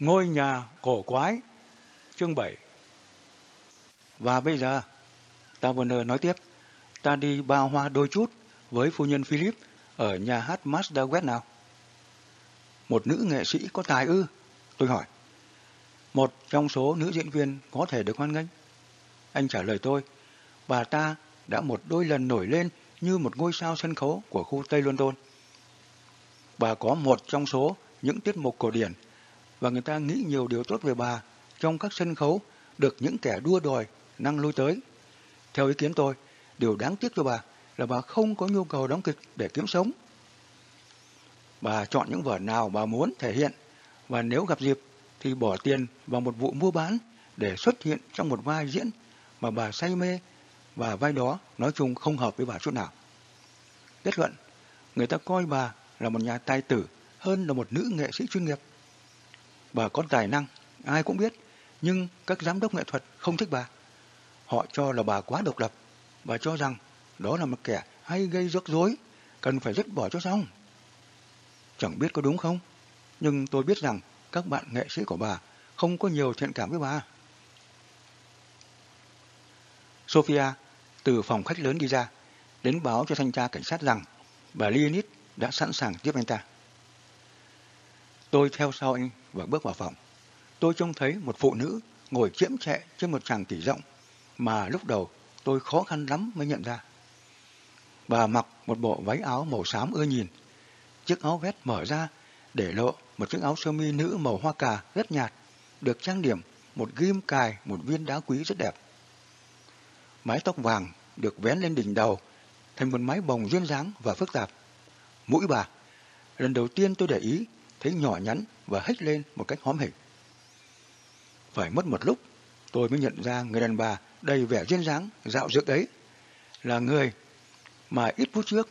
Ngôi nhà cổ quái, chương 7 Và bây giờ, Taverner nói tiếp, ta đi bao hoa đôi chút với phu nhân Philip ở nhà hát Mazda West nào. Một nữ nghệ sĩ có tài ư? Tôi hỏi. Một trong số nữ diễn viên có thể được hoan nghênh. Anh trả lời tôi, bà ta đã một đôi lần nổi lên như một ngôi sao sân khấu của khu Tây London. Bà có một trong số những tiết mục cổ điển và người ta nghĩ nhiều điều tốt về bà trong các sân khấu được những kẻ đua đòi năng lui tới. Theo ý kiến tôi, điều đáng tiếc cho bà là bà không có nhu cầu đóng kịch để kiếm sống. Bà chọn những vở nào bà muốn thể hiện và nếu gặp dịp thì bỏ tiền vào một vụ mua bán để xuất hiện trong một vai diễn mà bà say mê và vai đó nói chung không hợp với bà chút nào. Kết luận, người ta coi bà là một nhà tài tử hơn là một nữ nghệ sĩ chuyên nghiệp. Bà có tài năng, ai cũng biết, nhưng các giám đốc nghệ thuật không thích bà. Họ cho là bà quá độc lập và cho rằng đó là một kẻ hay gây rắc rối, cần phải dứt bỏ cho xong. Chẳng biết có đúng không, nhưng tôi biết rằng các bạn nghệ sĩ của bà không có nhiều thiện cảm với bà. Sophia từ phòng khách lớn đi ra, đến báo cho thanh tra cảnh sát rằng bà Leonid đã sẵn sàng tiếp anh ta. Tôi theo sau anh và bước vào phòng. Tôi trông thấy một phụ nữ ngồi chiếm trệ trên một tràng tỷ rộng mà lúc đầu tôi khó khăn lắm mới nhận ra. Bà mặc một bộ váy áo màu xám ưa nhìn. Chiếc áo vest mở ra để lộ một chiếc áo sơ mi nữ màu hoa cà rất nhạt, được trang điểm một ghim cài một viên đá quý rất đẹp. Mái tóc vàng được vén lên đỉnh đầu thành một mái bồng duyên dáng và phức tạp. Mũi bà, lần đầu tiên tôi để ý thấy nhỏ nhắn và hếch lên một cách hóm hỉnh. Phải mất một lúc, tôi mới nhận ra người đàn bà đầy vẻ duyên dáng, dạo dược ấy là người mà ít phút trước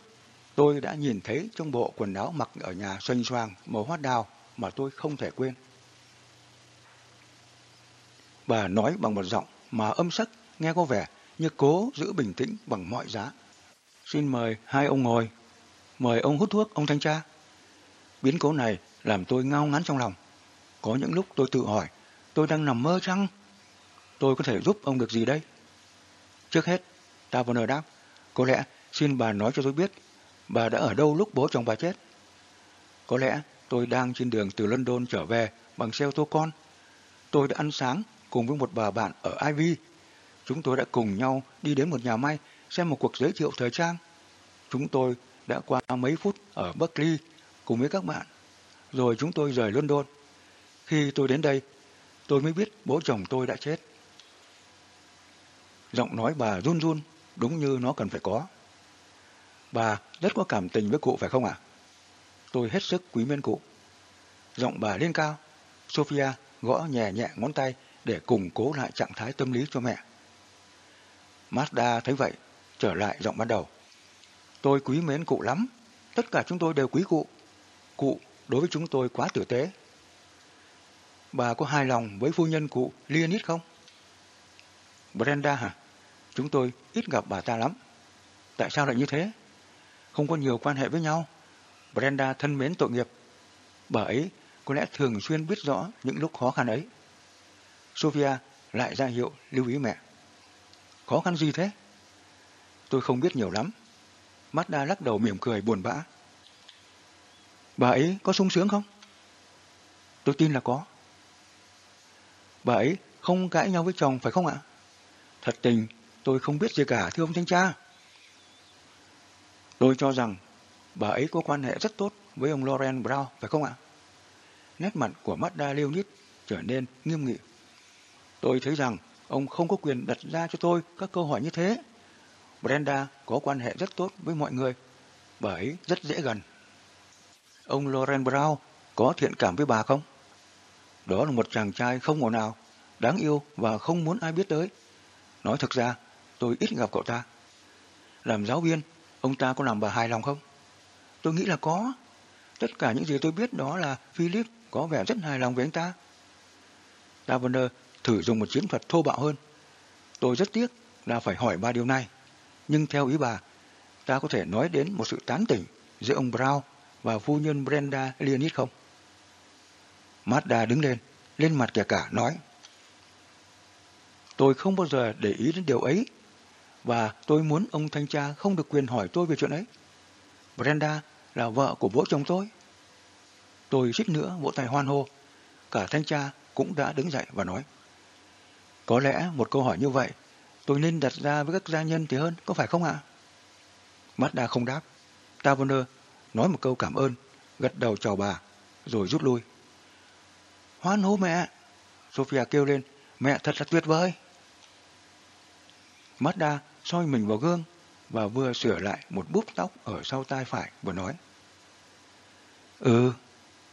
tôi đã nhìn thấy trong bộ quần áo mặc ở nhà xoanh xoang màu hoa đào mà tôi không thể quên. Bà nói bằng một giọng mà âm sắc nghe có vẻ như cố giữ bình tĩnh bằng mọi giá. Xin mời hai ông ngồi. Mời ông hút thuốc, ông thanh tra. Biến cố này làm tôi ngao ngán trong lòng. Có những lúc tôi tự hỏi, tôi đang nằm mơ chăng? Tôi có thể giúp ông được gì đây? Trước hết, Taverner đáp, có lẽ xin bà nói cho tôi biết bà đã ở đâu lúc bố chồng bà chết. Có lẽ tôi đang trên đường từ London trở về bằng xe ô tô con. Tôi đã ăn sáng cùng với một bà bạn ở Ivy. Chúng tôi đã cùng nhau đi đến một nhà may xem một cuộc giới thiệu thời trang. Chúng tôi đã qua mấy phút ở Berkeley cùng với các bạn. Rồi chúng tôi rời London. Khi tôi đến đây, tôi mới biết bố chồng tôi đã chết. Giọng nói bà run run, đúng như nó cần phải có. Bà rất có cảm tình với cụ phải không ạ? Tôi hết sức quý mến cụ. Giọng bà lên cao, Sophia gõ nhẹ nhẹ ngón tay để củng cố lại trạng thái tâm lý cho mẹ. Mazda thấy vậy, trở lại giọng ban đầu. Tôi quý mến cụ lắm, tất cả chúng tôi đều quý cụ. Cụ đối với chúng tôi quá tử tế. Bà có hài lòng với phu nhân cụ Leonid không? Brenda hả? Chúng tôi ít gặp bà ta lắm. Tại sao lại như thế? Không có nhiều quan hệ với nhau. Brenda thân mến tội nghiệp. Bà ấy có lẽ thường xuyên biết rõ những lúc khó khăn ấy. Sophia lại ra hiệu lưu ý mẹ. Khó khăn gì thế? Tôi không biết nhiều lắm. Mazda lắc đầu mỉm cười buồn bã. Bà ấy có sung sướng không? Tôi tin là có. Bà ấy không cãi nhau với chồng phải không ạ? Thật tình, tôi không biết gì cả thưa ông thanh tra. Tôi cho rằng bà ấy có quan hệ rất tốt với ông Loren Brown phải không ạ? Nét mặt của Mazda Leonid trở nên nghiêm nghị. Tôi thấy rằng ông không có quyền đặt ra cho tôi các câu hỏi như thế. Brenda có quan hệ rất tốt với mọi người. Bà ấy rất dễ gần. Ông Loren Brown có thiện cảm với bà không? Đó là một chàng trai không ồn nào, đáng yêu và không muốn ai biết tới. Nói thật ra, tôi ít gặp cậu ta. Làm giáo viên, ông ta có làm bà hài lòng không? Tôi nghĩ là có. Tất cả những gì tôi biết đó là Philip có vẻ rất hài lòng với anh ta. Lavender thử dùng một chiến thuật thô bạo hơn. Tôi rất tiếc là phải hỏi ba điều này. Nhưng theo ý bà, ta có thể nói đến một sự tán tỉnh giữa ông Brown và phu nhân Brenda Leonid không? Mazda đứng lên, lên mặt kẻ cả nói. Tôi không bao giờ để ý đến điều ấy, và tôi muốn ông thanh tra không được quyền hỏi tôi về chuyện ấy. Brenda là vợ của bố chồng tôi. Tôi xích nữa vỗ tay hoan hô. Cả thanh tra cũng đã đứng dậy và nói. Có lẽ một câu hỏi như vậy tôi nên đặt ra với các gia nhân thì hơn, có phải không ạ? Mazda không đáp. Taverner nói một câu cảm ơn, gật đầu chào bà, rồi rút lui. Hoan hô mẹ! Sophia kêu lên, mẹ thật là tuyệt vời! Mazda soi mình vào gương và vừa sửa lại một búp tóc ở sau tai phải vừa nói. Ừ,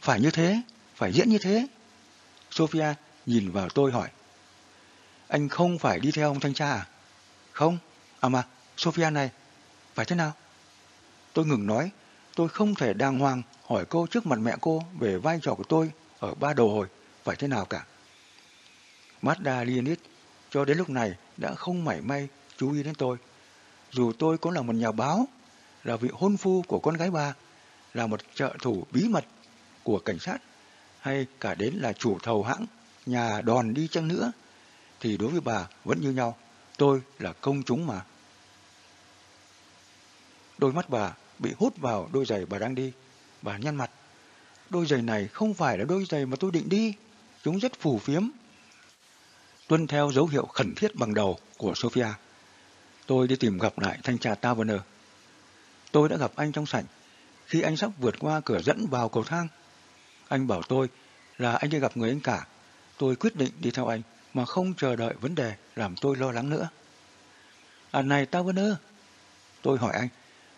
phải như thế, phải diễn như thế. Sophia nhìn vào tôi hỏi. Anh không phải đi theo ông thanh tra à? Không, à mà, Sophia này, phải thế nào? Tôi ngừng nói, tôi không thể đàng hoàng hỏi cô trước mặt mẹ cô về vai trò của tôi ở ba đầu hồi, phải thế nào cả. Mazda Leonid cho đến lúc này đã không mảy may chú ý đến tôi. Dù tôi cũng là một nhà báo, là vị hôn phu của con gái bà, là một trợ thủ bí mật của cảnh sát, hay cả đến là chủ thầu hãng, nhà đòn đi chăng nữa, thì đối với bà vẫn như nhau. Tôi là công chúng mà. Đôi mắt bà bị hút vào đôi giày bà đang đi. Bà nhăn mặt. Đôi giày này không phải là đôi giày mà tôi định đi. Chúng rất phù phiếm. Tuân theo dấu hiệu khẩn thiết bằng đầu của Sophia. Tôi đi tìm gặp lại thanh tra Taverner. Tôi đã gặp anh trong sảnh khi anh sắp vượt qua cửa dẫn vào cầu thang. Anh bảo tôi là anh đi gặp người anh cả. Tôi quyết định đi theo anh mà không chờ đợi vấn đề làm tôi lo lắng nữa. À này Taverner, tôi hỏi anh,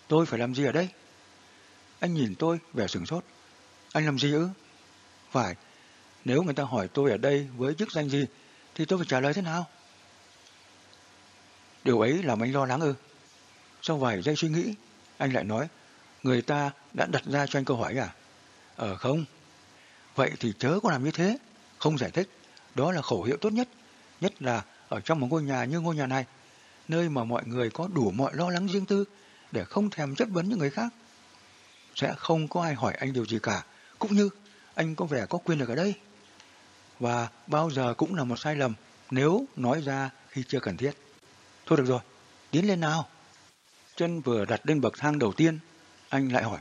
tôi phải làm gì ở đây? Anh nhìn tôi vẻ sửng sốt. Anh làm gì ư? Phải, nếu người ta hỏi tôi ở đây với chức danh gì, thì tôi phải trả lời thế nào? Điều ấy làm anh lo lắng ư? Sau vài giây suy nghĩ, anh lại nói, người ta đã đặt ra cho anh câu hỏi à? Ờ không. Vậy thì chớ có làm như thế, không giải thích. Đó là khẩu hiệu tốt nhất, nhất là ở trong một ngôi nhà như ngôi nhà này, nơi mà mọi người có đủ mọi lo lắng riêng tư để không thèm chất vấn những người khác. Sẽ không có ai hỏi anh điều gì cả, cũng như anh có vẻ có quyền được ở đây. Và bao giờ cũng là một sai lầm nếu nói ra khi chưa cần thiết. Thôi được rồi, tiến lên nào. Chân vừa đặt lên bậc thang đầu tiên, anh lại hỏi.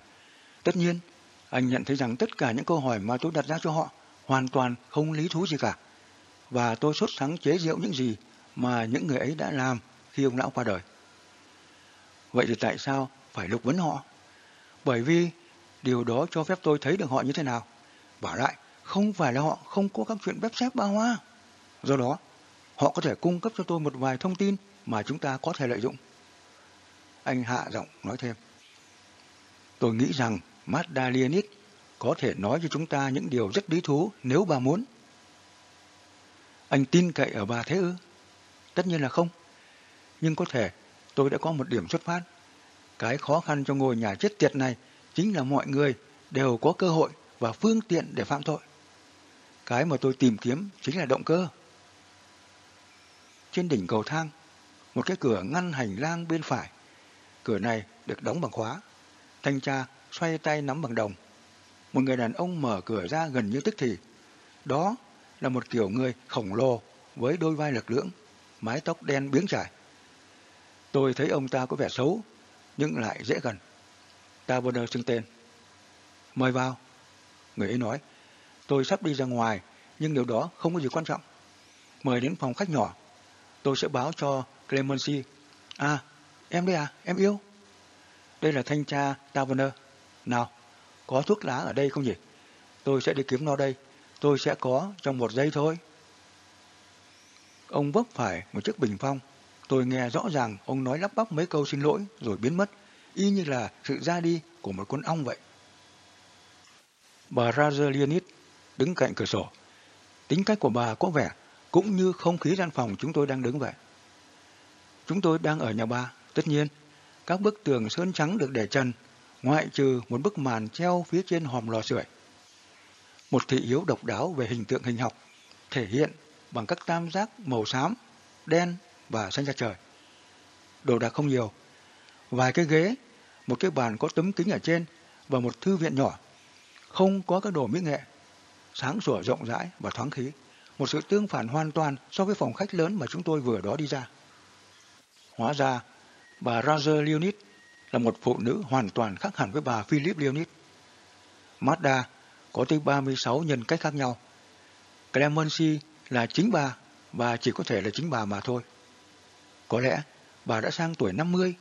Tất nhiên, anh nhận thấy rằng tất cả những câu hỏi mà tôi đặt ra cho họ hoàn toàn không lý thú gì cả. Và tôi sốt sắng chế giễu những gì mà những người ấy đã làm khi ông lão qua đời. Vậy thì tại sao phải lục vấn họ? Bởi vì điều đó cho phép tôi thấy được họ như thế nào. Bảo lại, không phải là họ không có các chuyện bếp xếp ba hoa. Do đó, họ có thể cung cấp cho tôi một vài thông tin mà chúng ta có thể lợi dụng. Anh hạ giọng nói thêm. Tôi nghĩ rằng Mazda Leonid có thể nói cho chúng ta những điều rất lý thú nếu bà muốn. Anh tin cậy ở bà thế ư? Tất nhiên là không. Nhưng có thể tôi đã có một điểm xuất phát. Cái khó khăn cho ngôi nhà chết tiệt này chính là mọi người đều có cơ hội và phương tiện để phạm tội. Cái mà tôi tìm kiếm chính là động cơ. Trên đỉnh cầu thang, một cái cửa ngăn hành lang bên phải. Cửa này được đóng bằng khóa. Thanh tra xoay tay nắm bằng đồng. Một người đàn ông mở cửa ra gần như tức thì. Đó là một kiểu người khổng lồ với đôi vai lực lưỡng, mái tóc đen biếng trải. Tôi thấy ông ta có vẻ xấu, nhưng lại dễ gần. Ta xưng tên. Mời vào. Người ấy nói, tôi sắp đi ra ngoài, nhưng điều đó không có gì quan trọng. Mời đến phòng khách nhỏ. Tôi sẽ báo cho Clemency. À, em đây à, em yêu. Đây là thanh tra Taverner. Nào, có thuốc lá ở đây không nhỉ? Tôi sẽ đi kiếm nó đây. Tôi sẽ có trong một giây thôi. Ông vấp phải một chiếc bình phong. Tôi nghe rõ ràng ông nói lắp bắp mấy câu xin lỗi rồi biến mất, y như là sự ra đi của một con ong vậy. Bà Raja đứng cạnh cửa sổ. Tính cách của bà có vẻ cũng như không khí gian phòng chúng tôi đang đứng vậy. Chúng tôi đang ở nhà bà, tất nhiên. Các bức tường sơn trắng được để trần, ngoại trừ một bức màn treo phía trên hòm lò sưởi. Một thị yếu độc đáo về hình tượng hình học, thể hiện bằng các tam giác màu xám, đen và xanh da trời. Đồ đạc không nhiều. Vài cái ghế, một cái bàn có tấm kính ở trên và một thư viện nhỏ. Không có các đồ mỹ nghệ. sáng sủa rộng rãi và thoáng khí. Một sự tương phản hoàn toàn so với phòng khách lớn mà chúng tôi vừa đó đi ra. Hóa ra, bà Roger Leonid là một phụ nữ hoàn toàn khác hẳn với bà Philip Leonid. Mazda có tới 36 nhân cách khác nhau. Clemency là chính bà và chỉ có thể là chính bà mà thôi. Có lẽ bà đã sang tuổi 50,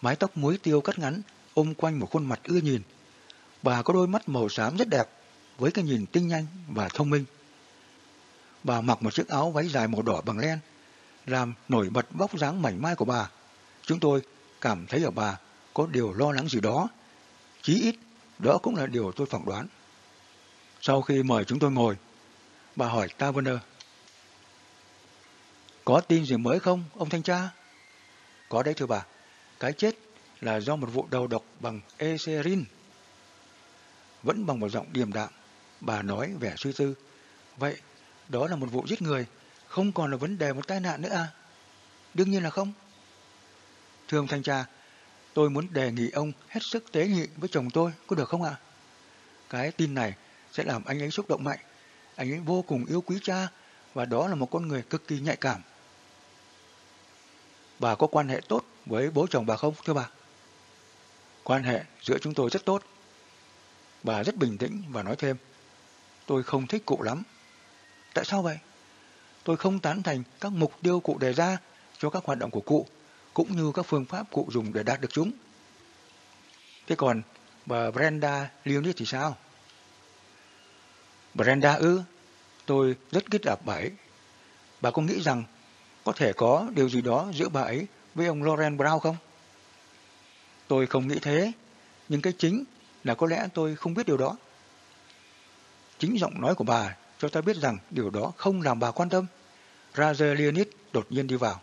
mái tóc muối tiêu cắt ngắn, ôm quanh một khuôn mặt ưa nhìn. Bà có đôi mắt màu xám rất đẹp, với cái nhìn tinh nhanh và thông minh. Bà mặc một chiếc áo váy dài màu đỏ bằng len, làm nổi bật vóc dáng mảnh mai của bà. Chúng tôi cảm thấy ở bà có điều lo lắng gì đó. Chí ít, đó cũng là điều tôi phỏng đoán. Sau khi mời chúng tôi ngồi, bà hỏi Taverner. Có tin gì mới không, ông thanh tra? Có đấy thưa bà. Cái chết là do một vụ đầu độc bằng Eserin. Vẫn bằng một giọng điềm đạm, bà nói vẻ suy tư. Vậy, đó là một vụ giết người, không còn là vấn đề một tai nạn nữa à? Đương nhiên là không. Thưa ông thanh tra, tôi muốn đề nghị ông hết sức tế nhị với chồng tôi, có được không ạ? Cái tin này sẽ làm anh ấy xúc động mạnh. Anh ấy vô cùng yêu quý cha và đó là một con người cực kỳ nhạy cảm. Bà có quan hệ tốt với bố chồng bà không, thưa bà? Quan hệ giữa chúng tôi rất tốt. Bà rất bình tĩnh và nói thêm, tôi không thích cụ lắm. Tại sao vậy? Tôi không tán thành các mục tiêu cụ đề ra cho các hoạt động của cụ, cũng như các phương pháp cụ dùng để đạt được chúng. Thế còn bà Brenda Leonid thì sao? Brenda ư? Tôi rất ghét gặp bà ấy. Bà có nghĩ rằng có thể có điều gì đó giữa bà ấy với ông Lauren Brown không? Tôi không nghĩ thế, nhưng cái chính là có lẽ tôi không biết điều đó. Chính giọng nói của bà cho ta biết rằng điều đó không làm bà quan tâm. Raja Leonid đột nhiên đi vào.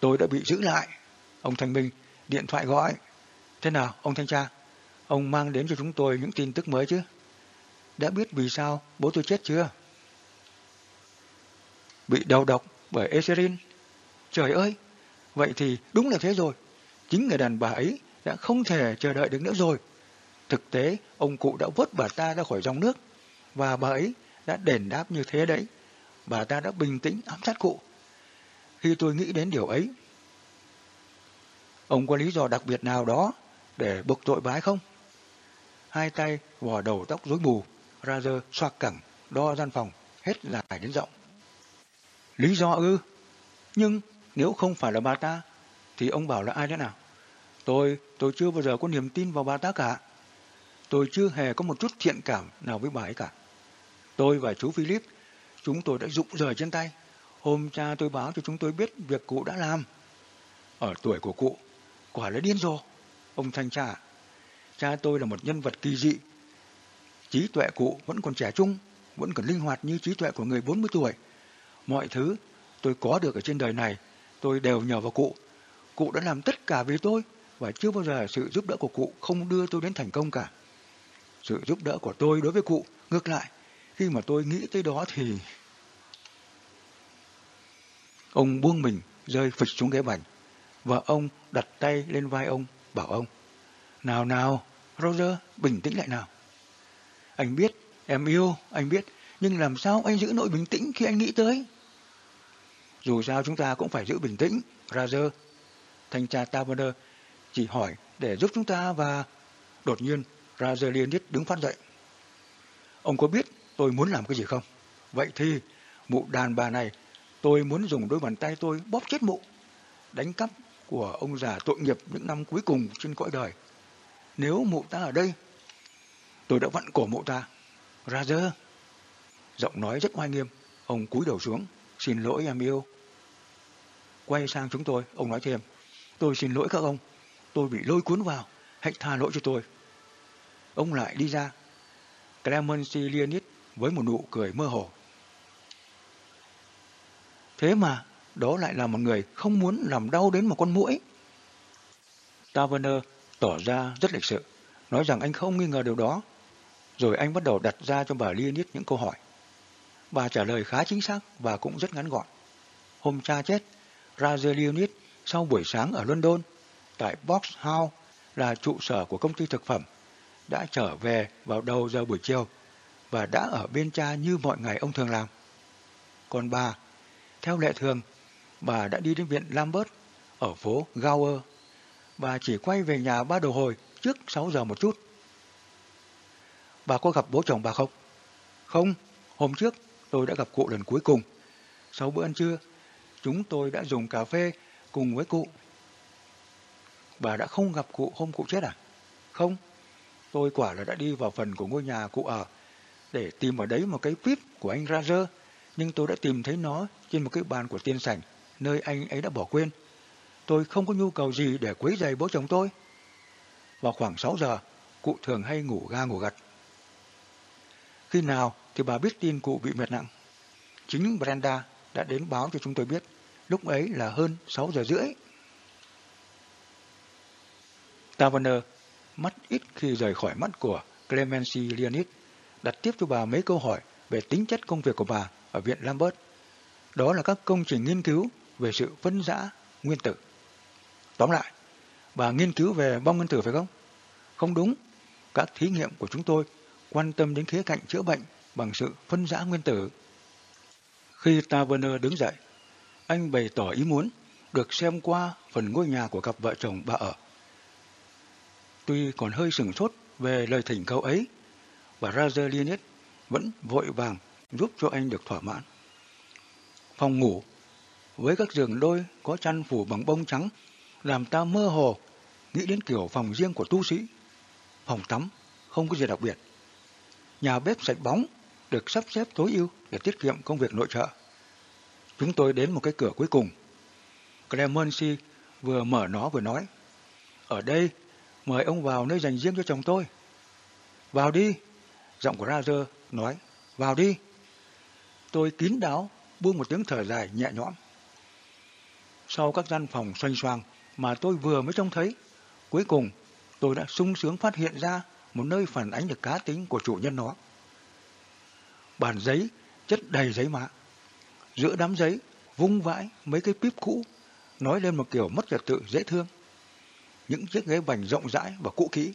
Tôi đã bị giữ lại. Ông Thanh Minh điện thoại gọi. Thế nào, ông Thanh tra? Ông mang đến cho chúng tôi những tin tức mới chứ? Đã biết vì sao bố tôi chết chưa? Bị đầu độc bởi Eserin. Trời ơi! Vậy thì đúng là thế rồi. Chính người đàn bà ấy đã không thể chờ đợi được nữa rồi. Thực tế, ông cụ đã vớt bà ta ra khỏi dòng nước, và bà ấy đã đền đáp như thế đấy. Bà ta đã bình tĩnh ám sát cụ. Khi tôi nghĩ đến điều ấy, ông có lý do đặc biệt nào đó để bực tội bà ấy không? Hai tay vò đầu tóc rối bù, ra dơ xoạc cẳng, đo gian phòng, hết dài đến rộng. Lý do ư? Nhưng nếu không phải là bà ta, thì ông bảo là ai thế nào? Tôi, tôi chưa bao giờ có niềm tin vào bà ta cả. Tôi chưa hề có một chút thiện cảm nào với bà ấy cả. Tôi và chú Philip, chúng tôi đã rụng rời trên tay. Hôm cha tôi báo cho chúng tôi biết việc cụ đã làm. Ở tuổi của cụ, quả là điên rồ. Ông thanh tra, cha tôi là một nhân vật kỳ dị. Trí tuệ cụ vẫn còn trẻ trung, vẫn còn linh hoạt như trí tuệ của người 40 tuổi. Mọi thứ tôi có được ở trên đời này, tôi đều nhờ vào cụ. Cụ đã làm tất cả vì tôi, và chưa bao giờ sự giúp đỡ của cụ không đưa tôi đến thành công cả. Sự giúp đỡ của tôi đối với cụ, ngược lại, khi mà tôi nghĩ tới đó thì... Ông buông mình, rơi phịch xuống ghế bành, và ông đặt tay lên vai ông, bảo ông, Nào nào, Roger, bình tĩnh lại nào. Anh biết, em yêu, anh biết, nhưng làm sao anh giữ nội bình tĩnh khi anh nghĩ tới? Dù sao chúng ta cũng phải giữ bình tĩnh, Roger. Thanh tra Taverner chỉ hỏi để giúp chúng ta và... Đột nhiên, Roger Leonid đứng phát dậy. Ông có biết tôi muốn làm cái gì không? Vậy thì, mụ đàn bà này, tôi muốn dùng đôi bàn tay tôi bóp chết mụ, đánh cắp của ông già tội nghiệp những năm cuối cùng trên cõi đời. Nếu mụ ta ở đây, tôi đã vặn cổ mụ ta. Roger. Giọng nói rất oai nghiêm, ông cúi đầu xuống. Xin lỗi em yêu. Quay sang chúng tôi, ông nói thêm. Tôi xin lỗi các ông, tôi bị lôi cuốn vào, hãy tha lỗi cho tôi. Ông lại đi ra. Clemency Leonid với một nụ cười mơ hồ. Thế mà, đó lại là một người không muốn làm đau đến một con mũi Taverner tỏ ra rất lịch sự, nói rằng anh không nghi ngờ điều đó. Rồi anh bắt đầu đặt ra cho bà Leonid những câu hỏi. Bà trả lời khá chính xác và cũng rất ngắn gọn. Hôm cha chết, Roger Leonid sau buổi sáng ở London, tại Box House là trụ sở của công ty thực phẩm, đã trở về vào đầu giờ buổi chiều và đã ở bên cha như mọi ngày ông thường làm. Còn bà, theo lệ thường, bà đã đi đến viện Lambert ở phố Gower. Bà chỉ quay về nhà ba đầu hồi trước 6 giờ một chút. Bà có gặp bố chồng bà không? Không, hôm trước tôi đã gặp cụ lần cuối cùng. Sau bữa ăn trưa, chúng tôi đã dùng cà phê cùng với cụ. Bà đã không gặp cụ hôm cụ chết à? Không, tôi quả là đã đi vào phần của ngôi nhà cụ ở để tìm ở đấy một cái vip của anh Razer, nhưng tôi đã tìm thấy nó trên một cái bàn của tiên sảnh, nơi anh ấy đã bỏ quên. Tôi không có nhu cầu gì để quấy rầy bố chồng tôi. Vào khoảng 6 giờ, cụ thường hay ngủ ga ngủ gật. Khi nào thì bà biết tin cụ bị mệt nặng? Chính Brenda đã đến báo cho chúng tôi biết. Lúc ấy là hơn 6 giờ rưỡi. Taverner mắt ít khi rời khỏi mắt của Clemency Leonid, đặt tiếp cho bà mấy câu hỏi về tính chất công việc của bà ở viện Lambert. Đó là các công trình nghiên cứu về sự phân rã nguyên tử. Tóm lại, bà nghiên cứu về bom nguyên tử phải không? Không đúng. Các thí nghiệm của chúng tôi quan tâm đến khía cạnh chữa bệnh bằng sự phân rã nguyên tử. Khi Taverner đứng dậy, anh bày tỏ ý muốn được xem qua phần ngôi nhà của cặp vợ chồng bà ở. Tuy còn hơi sừng sốt về lời thỉnh cầu ấy, và Razer Linnet vẫn vội vàng giúp cho anh được thỏa mãn. Phòng ngủ với các giường đôi có chăn phủ bằng bông trắng làm ta mơ hồ nghĩ đến kiểu phòng riêng của tu sĩ. Phòng tắm không có gì đặc biệt. Nhà bếp sạch bóng được sắp xếp tối ưu để tiết kiệm công việc nội trợ. Chúng tôi đến một cái cửa cuối cùng. Clemency vừa mở nó vừa nói. Ở đây, mời ông vào nơi dành riêng cho chồng tôi. Vào đi. Giọng của Roger nói. Vào đi. Tôi kín đáo, buông một tiếng thở dài nhẹ nhõm. Sau các gian phòng xoanh xoang mà tôi vừa mới trông thấy, cuối cùng tôi đã sung sướng phát hiện ra một nơi phản ánh được cá tính của chủ nhân nó. Bàn giấy chất đầy giấy mạ. Giữa đám giấy vung vãi mấy cái píp cũ, nói lên một kiểu mất trật tự dễ thương. Những chiếc ghế bành rộng rãi và cũ kỹ.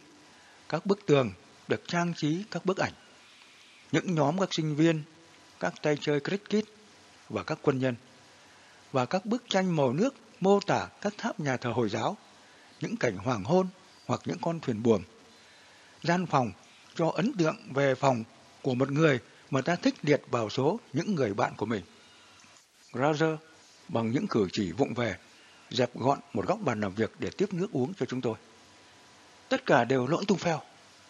Các bức tường được trang trí các bức ảnh. Những nhóm các sinh viên, các tay chơi cricket và các quân nhân. Và các bức tranh màu nước mô tả các tháp nhà thờ Hồi giáo, những cảnh hoàng hôn hoặc những con thuyền buồm. Gian phòng cho ấn tượng về phòng của một người mà ta thích liệt vào số những người bạn của mình. Roger bằng những cử chỉ vụng về, dẹp gọn một góc bàn làm việc để tiếp nước uống cho chúng tôi. Tất cả đều lỗi tung phèo.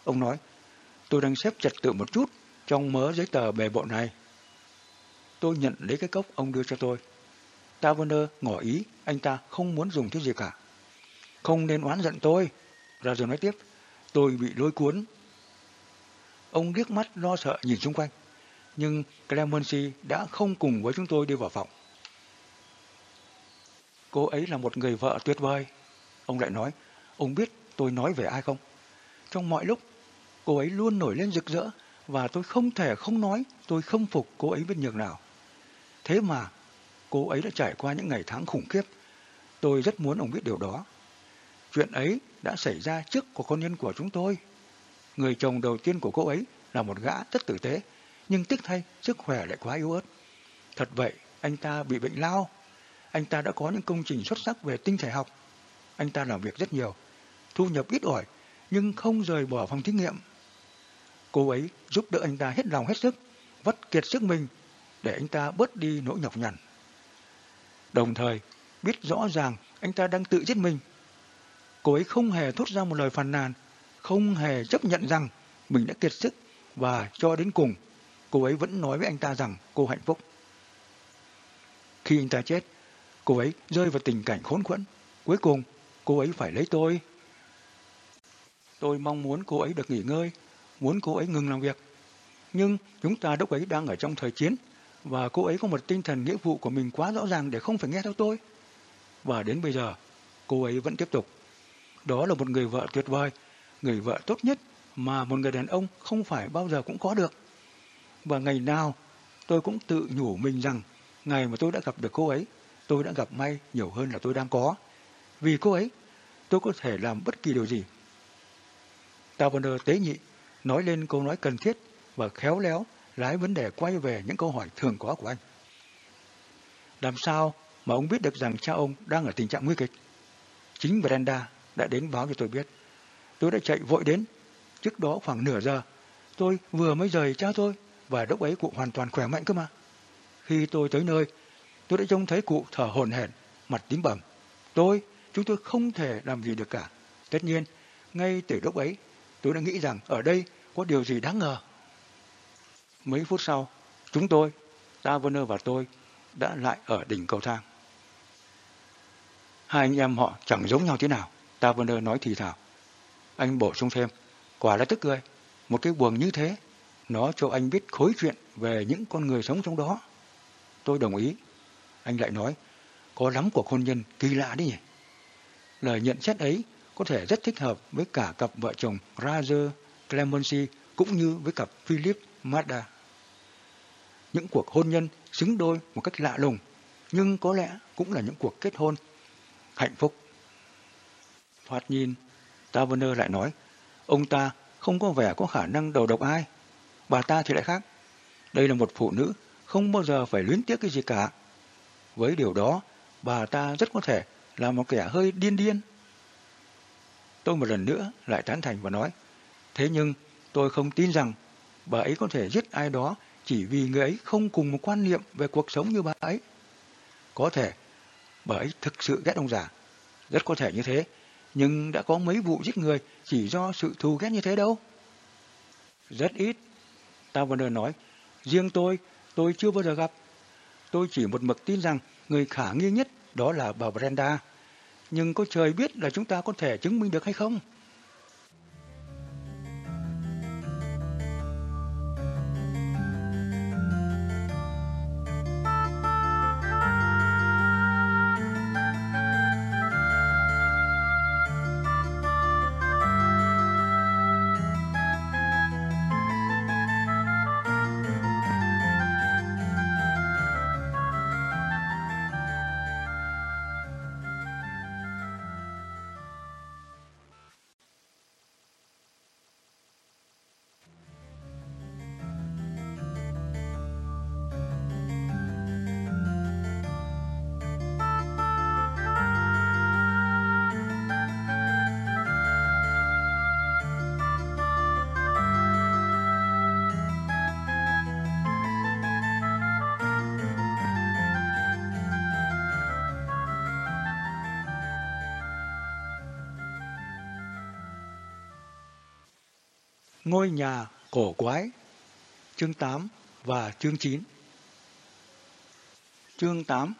Ông nói, tôi đang xếp trật tự một chút trong mớ giấy tờ bề bộ này. Tôi nhận lấy cái cốc ông đưa cho tôi. Taverner ngỏ ý anh ta không muốn dùng thứ gì cả. Không nên oán giận tôi. Roger nói tiếp, tôi bị lôi cuốn. Ông liếc mắt lo sợ nhìn xung quanh nhưng Clemency đã không cùng với chúng tôi đi vào phòng. Cô ấy là một người vợ tuyệt vời. Ông lại nói, ông biết tôi nói về ai không? Trong mọi lúc, cô ấy luôn nổi lên rực rỡ và tôi không thể không nói tôi không phục cô ấy bên nhường nào. Thế mà, cô ấy đã trải qua những ngày tháng khủng khiếp. Tôi rất muốn ông biết điều đó. Chuyện ấy đã xảy ra trước của con nhân của chúng tôi. Người chồng đầu tiên của cô ấy là một gã rất tử tế nhưng tiếc thay, sức khỏe lại quá yếu ớt. Thật vậy, anh ta bị bệnh lao. Anh ta đã có những công trình xuất sắc về tinh thể học. Anh ta làm việc rất nhiều, thu nhập ít ỏi, nhưng không rời bỏ phòng thí nghiệm. Cô ấy giúp đỡ anh ta hết lòng hết sức, vất kiệt sức mình để anh ta bớt đi nỗi nhọc nhằn. Đồng thời, biết rõ ràng anh ta đang tự giết mình. Cô ấy không hề thốt ra một lời phàn nàn, không hề chấp nhận rằng mình đã kiệt sức và cho đến cùng cô ấy vẫn nói với anh ta rằng cô hạnh phúc. Khi anh ta chết, cô ấy rơi vào tình cảnh khốn quẫn. Cuối cùng, cô ấy phải lấy tôi. Tôi mong muốn cô ấy được nghỉ ngơi, muốn cô ấy ngừng làm việc. Nhưng chúng ta lúc ấy đang ở trong thời chiến, và cô ấy có một tinh thần nghĩa vụ của mình quá rõ ràng để không phải nghe theo tôi. Và đến bây giờ, cô ấy vẫn tiếp tục. Đó là một người vợ tuyệt vời, người vợ tốt nhất mà một người đàn ông không phải bao giờ cũng có được. Và ngày nào tôi cũng tự nhủ mình rằng ngày mà tôi đã gặp được cô ấy, tôi đã gặp may nhiều hơn là tôi đang có. Vì cô ấy, tôi có thể làm bất kỳ điều gì. Taverner tế nhị nói lên câu nói cần thiết và khéo léo lái vấn đề quay về những câu hỏi thường có của anh. Làm sao mà ông biết được rằng cha ông đang ở tình trạng nguy kịch? Chính Brenda đã đến báo cho tôi biết. Tôi đã chạy vội đến. Trước đó khoảng nửa giờ, tôi vừa mới rời cha tôi và lúc ấy cụ hoàn toàn khỏe mạnh cơ mà. Khi tôi tới nơi, tôi đã trông thấy cụ thở hổn hển, mặt tím bầm. Tôi, chúng tôi không thể làm gì được cả. Tất nhiên, ngay từ lúc ấy, tôi đã nghĩ rằng ở đây có điều gì đáng ngờ. Mấy phút sau, chúng tôi, Taverner và tôi, đã lại ở đỉnh cầu thang. Hai anh em họ chẳng giống nhau thế nào, Taverner nói thì thào. Anh bổ sung thêm, quả là tức cười, một cái buồng như thế, nó cho anh biết khối chuyện về những con người sống trong đó. Tôi đồng ý. Anh lại nói, có lắm của hôn nhân kỳ lạ đấy nhỉ. Lời nhận xét ấy có thể rất thích hợp với cả cặp vợ chồng Roger Clemency cũng như với cặp Philip Mada. Những cuộc hôn nhân xứng đôi một cách lạ lùng, nhưng có lẽ cũng là những cuộc kết hôn hạnh phúc. Thoạt nhìn, Taverner lại nói, ông ta không có vẻ có khả năng đầu độc ai. Bà ta thì lại khác. Đây là một phụ nữ không bao giờ phải luyến tiếc cái gì cả. Với điều đó, bà ta rất có thể là một kẻ hơi điên điên. Tôi một lần nữa lại tán thành và nói, thế nhưng tôi không tin rằng bà ấy có thể giết ai đó chỉ vì người ấy không cùng một quan niệm về cuộc sống như bà ấy. Có thể bà ấy thực sự ghét ông già, rất có thể như thế, nhưng đã có mấy vụ giết người chỉ do sự thù ghét như thế đâu. Rất ít, Taverner nói, riêng tôi, tôi chưa bao giờ gặp. Tôi chỉ một mực tin rằng người khả nghi nhất đó là bà Brenda. Nhưng có trời biết là chúng ta có thể chứng minh được hay không? Ngôi nhà cổ quái Chương 8 và chương 9 Chương 8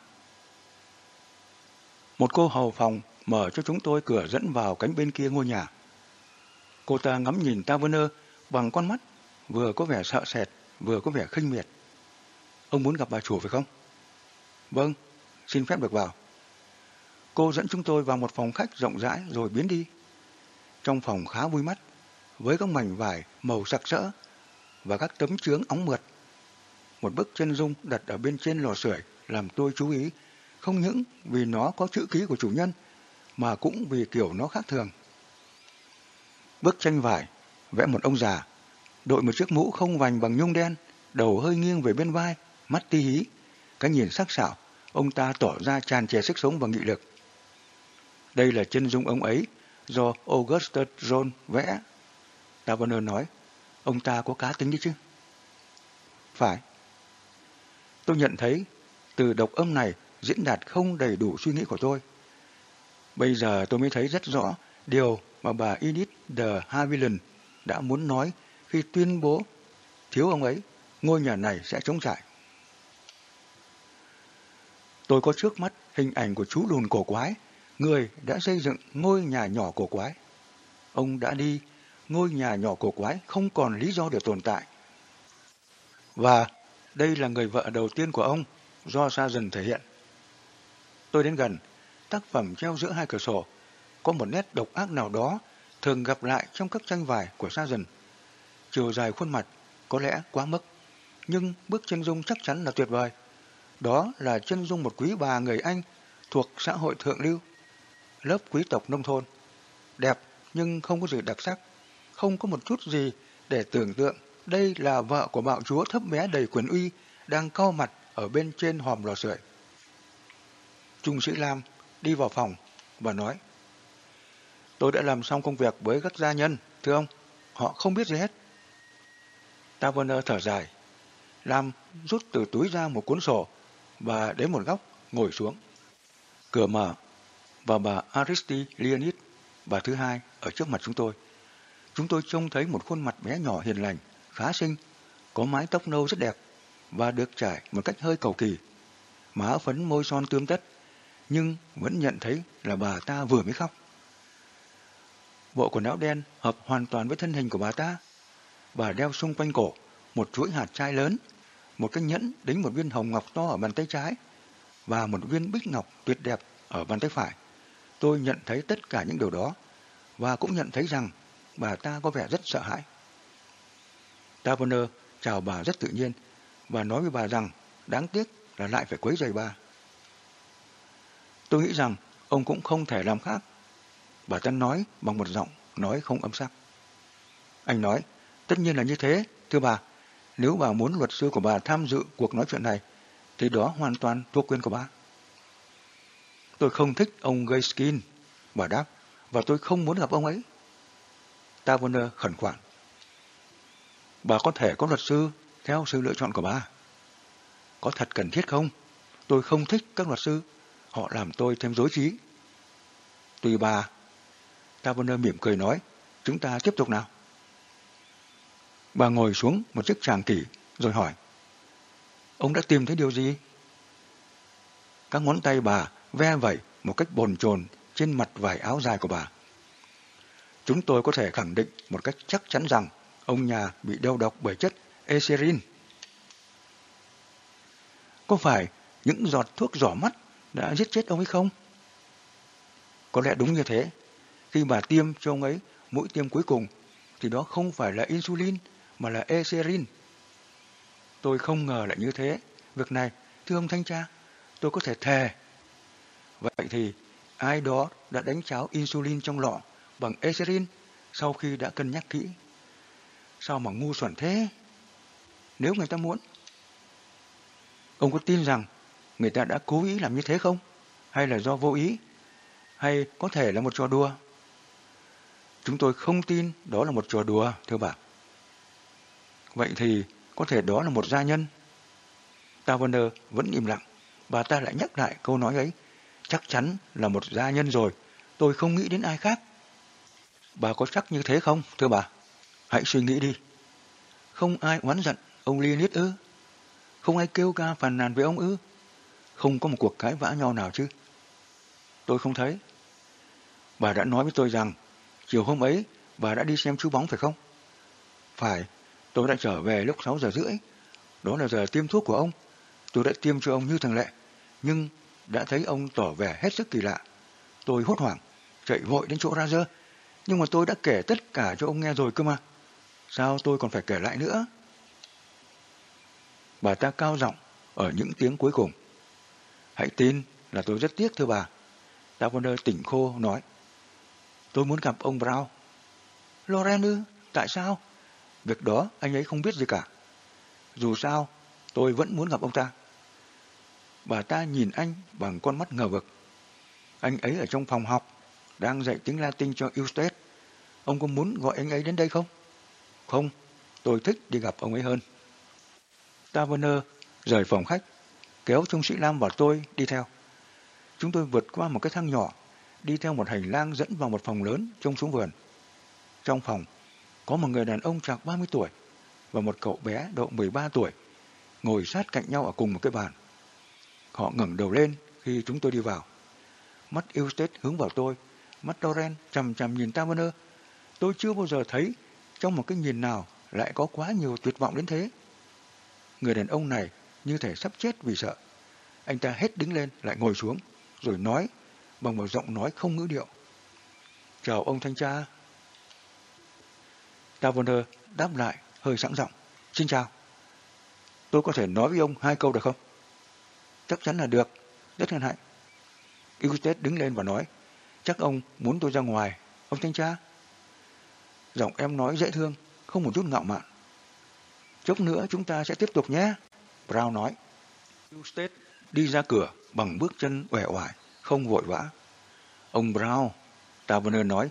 Một cô hầu phòng mở cho chúng tôi cửa dẫn vào cánh bên kia ngôi nhà. Cô ta ngắm nhìn Taverner bằng con mắt, vừa có vẻ sợ sệt, vừa có vẻ khinh miệt. Ông muốn gặp bà chủ phải không? Vâng, xin phép được vào. Cô dẫn chúng tôi vào một phòng khách rộng rãi rồi biến đi. Trong phòng khá vui mắt, với các mảnh vải màu sặc sỡ và các tấm chướng óng mượt. Một bức chân dung đặt ở bên trên lò sưởi làm tôi chú ý, không những vì nó có chữ ký của chủ nhân, mà cũng vì kiểu nó khác thường. Bức tranh vải vẽ một ông già, đội một chiếc mũ không vành bằng nhung đen, đầu hơi nghiêng về bên vai, mắt tí hí. Cái nhìn sắc sảo, ông ta tỏ ra tràn trề sức sống và nghị lực. Đây là chân dung ông ấy do Augustus John vẽ Taverner nói, ông ta có cá tính đấy chứ? Phải. Tôi nhận thấy từ độc âm này diễn đạt không đầy đủ suy nghĩ của tôi. Bây giờ tôi mới thấy rất rõ điều mà bà Edith de Havilland đã muốn nói khi tuyên bố thiếu ông ấy, ngôi nhà này sẽ chống trải. Tôi có trước mắt hình ảnh của chú lùn cổ quái, người đã xây dựng ngôi nhà nhỏ cổ quái. Ông đã đi ngôi nhà nhỏ cổ quái không còn lý do để tồn tại. Và đây là người vợ đầu tiên của ông, do Sa dần thể hiện. Tôi đến gần, tác phẩm treo giữa hai cửa sổ, có một nét độc ác nào đó thường gặp lại trong các tranh vải của Sa dần. Chiều dài khuôn mặt có lẽ quá mức, nhưng bức chân dung chắc chắn là tuyệt vời. Đó là chân dung một quý bà người Anh thuộc xã hội thượng lưu, lớp quý tộc nông thôn. Đẹp nhưng không có gì đặc sắc không có một chút gì để tưởng tượng đây là vợ của bạo chúa thấp bé đầy quyền uy, đang cau mặt ở bên trên hòm lò sưởi. Trung sĩ Lam đi vào phòng và nói, Tôi đã làm xong công việc với các gia nhân, thưa ông, họ không biết gì hết. Taverner thở dài. Lam rút từ túi ra một cuốn sổ và đến một góc ngồi xuống. Cửa mở và bà Aristi Leonid, bà thứ hai, ở trước mặt chúng tôi. Chúng tôi trông thấy một khuôn mặt bé nhỏ hiền lành, khá xinh, có mái tóc nâu rất đẹp và được trải một cách hơi cầu kỳ. Má phấn môi son tươm tất, nhưng vẫn nhận thấy là bà ta vừa mới khóc. Bộ quần áo đen hợp hoàn toàn với thân hình của bà ta. Bà đeo xung quanh cổ một chuỗi hạt chai lớn, một cái nhẫn đính một viên hồng ngọc to ở bàn tay trái và một viên bích ngọc tuyệt đẹp ở bàn tay phải. Tôi nhận thấy tất cả những điều đó và cũng nhận thấy rằng bà ta có vẻ rất sợ hãi. Taverner chào bà rất tự nhiên và nói với bà rằng đáng tiếc là lại phải quấy rầy bà. Tôi nghĩ rằng ông cũng không thể làm khác. Bà ta nói bằng một giọng nói không âm sắc. Anh nói, tất nhiên là như thế, thưa bà. Nếu bà muốn luật sư của bà tham dự cuộc nói chuyện này, thì đó hoàn toàn thuộc quyền của bà. Tôi không thích ông Gayskin, bà đáp, và tôi không muốn gặp ông ấy. Taverner khẩn khoản. Bà có thể có luật sư theo sự lựa chọn của bà. Có thật cần thiết không? Tôi không thích các luật sư. Họ làm tôi thêm dối trí. Tùy bà. Taverner mỉm cười nói, chúng ta tiếp tục nào. Bà ngồi xuống một chiếc tràng kỷ rồi hỏi. Ông đã tìm thấy điều gì? Các ngón tay bà ve vẩy một cách bồn chồn trên mặt vải áo dài của bà. Chúng tôi có thể khẳng định một cách chắc chắn rằng ông nhà bị đeo độc bởi chất Eserin. Có phải những giọt thuốc giỏ mắt đã giết chết ông ấy không? Có lẽ đúng như thế. Khi bà tiêm cho ông ấy mũi tiêm cuối cùng, thì đó không phải là insulin mà là Eserin. Tôi không ngờ lại như thế. Việc này, thưa ông thanh tra, tôi có thể thề. Vậy thì, ai đó đã đánh cháo insulin trong lọ bằng ezerin sau khi đã cân nhắc kỹ. Sao mà ngu xuẩn thế? Nếu người ta muốn. Ông có tin rằng người ta đã cố ý làm như thế không? Hay là do vô ý? Hay có thể là một trò đùa? Chúng tôi không tin đó là một trò đùa, thưa bà. Vậy thì có thể đó là một gia nhân. Taverner vẫn im lặng. Bà ta lại nhắc lại câu nói ấy. Chắc chắn là một gia nhân rồi. Tôi không nghĩ đến ai khác. Bà có chắc như thế không, thưa bà? Hãy suy nghĩ đi. Không ai oán giận ông Leonid ư? Không ai kêu ca phàn nàn với ông ư? Không có một cuộc cãi vã nhau nào chứ? Tôi không thấy. Bà đã nói với tôi rằng chiều hôm ấy bà đã đi xem chú bóng phải không? Phải, tôi đã trở về lúc 6 giờ rưỡi. Đó là giờ tiêm thuốc của ông. Tôi đã tiêm cho ông như thường lệ, nhưng đã thấy ông tỏ vẻ hết sức kỳ lạ. Tôi hốt hoảng, chạy vội đến chỗ ra dơ nhưng mà tôi đã kể tất cả cho ông nghe rồi cơ mà. Sao tôi còn phải kể lại nữa? Bà ta cao giọng ở những tiếng cuối cùng. Hãy tin là tôi rất tiếc thưa bà. Taverner tỉnh khô nói. Tôi muốn gặp ông Brown. Loren ư? Tại sao? Việc đó anh ấy không biết gì cả. Dù sao, tôi vẫn muốn gặp ông ta. Bà ta nhìn anh bằng con mắt ngờ vực. Anh ấy ở trong phòng học, đang dạy tiếng Latin cho Eustace. Ông có muốn gọi anh ấy đến đây không? Không, tôi thích đi gặp ông ấy hơn. Taverner rời phòng khách, kéo trung sĩ Lam và tôi đi theo. Chúng tôi vượt qua một cái thang nhỏ, đi theo một hành lang dẫn vào một phòng lớn trông xuống vườn. Trong phòng, có một người đàn ông chạc 30 tuổi và một cậu bé độ 13 tuổi ngồi sát cạnh nhau ở cùng một cái bàn. Họ ngẩng đầu lên khi chúng tôi đi vào. Mắt Eustace hướng vào tôi, mắt Doren chầm chầm nhìn Taverner. Tôi chưa bao giờ thấy trong một cái nhìn nào lại có quá nhiều tuyệt vọng đến thế. Người đàn ông này như thể sắp chết vì sợ. Anh ta hết đứng lên lại ngồi xuống, rồi nói bằng một giọng nói không ngữ điệu. Chào ông thanh tra. Taverner đáp lại hơi sẵn giọng. Xin chào. Tôi có thể nói với ông hai câu được không? Chắc chắn là được. Rất hân hạnh. Eustace đứng lên và nói. Chắc ông muốn tôi ra ngoài. Ông thanh tra. Giọng em nói dễ thương, không một chút ngạo mạn. chốc nữa chúng ta sẽ tiếp tục nhé. Brown nói. Eustace đi ra cửa bằng bước chân uể oải, không vội vã. Ông Brown, Taverner nói,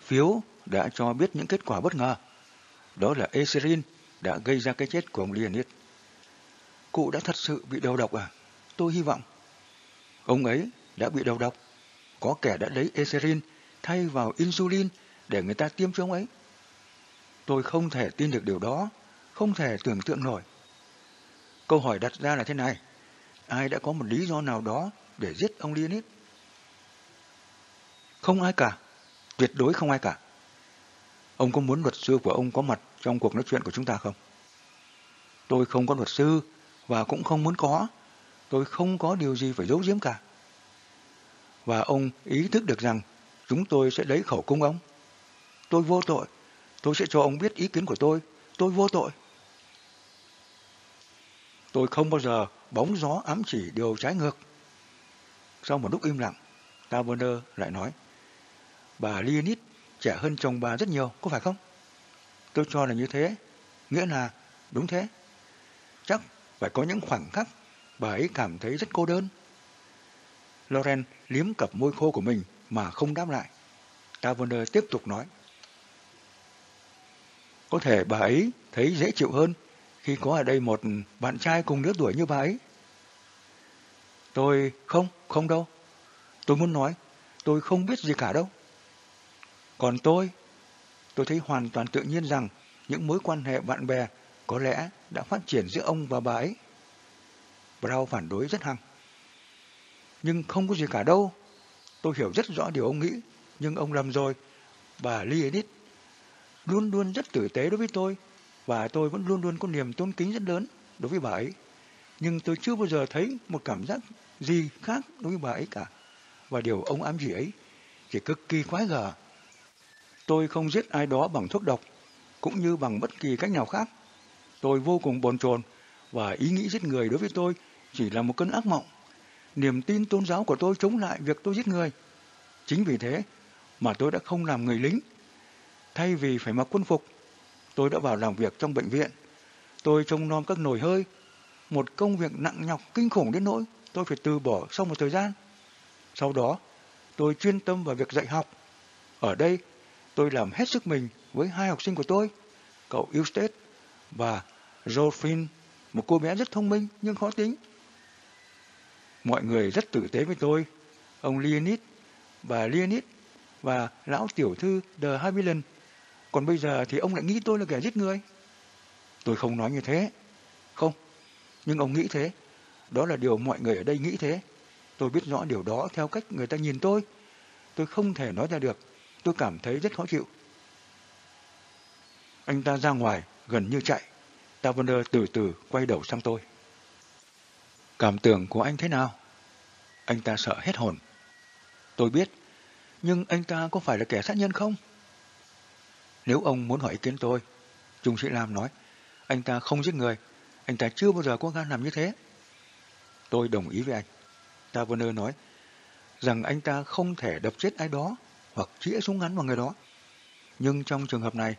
phiếu đã cho biết những kết quả bất ngờ. Đó là Eserin đã gây ra cái chết của ông Leonid. Cụ đã thật sự bị đầu độc à? Tôi hy vọng. Ông ấy đã bị đầu độc. Có kẻ đã lấy Eserin thay vào insulin để người ta tiêm cho ông ấy. Tôi không thể tin được điều đó, không thể tưởng tượng nổi. Câu hỏi đặt ra là thế này, ai đã có một lý do nào đó để giết ông Leonid? Không ai cả, tuyệt đối không ai cả. Ông có muốn luật sư của ông có mặt trong cuộc nói chuyện của chúng ta không? Tôi không có luật sư và cũng không muốn có. Tôi không có điều gì phải giấu giếm cả. Và ông ý thức được rằng chúng tôi sẽ lấy khẩu cung ông. Tôi vô tội. Tôi sẽ cho ông biết ý kiến của tôi. Tôi vô tội. Tôi không bao giờ bóng gió ám chỉ điều trái ngược. Sau một lúc im lặng, Taverner lại nói, bà Leonid trẻ hơn chồng bà rất nhiều, có phải không? Tôi cho là như thế, nghĩa là đúng thế. Chắc phải có những khoảnh khắc bà ấy cảm thấy rất cô đơn. Loren liếm cặp môi khô của mình mà không đáp lại. Taverner tiếp tục nói. Có thể bà ấy thấy dễ chịu hơn khi có ở đây một bạn trai cùng lứa tuổi như bà ấy. Tôi không, không đâu. Tôi muốn nói, tôi không biết gì cả đâu. Còn tôi, tôi thấy hoàn toàn tự nhiên rằng những mối quan hệ bạn bè có lẽ đã phát triển giữa ông và bà ấy. Brown phản đối rất hăng. Nhưng không có gì cả đâu. Tôi hiểu rất rõ điều ông nghĩ, nhưng ông lầm rồi. Bà Leonid luôn luôn rất tử tế đối với tôi, và tôi vẫn luôn luôn có niềm tôn kính rất lớn đối với bà ấy. Nhưng tôi chưa bao giờ thấy một cảm giác gì khác đối với bà ấy cả. Và điều ông ám chỉ ấy chỉ cực kỳ quái gở. Tôi không giết ai đó bằng thuốc độc, cũng như bằng bất kỳ cách nào khác. Tôi vô cùng bồn chồn và ý nghĩ giết người đối với tôi chỉ là một cơn ác mộng. Niềm tin tôn giáo của tôi chống lại việc tôi giết người. Chính vì thế mà tôi đã không làm người lính. Thay vì phải mặc quân phục, tôi đã vào làm việc trong bệnh viện. Tôi trông nom các nồi hơi, một công việc nặng nhọc kinh khủng đến nỗi tôi phải từ bỏ sau một thời gian. Sau đó, tôi chuyên tâm vào việc dạy học. Ở đây, tôi làm hết sức mình với hai học sinh của tôi, cậu Eustace và Josephine, một cô bé rất thông minh nhưng khó tính. Mọi người rất tử tế với tôi, ông Leonid, bà Leonid và lão tiểu thư The Haviland. Còn bây giờ thì ông lại nghĩ tôi là kẻ giết người. Tôi không nói như thế. Không, nhưng ông nghĩ thế. Đó là điều mọi người ở đây nghĩ thế. Tôi biết rõ điều đó theo cách người ta nhìn tôi. Tôi không thể nói ra được. Tôi cảm thấy rất khó chịu. Anh ta ra ngoài, gần như chạy. Taverner từ từ quay đầu sang tôi. Cảm tưởng của anh thế nào? Anh ta sợ hết hồn. Tôi biết, nhưng anh ta có phải là kẻ sát nhân không? Nếu ông muốn hỏi ý kiến tôi, Trung sĩ Lam nói, anh ta không giết người, anh ta chưa bao giờ có gan làm như thế. Tôi đồng ý với anh. Taverner nói rằng anh ta không thể đập chết ai đó hoặc chĩa súng ngắn vào người đó. Nhưng trong trường hợp này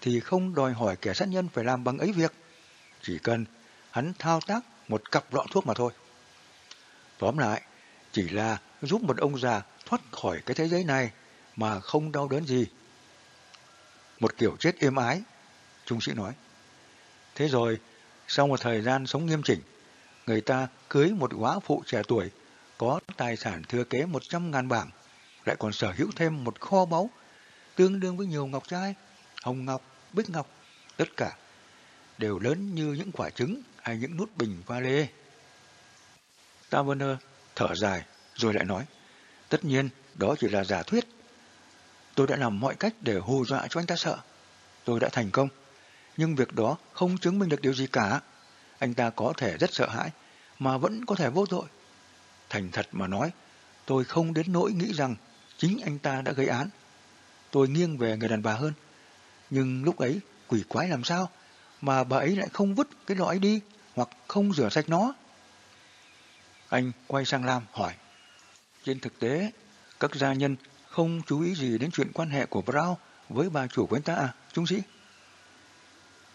thì không đòi hỏi kẻ sát nhân phải làm bằng ấy việc. Chỉ cần hắn thao tác một cặp lọ thuốc mà thôi. Tóm lại, chỉ là giúp một ông già thoát khỏi cái thế giới này mà không đau đớn gì. Một kiểu chết êm ái, trung sĩ nói. Thế rồi, sau một thời gian sống nghiêm chỉnh, người ta cưới một góa phụ trẻ tuổi có tài sản thừa kế 100 ngàn bảng, lại còn sở hữu thêm một kho báu tương đương với nhiều ngọc trai, hồng ngọc, bích ngọc, tất cả đều lớn như những quả trứng hay những nút bình pha lê. Taverner thở dài rồi lại nói, tất nhiên đó chỉ là giả thuyết. Tôi đã làm mọi cách để hù dọa cho anh ta sợ. Tôi đã thành công, nhưng việc đó không chứng minh được điều gì cả. Anh ta có thể rất sợ hãi, mà vẫn có thể vô tội. Thành thật mà nói, tôi không đến nỗi nghĩ rằng chính anh ta đã gây án. Tôi nghiêng về người đàn bà hơn. Nhưng lúc ấy, quỷ quái làm sao? Mà bà ấy lại không vứt cái lọ ấy đi, hoặc không rửa sạch nó. Anh quay sang Lam hỏi. Trên thực tế, các gia nhân không chú ý gì đến chuyện quan hệ của Brown với bà chủ của anh ta à, trung sĩ?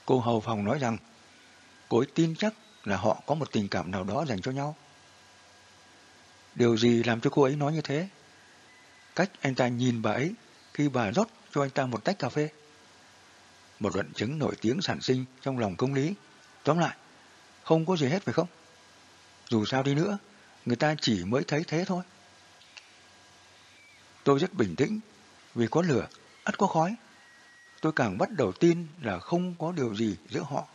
Cô hầu phòng nói rằng cô ấy tin chắc là họ có một tình cảm nào đó dành cho nhau. Điều gì làm cho cô ấy nói như thế? Cách anh ta nhìn bà ấy khi bà rót cho anh ta một tách cà phê. Một luận chứng nổi tiếng sản sinh trong lòng công lý. Tóm lại, không có gì hết phải không? Dù sao đi nữa, người ta chỉ mới thấy thế thôi. Tôi rất bình tĩnh, vì có lửa, ắt có khói. Tôi càng bắt đầu tin là không có điều gì giữa họ,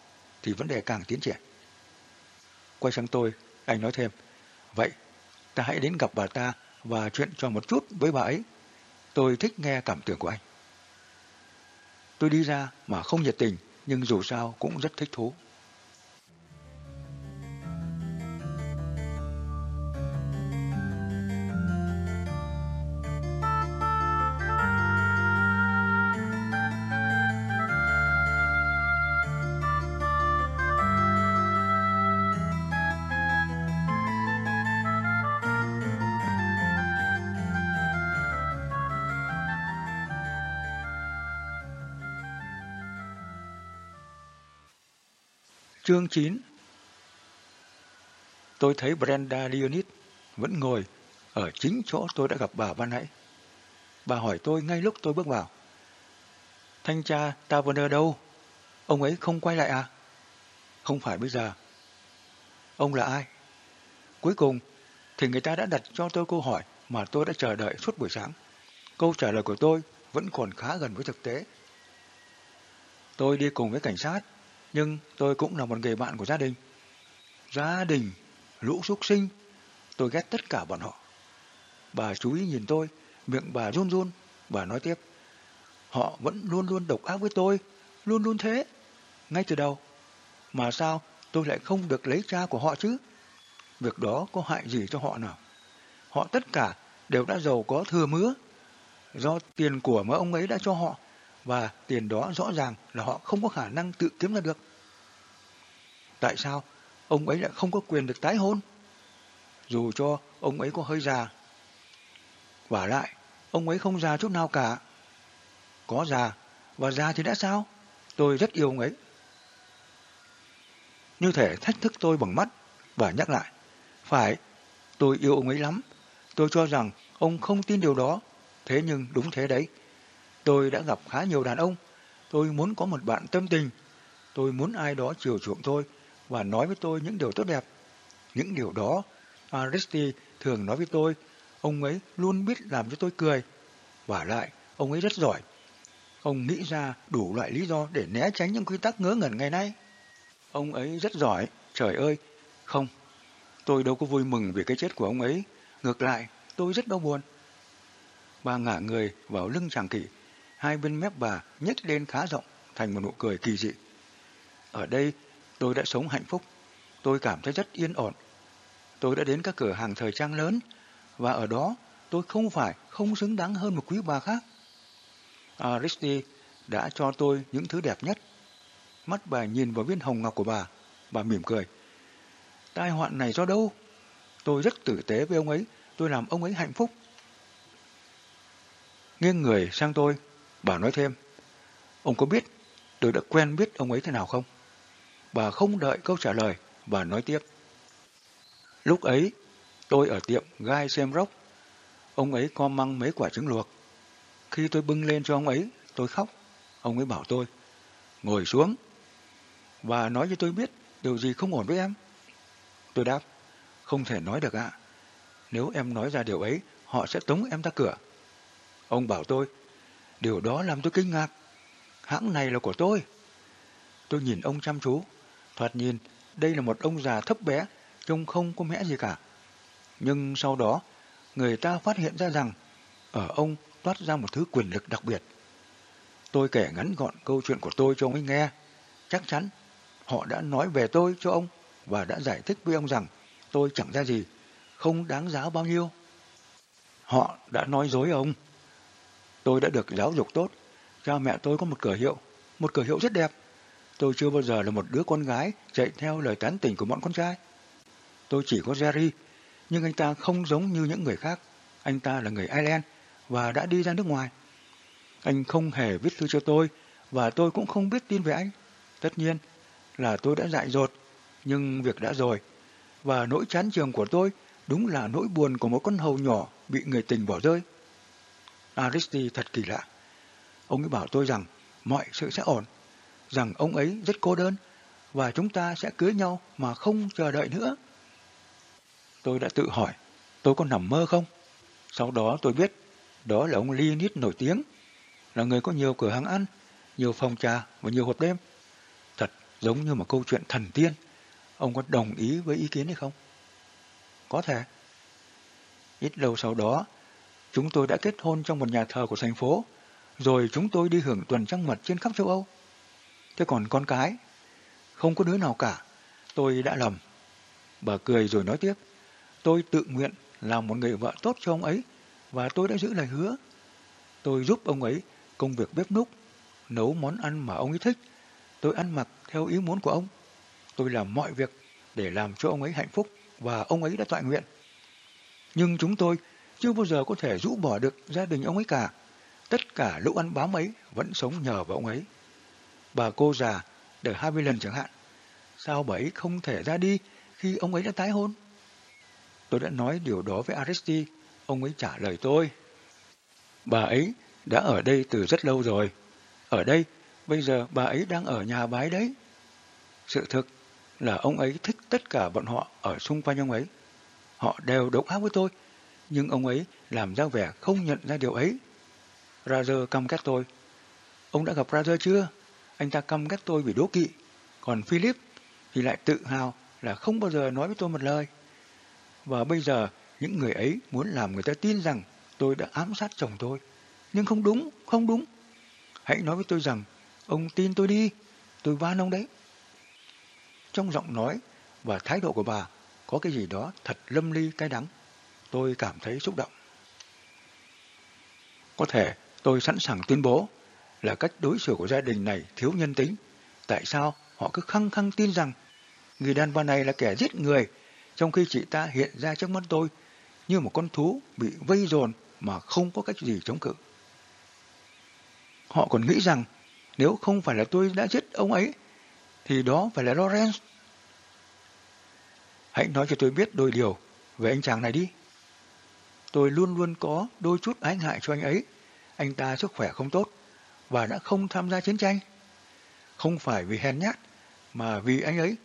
thì vấn đề càng tiến triển. Quay sang tôi, anh nói thêm, vậy ta hãy đến gặp bà ta và chuyện trò một chút với bà ấy. Tôi thích nghe cảm tưởng của anh. Tôi đi ra mà không nhiệt tình, nhưng dù sao cũng rất thích thú. Chương 9 Tôi thấy Brenda Leonid vẫn ngồi ở chính chỗ tôi đã gặp bà ban nãy. Bà hỏi tôi ngay lúc tôi bước vào. Thanh tra Taverner đâu? Ông ấy không quay lại à? Không phải bây giờ. Ông là ai? Cuối cùng thì người ta đã đặt cho tôi câu hỏi mà tôi đã chờ đợi suốt buổi sáng. Câu trả lời của tôi vẫn còn khá gần với thực tế. Tôi đi cùng với cảnh sát nhưng tôi cũng là một người bạn của gia đình. Gia đình, lũ súc sinh, tôi ghét tất cả bọn họ. Bà chú ý nhìn tôi, miệng bà run run, bà nói tiếp. Họ vẫn luôn luôn độc ác với tôi, luôn luôn thế. Ngay từ đầu. Mà sao tôi lại không được lấy cha của họ chứ? Việc đó có hại gì cho họ nào? Họ tất cả đều đã giàu có thừa mứa. Do tiền của mà ông ấy đã cho họ và tiền đó rõ ràng là họ không có khả năng tự kiếm ra được. Tại sao ông ấy lại không có quyền được tái hôn? Dù cho ông ấy có hơi già. Và lại, ông ấy không già chút nào cả. Có già, và già thì đã sao? Tôi rất yêu ông ấy. Như thể thách thức tôi bằng mắt và nhắc lại. Phải, tôi yêu ông ấy lắm. Tôi cho rằng ông không tin điều đó. Thế nhưng đúng thế đấy. Tôi đã gặp khá nhiều đàn ông. Tôi muốn có một bạn tâm tình. Tôi muốn ai đó chiều chuộng tôi và nói với tôi những điều tốt đẹp. Những điều đó, Aristi thường nói với tôi, ông ấy luôn biết làm cho tôi cười. Và lại, ông ấy rất giỏi. Ông nghĩ ra đủ loại lý do để né tránh những quy tắc ngớ ngẩn ngày nay. Ông ấy rất giỏi, trời ơi, không. Tôi đâu có vui mừng vì cái chết của ông ấy. Ngược lại, tôi rất đau buồn. Bà ngả người vào lưng chàng kỵ hai bên mép bà nhếch lên khá rộng thành một nụ cười kỳ dị. Ở đây, tôi đã sống hạnh phúc. Tôi cảm thấy rất yên ổn. Tôi đã đến các cửa hàng thời trang lớn, và ở đó tôi không phải không xứng đáng hơn một quý bà khác. Aristi đã cho tôi những thứ đẹp nhất. Mắt bà nhìn vào viên hồng ngọc của bà, bà mỉm cười. Tai họa này do đâu? Tôi rất tử tế với ông ấy, tôi làm ông ấy hạnh phúc. Nghiêng người sang tôi, Bà nói thêm, ông có biết tôi đã quen biết ông ấy thế nào không? Bà không đợi câu trả lời, bà nói tiếp. Lúc ấy, tôi ở tiệm gai xem rốc. Ông ấy co măng mấy quả trứng luộc. Khi tôi bưng lên cho ông ấy, tôi khóc. Ông ấy bảo tôi, ngồi xuống. Và nói cho tôi biết điều gì không ổn với em. Tôi đáp, không thể nói được ạ. Nếu em nói ra điều ấy, họ sẽ tống em ra cửa. Ông bảo tôi, Điều đó làm tôi kinh ngạc. Hãng này là của tôi. Tôi nhìn ông chăm chú. Thoạt nhìn, đây là một ông già thấp bé, trông không có mẽ gì cả. Nhưng sau đó, người ta phát hiện ra rằng ở ông toát ra một thứ quyền lực đặc biệt. Tôi kể ngắn gọn câu chuyện của tôi cho ông ấy nghe. Chắc chắn, họ đã nói về tôi cho ông và đã giải thích với ông rằng tôi chẳng ra gì, không đáng giá bao nhiêu. Họ đã nói dối ông. Tôi đã được giáo dục tốt. Cha mẹ tôi có một cửa hiệu, một cửa hiệu rất đẹp. Tôi chưa bao giờ là một đứa con gái chạy theo lời tán tỉnh của bọn con trai. Tôi chỉ có Jerry, nhưng anh ta không giống như những người khác. Anh ta là người Ireland và đã đi ra nước ngoài. Anh không hề viết thư cho tôi và tôi cũng không biết tin về anh. Tất nhiên là tôi đã dại dột, nhưng việc đã rồi. Và nỗi chán trường của tôi đúng là nỗi buồn của một con hầu nhỏ bị người tình bỏ rơi. Aristi thật kỳ lạ. Ông ấy bảo tôi rằng mọi sự sẽ ổn, rằng ông ấy rất cô đơn và chúng ta sẽ cưới nhau mà không chờ đợi nữa. Tôi đã tự hỏi, tôi có nằm mơ không? Sau đó tôi biết, đó là ông Leonid nổi tiếng, là người có nhiều cửa hàng ăn, nhiều phòng trà và nhiều hộp đêm. Thật giống như một câu chuyện thần tiên. Ông có đồng ý với ý kiến hay không? Có thể. Ít lâu sau đó, chúng tôi đã kết hôn trong một nhà thờ của thành phố, rồi chúng tôi đi hưởng tuần trăng mật trên khắp châu Âu. Thế còn con cái, không có đứa nào cả, tôi đã lầm. Bà cười rồi nói tiếp, tôi tự nguyện làm một người vợ tốt cho ông ấy, và tôi đã giữ lời hứa. Tôi giúp ông ấy công việc bếp núc, nấu món ăn mà ông ấy thích. Tôi ăn mặc theo ý muốn của ông. Tôi làm mọi việc để làm cho ông ấy hạnh phúc và ông ấy đã tọa nguyện. Nhưng chúng tôi chưa bao giờ có thể rũ bỏ được gia đình ông ấy cả. Tất cả lũ ăn bám ấy vẫn sống nhờ vào ông ấy. Bà cô già đợi hai mươi lần chẳng hạn. Sao bà ấy không thể ra đi khi ông ấy đã tái hôn? Tôi đã nói điều đó với Aristi, Ông ấy trả lời tôi. Bà ấy đã ở đây từ rất lâu rồi. Ở đây, bây giờ bà ấy đang ở nhà bà ấy đấy. Sự thực là ông ấy thích tất cả bọn họ ở xung quanh ông ấy. Họ đều độc ác với tôi, nhưng ông ấy làm ra vẻ không nhận ra điều ấy. Roger căm ghét tôi. Ông đã gặp Roger chưa? Anh ta căm ghét tôi vì đố kỵ. Còn Philip thì lại tự hào là không bao giờ nói với tôi một lời. Và bây giờ những người ấy muốn làm người ta tin rằng tôi đã ám sát chồng tôi. Nhưng không đúng, không đúng. Hãy nói với tôi rằng, ông tin tôi đi, tôi van ông đấy. Trong giọng nói và thái độ của bà có cái gì đó thật lâm ly cái đắng. Tôi cảm thấy xúc động. Có thể tôi sẵn sàng tuyên bố là cách đối xử của gia đình này thiếu nhân tính. Tại sao họ cứ khăng khăng tin rằng người đàn bà này là kẻ giết người, trong khi chị ta hiện ra trước mắt tôi như một con thú bị vây dồn mà không có cách gì chống cự. Họ còn nghĩ rằng nếu không phải là tôi đã giết ông ấy, thì đó phải là Lawrence. Hãy nói cho tôi biết đôi điều về anh chàng này đi. Tôi luôn luôn có đôi chút ái ngại cho anh ấy. Anh ta sức khỏe không tốt và đã không tham gia chiến tranh. Không phải vì hèn nhát, mà vì anh ấy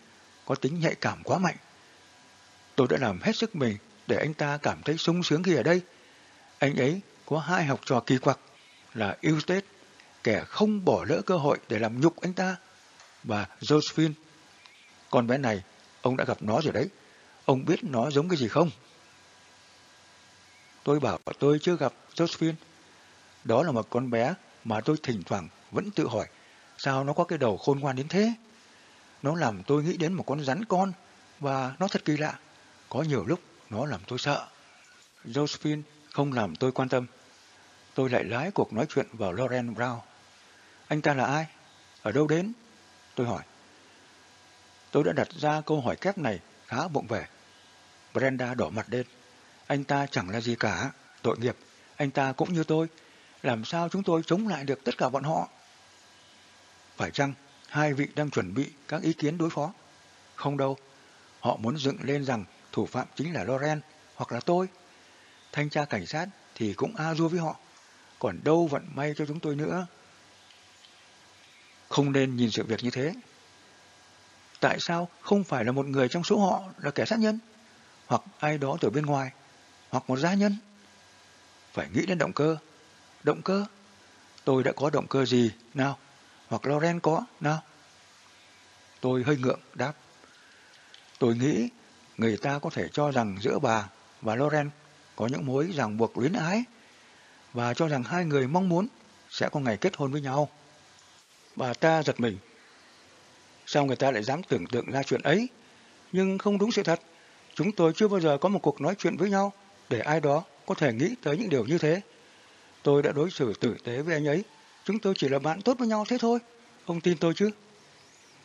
có tính nhạy cảm quá mạnh. Tôi đã làm hết sức mình để anh ta cảm thấy sung sướng khi ở đây. Anh ấy có hai học trò kỳ quặc là Eustace kẻ không bỏ lỡ cơ hội để làm nhục anh ta, và Josephine. Con bé này, ông đã gặp nó rồi đấy. Ông biết nó giống cái gì không? Tôi bảo, tôi chưa gặp Josephine. Đó là một con bé mà tôi thỉnh thoảng vẫn tự hỏi, sao nó có cái đầu khôn ngoan đến thế. Nó làm tôi nghĩ đến một con rắn con và nó thật kỳ lạ. Có nhiều lúc nó làm tôi sợ. Josephine không làm tôi quan tâm. Tôi lại lái cuộc nói chuyện vào Lauren Brown. Anh ta là ai? Ở đâu đến? Tôi hỏi. Tôi đã đặt ra câu hỏi kép này khá bụng về. Brenda đỏ mặt lên. Anh ta chẳng là gì cả. Tội nghiệp. Anh ta cũng như tôi. Làm sao chúng tôi chống lại được tất cả bọn họ? Phải chăng hai vị đang chuẩn bị các ý kiến đối phó? Không đâu. Họ muốn dựng lên rằng thủ phạm chính là Loren hoặc là tôi. Thanh tra cảnh sát thì cũng a du với họ. Còn đâu vận may cho chúng tôi nữa. Không nên nhìn sự việc như thế. Tại sao không phải là một người trong số họ là kẻ sát nhân? Hoặc ai đó từ bên ngoài? Hoặc một gia nhân? Phải nghĩ đến động cơ. Động cơ? Tôi đã có động cơ gì? Nào? Hoặc Loren có? Nào? Tôi hơi ngượng, đáp. Tôi nghĩ người ta có thể cho rằng giữa bà và Loren có những mối ràng buộc luyến ái và cho rằng hai người mong muốn sẽ có ngày kết hôn với nhau. Bà ta giật mình. Sao người ta lại dám tưởng tượng ra chuyện ấy? Nhưng không đúng sự thật. Chúng tôi chưa bao giờ có một cuộc nói chuyện với nhau để ai đó có thể nghĩ tới những điều như thế. Tôi đã đối xử tử tế với anh ấy. Chúng tôi chỉ là bạn tốt với nhau thế thôi. Ông tin tôi chứ?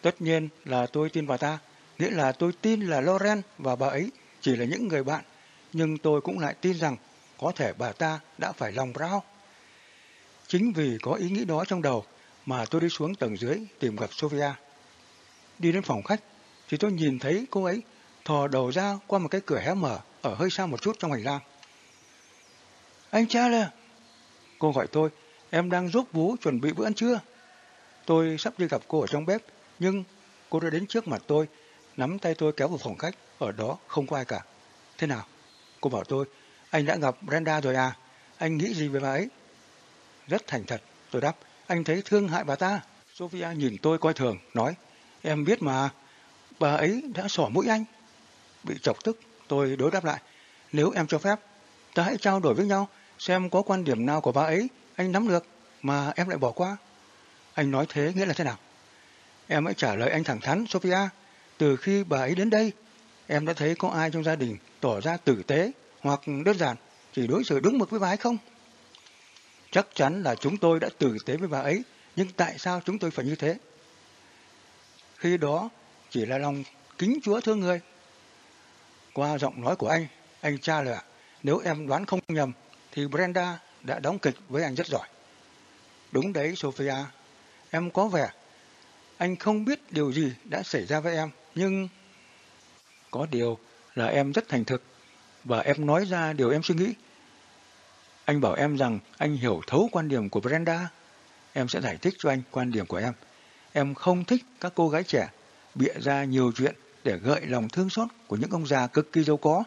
Tất nhiên là tôi tin bà ta. Nghĩa là tôi tin là Loren và bà ấy chỉ là những người bạn. Nhưng tôi cũng lại tin rằng có thể bà ta đã phải lòng rao. Chính vì có ý nghĩ đó trong đầu mà tôi đi xuống tầng dưới tìm gặp Sophia. đi đến phòng khách, thì tôi nhìn thấy cô ấy thò đầu ra qua một cái cửa hé mở ở hơi xa một chút trong hành lang. Anh cha Charles, cô gọi tôi, em đang giúp bố chuẩn bị bữa ăn trưa. Tôi sắp đi gặp cô ở trong bếp, nhưng cô đã đến trước mặt tôi, nắm tay tôi kéo vào phòng khách, ở đó không có ai cả. Thế nào? Cô bảo tôi, anh đã gặp Brenda rồi à? Anh nghĩ gì về bà ấy? Rất thành thật, tôi đáp, anh thấy thương hại bà ta. Sophia nhìn tôi coi thường, nói, em biết mà, bà ấy đã xỏ mũi anh. Bị chọc tức, tôi đối đáp lại, nếu em cho phép, ta hãy trao đổi với nhau, xem có quan điểm nào của bà ấy anh nắm được mà em lại bỏ qua. Anh nói thế nghĩa là thế nào? Em hãy trả lời anh thẳng thắn, Sophia. Từ khi bà ấy đến đây, em đã thấy có ai trong gia đình tỏ ra tử tế hoặc đơn giản chỉ đối xử đúng mực với bà ấy không? Chắc chắn là chúng tôi đã tử tế với bà ấy, nhưng tại sao chúng tôi phải như thế? Khi đó chỉ là lòng kính chúa thương người. Qua giọng nói của anh, anh cha ạ, nếu em đoán không nhầm, thì Brenda đã đóng kịch với anh rất giỏi. Đúng đấy Sophia, em có vẻ anh không biết điều gì đã xảy ra với em, nhưng có điều là em rất thành thực và em nói ra điều em suy nghĩ. Anh bảo em rằng anh hiểu thấu quan điểm của Brenda. Em sẽ giải thích cho anh quan điểm của em. Em không thích các cô gái trẻ bịa ra nhiều chuyện để gợi lòng thương xót của những ông già cực kỳ giàu có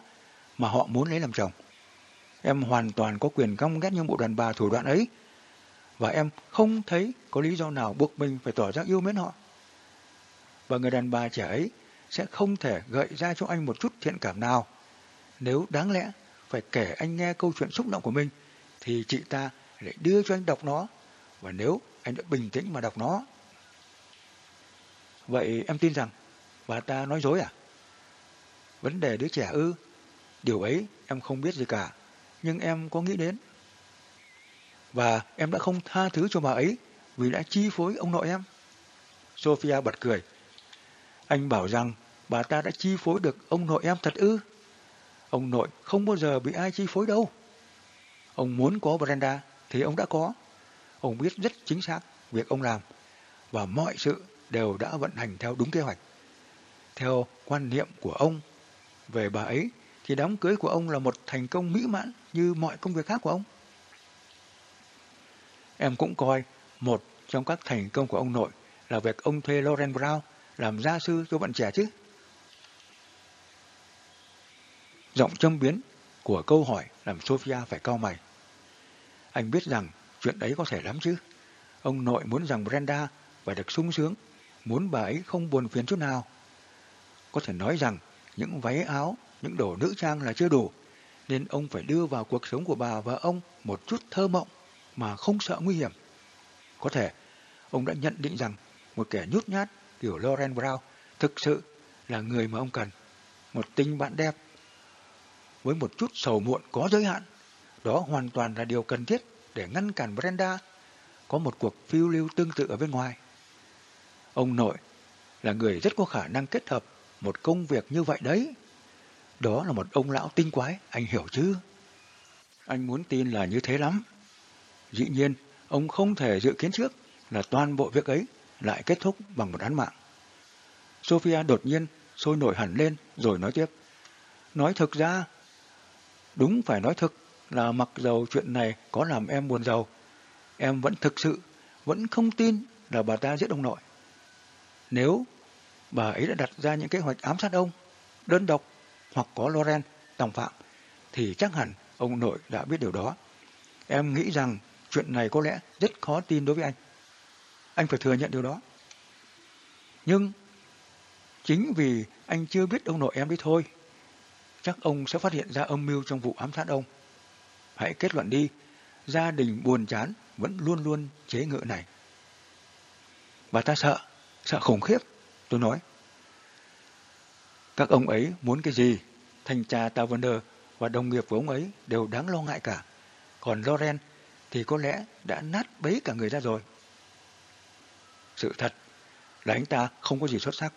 mà họ muốn lấy làm chồng. Em hoàn toàn có quyền căm ghét những bộ đàn bà thủ đoạn ấy và em không thấy có lý do nào buộc mình phải tỏ ra yêu mến họ. Và người đàn bà trẻ ấy sẽ không thể gợi ra cho anh một chút thiện cảm nào. Nếu đáng lẽ phải kể anh nghe câu chuyện xúc động của mình, thì chị ta lại đưa cho anh đọc nó. Và nếu anh đã bình tĩnh mà đọc nó. Vậy em tin rằng bà ta nói dối à? Vấn đề đứa trẻ ư? Điều ấy em không biết gì cả, nhưng em có nghĩ đến. Và em đã không tha thứ cho bà ấy vì đã chi phối ông nội em. Sophia bật cười. Anh bảo rằng bà ta đã chi phối được ông nội em thật ư? Ông nội không bao giờ bị ai chi phối đâu. Ông muốn có Brenda thì ông đã có. Ông biết rất chính xác việc ông làm và mọi sự đều đã vận hành theo đúng kế hoạch. Theo quan niệm của ông về bà ấy thì đám cưới của ông là một thành công mỹ mãn như mọi công việc khác của ông. Em cũng coi một trong các thành công của ông nội là việc ông thuê Lauren Brown làm gia sư cho bạn trẻ chứ. Giọng châm biến của câu hỏi làm Sophia phải cau mày. Anh biết rằng chuyện ấy có thể lắm chứ. Ông nội muốn rằng Brenda phải được sung sướng, muốn bà ấy không buồn phiền chút nào. Có thể nói rằng những váy áo, những đồ nữ trang là chưa đủ, nên ông phải đưa vào cuộc sống của bà và ông một chút thơ mộng mà không sợ nguy hiểm. Có thể ông đã nhận định rằng một kẻ nhút nhát kiểu Lauren Brown thực sự là người mà ông cần. Một tình bạn đẹp với một chút sầu muộn có giới hạn. Đó hoàn toàn là điều cần thiết để ngăn cản Brenda có một cuộc phiêu lưu tương tự ở bên ngoài. Ông nội là người rất có khả năng kết hợp một công việc như vậy đấy. Đó là một ông lão tinh quái, anh hiểu chứ? Anh muốn tin là như thế lắm. Dĩ nhiên, ông không thể dự kiến trước là toàn bộ việc ấy lại kết thúc bằng một án mạng. Sophia đột nhiên sôi nổi hẳn lên rồi nói tiếp. Nói thực ra, đúng phải nói thực là mặc dầu chuyện này có làm em buồn giàu, em vẫn thực sự, vẫn không tin là bà ta giết ông nội. Nếu bà ấy đã đặt ra những kế hoạch ám sát ông, đơn độc hoặc có Loren, đồng phạm, thì chắc hẳn ông nội đã biết điều đó. Em nghĩ rằng chuyện này có lẽ rất khó tin đối với anh. Anh phải thừa nhận điều đó. Nhưng chính vì anh chưa biết ông nội em đấy thôi, chắc ông sẽ phát hiện ra âm mưu trong vụ ám sát ông. Hãy kết luận đi, gia đình buồn chán vẫn luôn luôn chế ngự này. Bà ta sợ, sợ khủng khiếp, tôi nói. Các ông ấy muốn cái gì? Thanh tra Tavander và đồng nghiệp của ông ấy đều đáng lo ngại cả. Còn Loren thì có lẽ đã nát bấy cả người ra rồi. Sự thật là anh ta không có gì xuất sắc.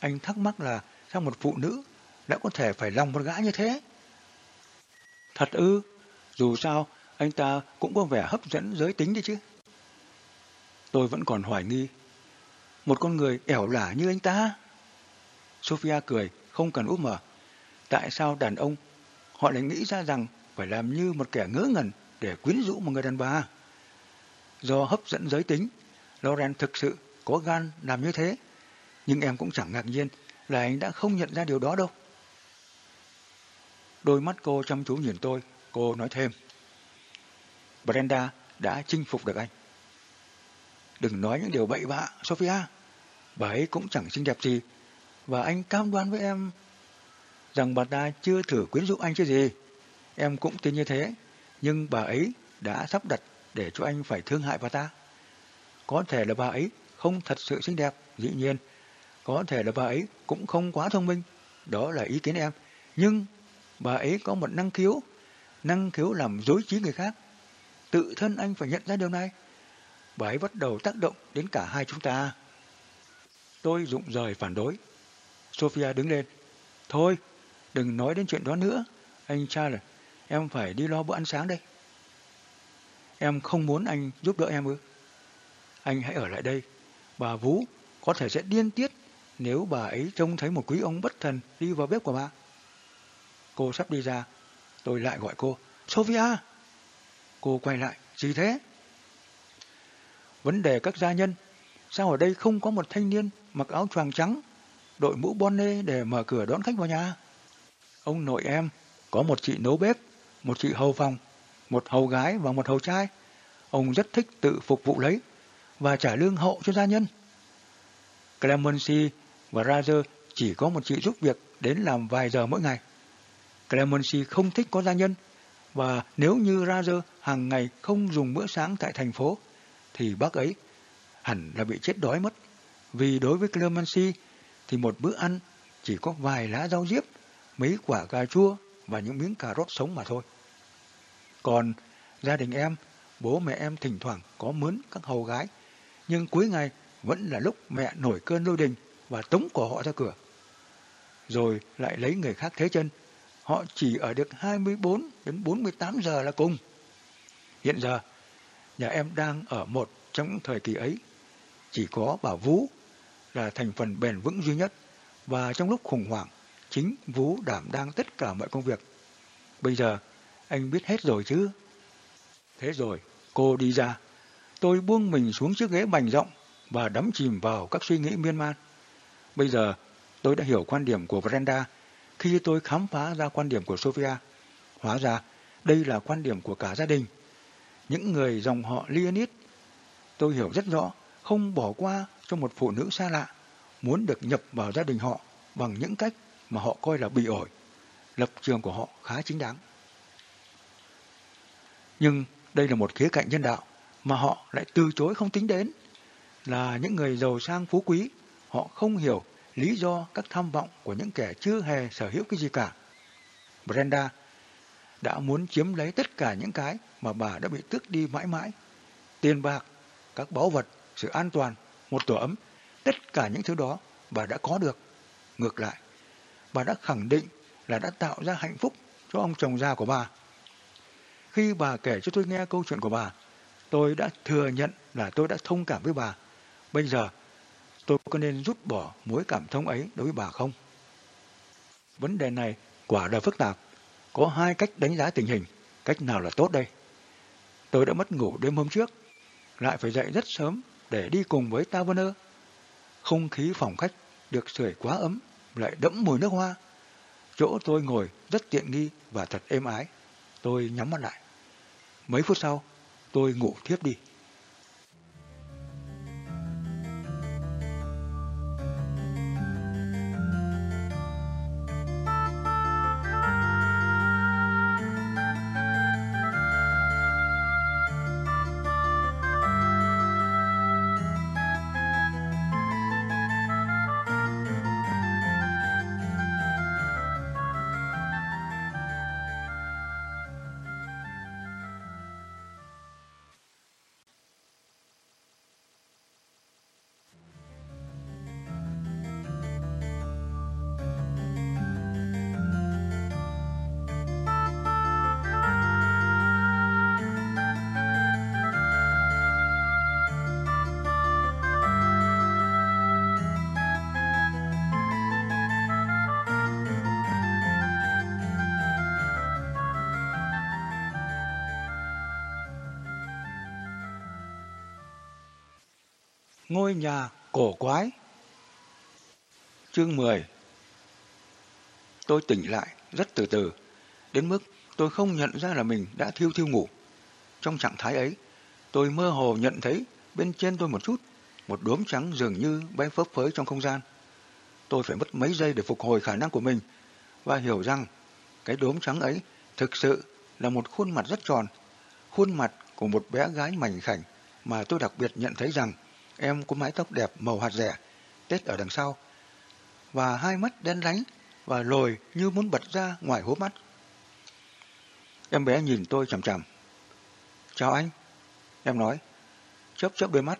Anh thắc mắc là sao một phụ nữ đã có thể phải lòng một gã như thế? Thật ư, dù sao anh ta cũng có vẻ hấp dẫn giới tính đi chứ. Tôi vẫn còn hoài nghi một con người ẻo lả như anh ta. Sophia cười, không cần úp mở. Tại sao đàn ông họ lại nghĩ ra rằng phải làm như một kẻ ngớ ngẩn để quyến rũ một người đàn bà? Do hấp dẫn giới tính, Lauren thực sự có gan làm như thế. Nhưng em cũng chẳng ngạc nhiên là anh đã không nhận ra điều đó đâu. Đôi mắt cô chăm chú nhìn tôi, cô nói thêm. Brenda đã chinh phục được anh. Đừng nói những điều bậy bạ, Sophia. Bà ấy cũng chẳng xinh đẹp gì. Và anh cam đoan với em rằng bà ta chưa thử quyến rũ anh chứ gì. Em cũng tin như thế. Nhưng bà ấy đã sắp đặt để cho anh phải thương hại bà ta. Có thể là bà ấy không thật sự xinh đẹp, dĩ nhiên. Có thể là bà ấy cũng không quá thông minh. Đó là ý kiến em. Nhưng bà ấy có một năng khiếu. Năng khiếu làm dối trí người khác. Tự thân anh phải nhận ra điều này. Bà ấy bắt đầu tác động đến cả hai chúng ta. Tôi rụng rời phản đối. Sophia đứng lên. Thôi, đừng nói đến chuyện đó nữa. Anh Charles, em phải đi lo bữa ăn sáng đây. Em không muốn anh giúp đỡ em ư? Anh hãy ở lại đây. Bà Vũ có thể sẽ điên tiết nếu bà ấy trông thấy một quý ông bất thần đi vào bếp của bà. Cô sắp đi ra. Tôi lại gọi cô. Sophia! Cô quay lại. Gì thế? Vấn đề các gia nhân. Sao ở đây không có một thanh niên mặc áo choàng trắng, đội mũ bonnet để mở cửa đón khách vào nhà? Ông nội em có một chị nấu bếp, một chị hầu phòng, một hầu gái và một hầu trai. Ông rất thích tự phục vụ lấy và trả lương hậu cho gia nhân. Clemency và Roger chỉ có một chị giúp việc đến làm vài giờ mỗi ngày. Clemency không thích có gia nhân và nếu như Roger hàng ngày không dùng bữa sáng tại thành phố thì bác ấy hẳn là bị chết đói mất. Vì đối với Clemency thì một bữa ăn chỉ có vài lá rau diếp, mấy quả cà chua và những miếng cà rốt sống mà thôi. Còn gia đình em, bố mẹ em thỉnh thoảng có mướn các hầu gái, nhưng cuối ngày vẫn là lúc mẹ nổi cơn lôi đình và tống cổ họ ra cửa. Rồi lại lấy người khác thế chân, họ chỉ ở được 24 đến 48 giờ là cùng. Hiện giờ, nhà em đang ở một trong thời kỳ ấy. Chỉ có bà Vũ là thành phần bền vững duy nhất và trong lúc khủng hoảng, chính Vũ đảm đang tất cả mọi công việc. Bây giờ, anh biết hết rồi chứ? Thế rồi, cô đi ra. Tôi buông mình xuống chiếc ghế bành rộng và đắm chìm vào các suy nghĩ miên man. Bây giờ, tôi đã hiểu quan điểm của Brenda khi tôi khám phá ra quan điểm của Sophia. Hóa ra, đây là quan điểm của cả gia đình. Những người dòng họ Leonid, tôi hiểu rất rõ, không bỏ qua cho một phụ nữ xa lạ, muốn được nhập vào gia đình họ bằng những cách mà họ coi là bị ổi. Lập trường của họ khá chính đáng. Nhưng đây là một khía cạnh nhân đạo mà họ lại từ chối không tính đến. Là những người giàu sang phú quý, họ không hiểu lý do các tham vọng của những kẻ chưa hề sở hữu cái gì cả. Brenda đã muốn chiếm lấy tất cả những cái mà bà đã bị tước đi mãi mãi. Tiền bạc, các báu vật, sự an toàn, một tổ ấm, tất cả những thứ đó bà đã có được. Ngược lại, bà đã khẳng định là đã tạo ra hạnh phúc cho ông chồng già của bà. Khi bà kể cho tôi nghe câu chuyện của bà, tôi đã thừa nhận là tôi đã thông cảm với bà. Bây giờ, tôi có nên rút bỏ mối cảm thông ấy đối với bà không? Vấn đề này quả là phức tạp. Có hai cách đánh giá tình hình. Cách nào là tốt đây? Tôi đã mất ngủ đêm hôm trước, lại phải dậy rất sớm để đi cùng với Taverner. Không khí phòng khách được sưởi quá ấm, lại đẫm mùi nước hoa. Chỗ tôi ngồi rất tiện nghi và thật êm ái. Tôi nhắm mắt lại. Mấy phút sau, tôi ngủ thiếp đi. Ngôi nhà cổ quái Chương 10 Tôi tỉnh lại rất từ từ, đến mức tôi không nhận ra là mình đã thiêu thiêu ngủ. Trong trạng thái ấy, tôi mơ hồ nhận thấy bên trên tôi một chút, một đốm trắng dường như bay phấp phới trong không gian. Tôi phải mất mấy giây để phục hồi khả năng của mình và hiểu rằng cái đốm trắng ấy thực sự là một khuôn mặt rất tròn, khuôn mặt của một bé gái mảnh khảnh mà tôi đặc biệt nhận thấy rằng em có mái tóc đẹp màu hạt rẻ, tết ở đằng sau, và hai mắt đen lánh và lồi như muốn bật ra ngoài hố mắt. Em bé nhìn tôi chằm chằm. Chào anh. Em nói. Chớp chớp đôi mắt.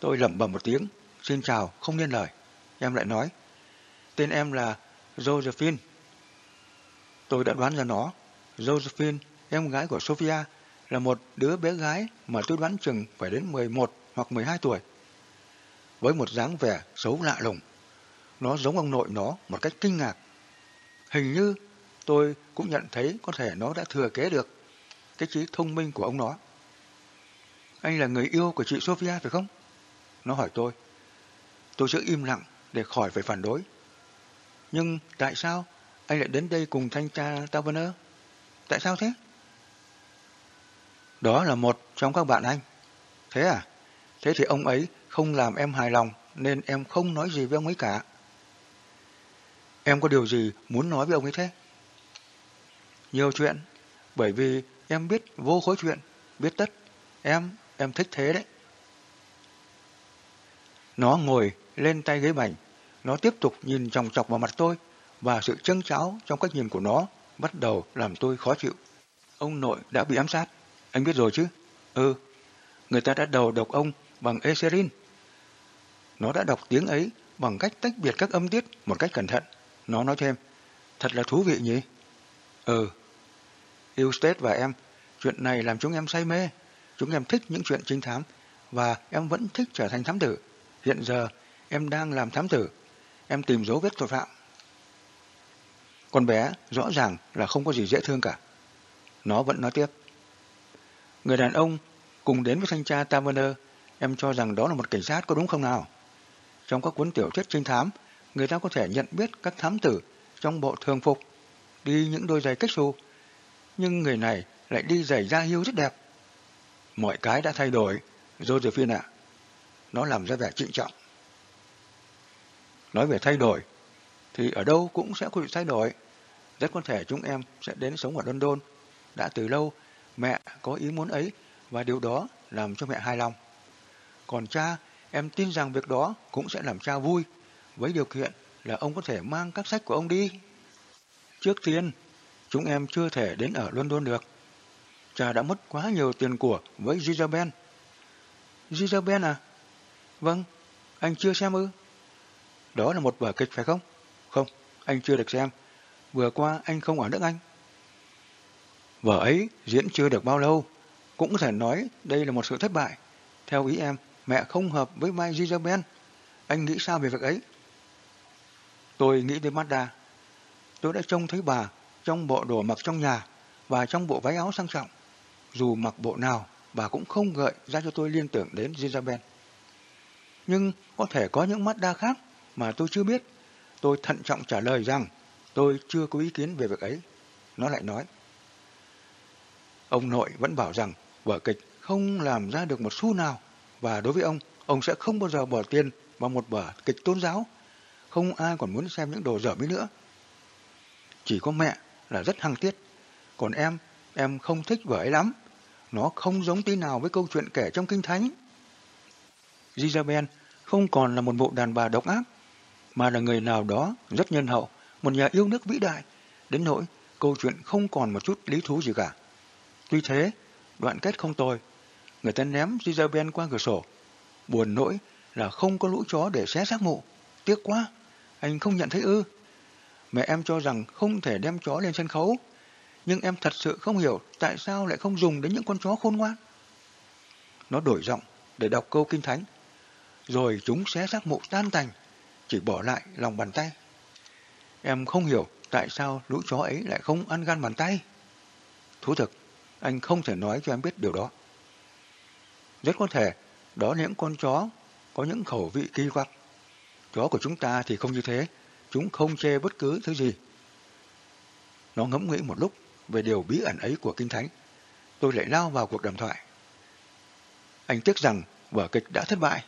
Tôi lẩm bẩm một tiếng. Xin chào, không nên lời. Em lại nói. Tên em là Josephine. Tôi đã đoán ra nó. Josephine, em gái của Sophia, là một đứa bé gái mà tôi đoán chừng phải đến 11 hoặc 12 tuổi. Với một dáng vẻ xấu lạ lùng. Nó giống ông nội nó một cách kinh ngạc. Hình như tôi cũng nhận thấy có thể nó đã thừa kế được cái trí thông minh của ông nó. Anh là người yêu của chị Sophia phải không? Nó hỏi tôi. Tôi sẽ im lặng để khỏi phải phản đối. Nhưng tại sao anh lại đến đây cùng thanh tra Taverner? Tại sao thế? Đó là một trong các bạn anh. Thế à? Thế thì ông ấy không làm em hài lòng nên em không nói gì với ông ấy cả. Em có điều gì muốn nói với ông ấy thế? Nhiều chuyện, bởi vì em biết vô khối chuyện, biết tất. Em, em thích thế đấy. Nó ngồi lên tay ghế bành, nó tiếp tục nhìn chòng chọc vào mặt tôi và sự chân cháo trong cách nhìn của nó bắt đầu làm tôi khó chịu. Ông nội đã bị ám sát, anh biết rồi chứ? Ừ, người ta đã đầu độc ông bằng Eserin. Nó đã đọc tiếng ấy bằng cách tách biệt các âm tiết một cách cẩn thận. Nó nói thêm, thật là thú vị nhỉ? Ừ, Eustace và em, chuyện này làm chúng em say mê. Chúng em thích những chuyện trinh thám và em vẫn thích trở thành thám tử. Hiện giờ em đang làm thám tử. Em tìm dấu vết tội phạm. Con bé rõ ràng là không có gì dễ thương cả. Nó vẫn nói tiếp. Người đàn ông cùng đến với thanh tra Taverner, em cho rằng đó là một cảnh sát có đúng không nào? Trong các cuốn tiểu thuyết trinh thám, người ta có thể nhận biết các thám tử trong bộ thường phục, đi những đôi giày cách xù. Nhưng người này lại đi giày da hiu rất đẹp. Mọi cái đã thay đổi, Josephine ạ. Nó làm ra vẻ trịnh trọng. Nói về thay đổi, thì ở đâu cũng sẽ có sự thay đổi. Rất có thể chúng em sẽ đến sống ở London. Đã từ lâu, mẹ có ý muốn ấy và điều đó làm cho mẹ hài lòng. Còn cha, em tin rằng việc đó cũng sẽ làm cha vui, với điều kiện là ông có thể mang các sách của ông đi. Trước tiên, chúng em chưa thể đến ở London được. Cha đã mất quá nhiều tiền của với Jezabel. Jezabel à? Vâng, anh chưa xem ư? Đó là một vở kịch phải không? Không, anh chưa được xem. Vừa qua anh không ở nước Anh. Vở ấy diễn chưa được bao lâu. Cũng có thể nói đây là một sự thất bại. Theo ý em, mẹ không hợp với Mai Jezabel. Anh nghĩ sao về việc ấy? Tôi nghĩ đến Mazda. Tôi đã trông thấy bà trong bộ đồ mặc trong nhà và trong bộ váy áo sang trọng. Dù mặc bộ nào, bà cũng không gợi ra cho tôi liên tưởng đến Jezabel. Nhưng có thể có những Mazda khác mà tôi chưa biết. Tôi thận trọng trả lời rằng tôi chưa có ý kiến về việc ấy. Nó lại nói. Ông nội vẫn bảo rằng vở kịch không làm ra được một xu nào và đối với ông, ông sẽ không bao giờ bỏ tiền vào một vở kịch tôn giáo. Không ai còn muốn xem những đồ dở mới nữa. Chỉ có mẹ là rất hăng tiết. Còn em, em không thích vở ấy lắm. Nó không giống tí nào với câu chuyện kể trong Kinh Thánh. Jezabel không còn là một bộ đàn bà độc ác, mà là người nào đó rất nhân hậu, một nhà yêu nước vĩ đại, đến nỗi câu chuyện không còn một chút lý thú gì cả. Tuy thế, đoạn kết không tồi. Người ta ném Jezabel qua cửa sổ. Buồn nỗi là không có lũ chó để xé xác mụ. Tiếc quá, anh không nhận thấy ư. Mẹ em cho rằng không thể đem chó lên sân khấu, nhưng em thật sự không hiểu tại sao lại không dùng đến những con chó khôn ngoan. Nó đổi giọng để đọc câu kinh thánh, rồi chúng xé xác mụ tan tành, chỉ bỏ lại lòng bàn tay. Em không hiểu tại sao lũ chó ấy lại không ăn gan bàn tay. Thú thực, anh không thể nói cho em biết điều đó. Rất có thể đó là những con chó có những khẩu vị kỳ quặc. Chó của chúng ta thì không như thế, chúng không chê bất cứ thứ gì. Nó ngẫm nghĩ một lúc về điều bí ẩn ấy của Kinh Thánh. Tôi lại lao vào cuộc đàm thoại. Anh tiếc rằng vở kịch đã thất bại.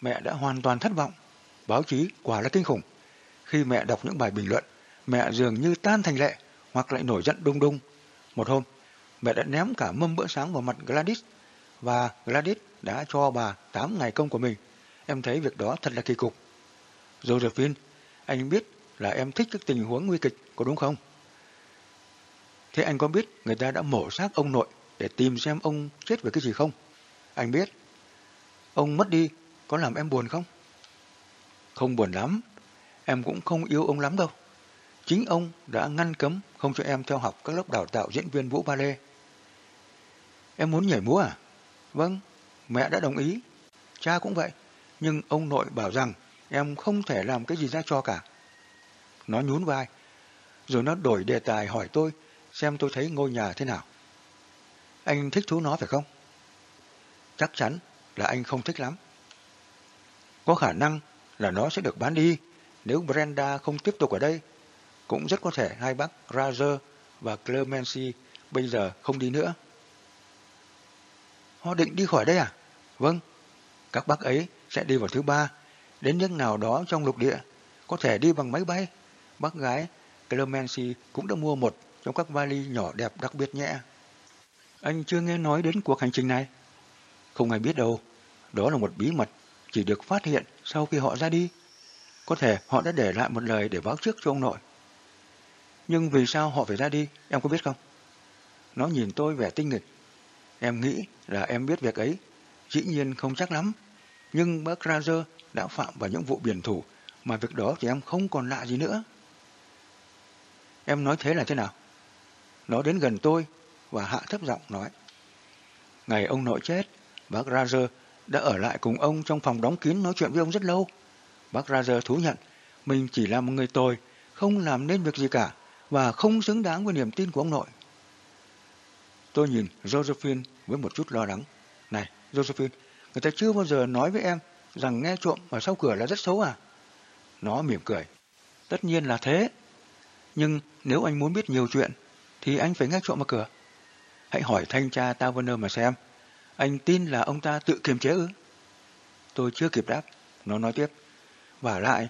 Mẹ đã hoàn toàn thất vọng. Báo chí quả là kinh khủng. Khi mẹ đọc những bài bình luận, mẹ dường như tan thành lệ hoặc lại nổi giận đung đung. Một hôm, mẹ đã ném cả mâm bữa sáng vào mặt Gladys và Gladys đã cho bà 8 ngày công của mình. Em thấy việc đó thật là kỳ cục. Josephine, anh biết là em thích các tình huống nguy kịch, có đúng không? Thế anh có biết người ta đã mổ xác ông nội để tìm xem ông chết về cái gì không? Anh biết. Ông mất đi, có làm em buồn không? Không buồn lắm. Em cũng không yêu ông lắm đâu. Chính ông đã ngăn cấm không cho em theo học các lớp đào tạo diễn viên vũ ballet. Em muốn nhảy múa à? Vâng, mẹ đã đồng ý. Cha cũng vậy. Nhưng ông nội bảo rằng em không thể làm cái gì ra cho cả. Nó nhún vai. Rồi nó đổi đề tài hỏi tôi xem tôi thấy ngôi nhà thế nào. Anh thích thú nó phải không? Chắc chắn là anh không thích lắm. Có khả năng là nó sẽ được bán đi nếu Brenda không tiếp tục ở đây. Cũng rất có thể hai bác Roger và Clemency bây giờ không đi nữa. Họ định đi khỏi đây à? Vâng, các bác ấy sẽ đi vào thứ ba, đến những nào đó trong lục địa, có thể đi bằng máy bay. Bác gái Clemency cũng đã mua một trong các vali nhỏ đẹp đặc biệt nhẹ. Anh chưa nghe nói đến cuộc hành trình này. Không ai biết đâu, đó là một bí mật chỉ được phát hiện sau khi họ ra đi. Có thể họ đã để lại một lời để báo trước cho ông nội. Nhưng vì sao họ phải ra đi, em có biết không? Nó nhìn tôi vẻ tinh nghịch. Em nghĩ là em biết việc ấy, dĩ nhiên không chắc lắm. Nhưng bác Razer đã phạm vào những vụ biển thủ, mà việc đó thì em không còn lạ gì nữa. Em nói thế là thế nào? Nó đến gần tôi và hạ thấp giọng nói. Ngày ông nội chết, bác Razer đã ở lại cùng ông trong phòng đóng kín nói chuyện với ông rất lâu. Bác Razer thú nhận mình chỉ là một người tồi, không làm nên việc gì cả và không xứng đáng với niềm tin của ông nội. Tôi nhìn Josephine với một chút lo lắng. Này, Josephine, người ta chưa bao giờ nói với em rằng nghe trộm ở sau cửa là rất xấu à? Nó mỉm cười. Tất nhiên là thế. Nhưng nếu anh muốn biết nhiều chuyện, thì anh phải nghe trộm ở cửa. Hãy hỏi thanh tra Taverner mà xem. Anh tin là ông ta tự kiềm chế ư? Tôi chưa kịp đáp. Nó nói tiếp. Và lại,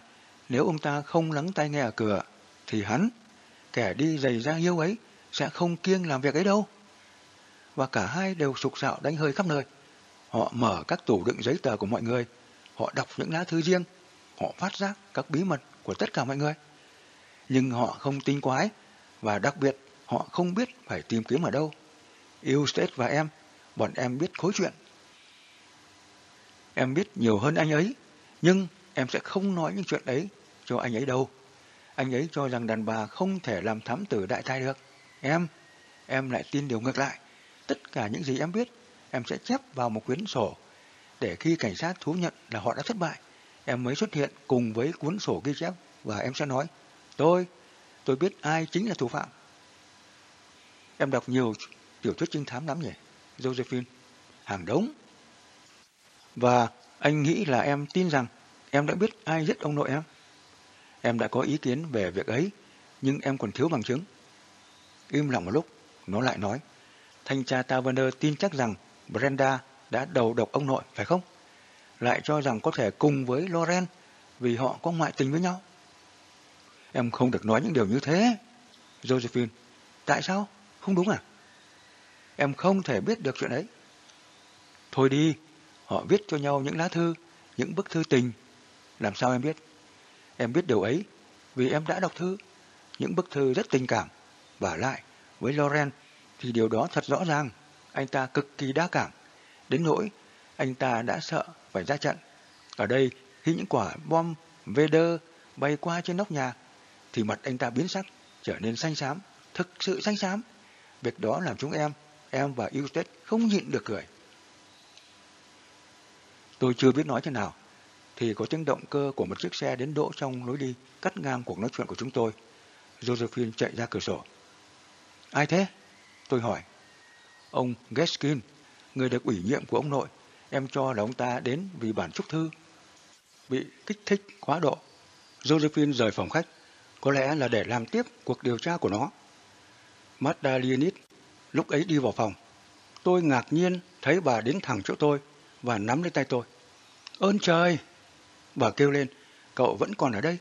nếu ông ta không lắng tay nghe ở cửa, thì hắn, kẻ đi giày da yêu ấy, sẽ không kiêng làm việc ấy đâu. Và cả hai đều sục sạo đánh hơi khắp nơi. Họ mở các tủ đựng giấy tờ của mọi người. Họ đọc những lá thư riêng. Họ phát giác các bí mật của tất cả mọi người. Nhưng họ không tinh quái và đặc biệt họ không biết phải tìm kiếm ở đâu. Eustace và em, bọn em biết khối chuyện. Em biết nhiều hơn anh ấy, nhưng em sẽ không nói những chuyện ấy cho anh ấy đâu. Anh ấy cho rằng đàn bà không thể làm thám tử đại thai được. Em, em lại tin điều ngược lại. Tất cả những gì em biết, em sẽ chép vào một quyển sổ. Để khi cảnh sát thú nhận là họ đã thất bại, em mới xuất hiện cùng với cuốn sổ ghi chép và em sẽ nói, tôi, tôi biết ai chính là thủ phạm. Em đọc nhiều tiểu thuyết trinh thám lắm nhỉ, Josephine? Hàng đống. Và anh nghĩ là em tin rằng em đã biết ai giết ông nội em. Em đã có ý kiến về việc ấy, nhưng em còn thiếu bằng chứng. Im lặng một lúc, nó lại nói, thanh tra Taverner tin chắc rằng Brenda đã đầu độc ông nội, phải không? Lại cho rằng có thể cùng với Loren vì họ có ngoại tình với nhau. Em không được nói những điều như thế. Josephine, tại sao? Không đúng à? Em không thể biết được chuyện ấy. Thôi đi, họ viết cho nhau những lá thư, những bức thư tình. Làm sao em biết? Em biết điều ấy vì em đã đọc thư. Những bức thư rất tình cảm. Và lại, với Loren thì điều đó thật rõ ràng. Anh ta cực kỳ đa cảm. Đến nỗi anh ta đã sợ phải ra trận. Ở đây, khi những quả bom Vader bay qua trên nóc nhà, thì mặt anh ta biến sắc, trở nên xanh xám, thực sự xanh xám. Việc đó làm chúng em, em và Eustace không nhịn được cười. Tôi chưa biết nói thế nào, thì có tiếng động cơ của một chiếc xe đến đỗ trong lối đi, cắt ngang cuộc nói chuyện của chúng tôi. Josephine chạy ra cửa sổ. Ai thế? Tôi hỏi. Ông Geskin, người được ủy nhiệm của ông nội, em cho là ông ta đến vì bản chúc thư. Bị kích thích quá độ, Josephine rời phòng khách, có lẽ là để làm tiếp cuộc điều tra của nó. Mazda lúc ấy đi vào phòng. Tôi ngạc nhiên thấy bà đến thẳng chỗ tôi và nắm lấy tay tôi. Ơn trời! Bà kêu lên, cậu vẫn còn ở đây.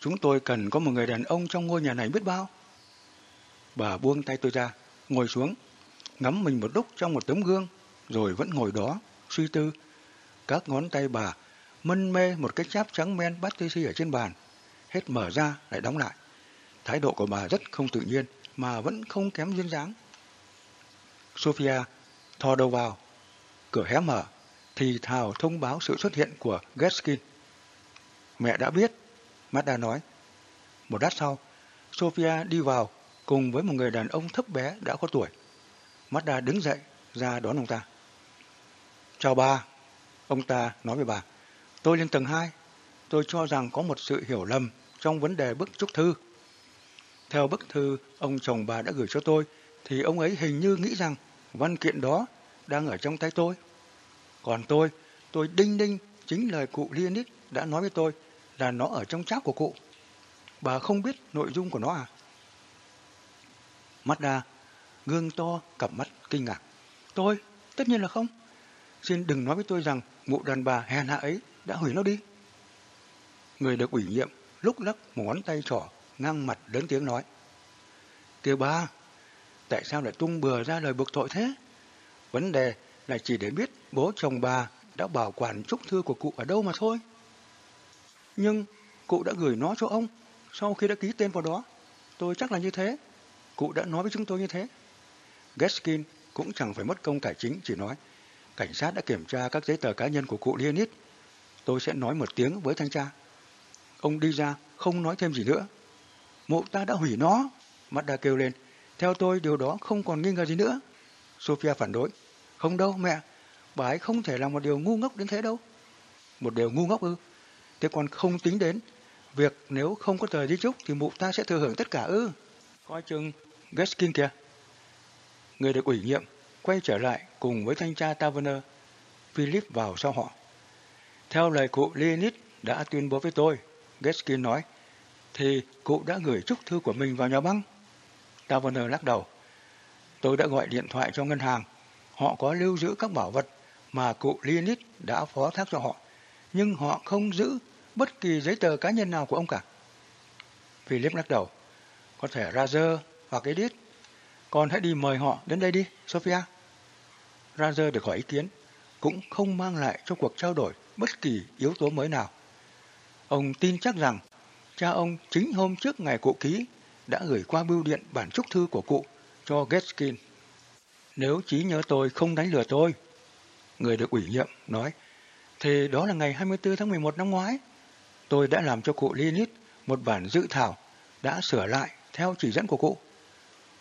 Chúng tôi cần có một người đàn ông trong ngôi nhà này biết bao. Bà buông tay tôi ra, ngồi xuống, ngắm mình một lúc trong một tấm gương, rồi vẫn ngồi đó, suy tư. Các ngón tay bà mân mê một cái cháp trắng men bát tê ở trên bàn, hết mở ra lại đóng lại. Thái độ của bà rất không tự nhiên, mà vẫn không kém duyên dáng. Sophia thò đầu vào, cửa hé mở, thì thào thông báo sự xuất hiện của Gaskin. Mẹ đã biết, Mazda nói. Một lát sau, Sophia đi vào cùng với một người đàn ông thấp bé đã có tuổi. Mazda đứng dậy ra đón ông ta. Chào bà, ông ta nói với bà. Tôi lên tầng 2. Tôi cho rằng có một sự hiểu lầm trong vấn đề bức chúc thư. Theo bức thư ông chồng bà đã gửi cho tôi, thì ông ấy hình như nghĩ rằng văn kiện đó đang ở trong tay tôi. Còn tôi, tôi đinh đinh chính lời cụ Leonid đã nói với tôi là nó ở trong cháp của cụ. Bà không biết nội dung của nó à? Mắt đa, gương to, cặp mắt kinh ngạc. Tôi, tất nhiên là không. Xin đừng nói với tôi rằng mụ đàn bà hèn hạ ấy đã hủy nó đi. Người được ủy nhiệm lúc lắc một ngón tay trỏ ngang mặt lớn tiếng nói. Kìa ba, tại sao lại tung bừa ra lời buộc tội thế? Vấn đề là chỉ để biết bố chồng bà đã bảo quản chúc thư của cụ ở đâu mà thôi. Nhưng cụ đã gửi nó cho ông sau khi đã ký tên vào đó. Tôi chắc là như thế. Cụ đã nói với chúng tôi như thế. Gaskin cũng chẳng phải mất công cải chính, chỉ nói. Cảnh sát đã kiểm tra các giấy tờ cá nhân của cụ Leonid. Tôi sẽ nói một tiếng với thanh tra. Ông đi ra, không nói thêm gì nữa. Mộ ta đã hủy nó. Mazda kêu lên. Theo tôi, điều đó không còn nghi ngờ gì nữa. Sophia phản đối. Không đâu, mẹ. Bà ấy không thể làm một điều ngu ngốc đến thế đâu. Một điều ngu ngốc ư? Thế còn không tính đến việc nếu không có tờ di chúc thì mụ ta sẽ thừa hưởng tất cả ư. Coi chừng Gaskin kìa. Người được ủy nhiệm quay trở lại cùng với thanh tra Taverner. Philip vào sau họ. Theo lời cụ Leonid đã tuyên bố với tôi, Gaskin nói, thì cụ đã gửi chúc thư của mình vào nhà băng. Taverner lắc đầu. Tôi đã gọi điện thoại cho ngân hàng. Họ có lưu giữ các bảo vật mà cụ Leonid đã phó thác cho họ, nhưng họ không giữ bất kỳ giấy tờ cá nhân nào của ông cả. Philip lắc đầu. Có thể Razer hoặc Edith. Con hãy đi mời họ đến đây đi, Sophia. Razer được hỏi ý kiến, cũng không mang lại cho cuộc trao đổi bất kỳ yếu tố mới nào. Ông tin chắc rằng cha ông chính hôm trước ngày cụ ký đã gửi qua bưu điện bản chúc thư của cụ cho Getskin. Nếu trí nhớ tôi không đánh lừa tôi, người được ủy nhiệm nói, thì đó là ngày 24 tháng 11 năm ngoái. Tôi đã làm cho cụ Linus một bản dự thảo đã sửa lại theo chỉ dẫn của cụ.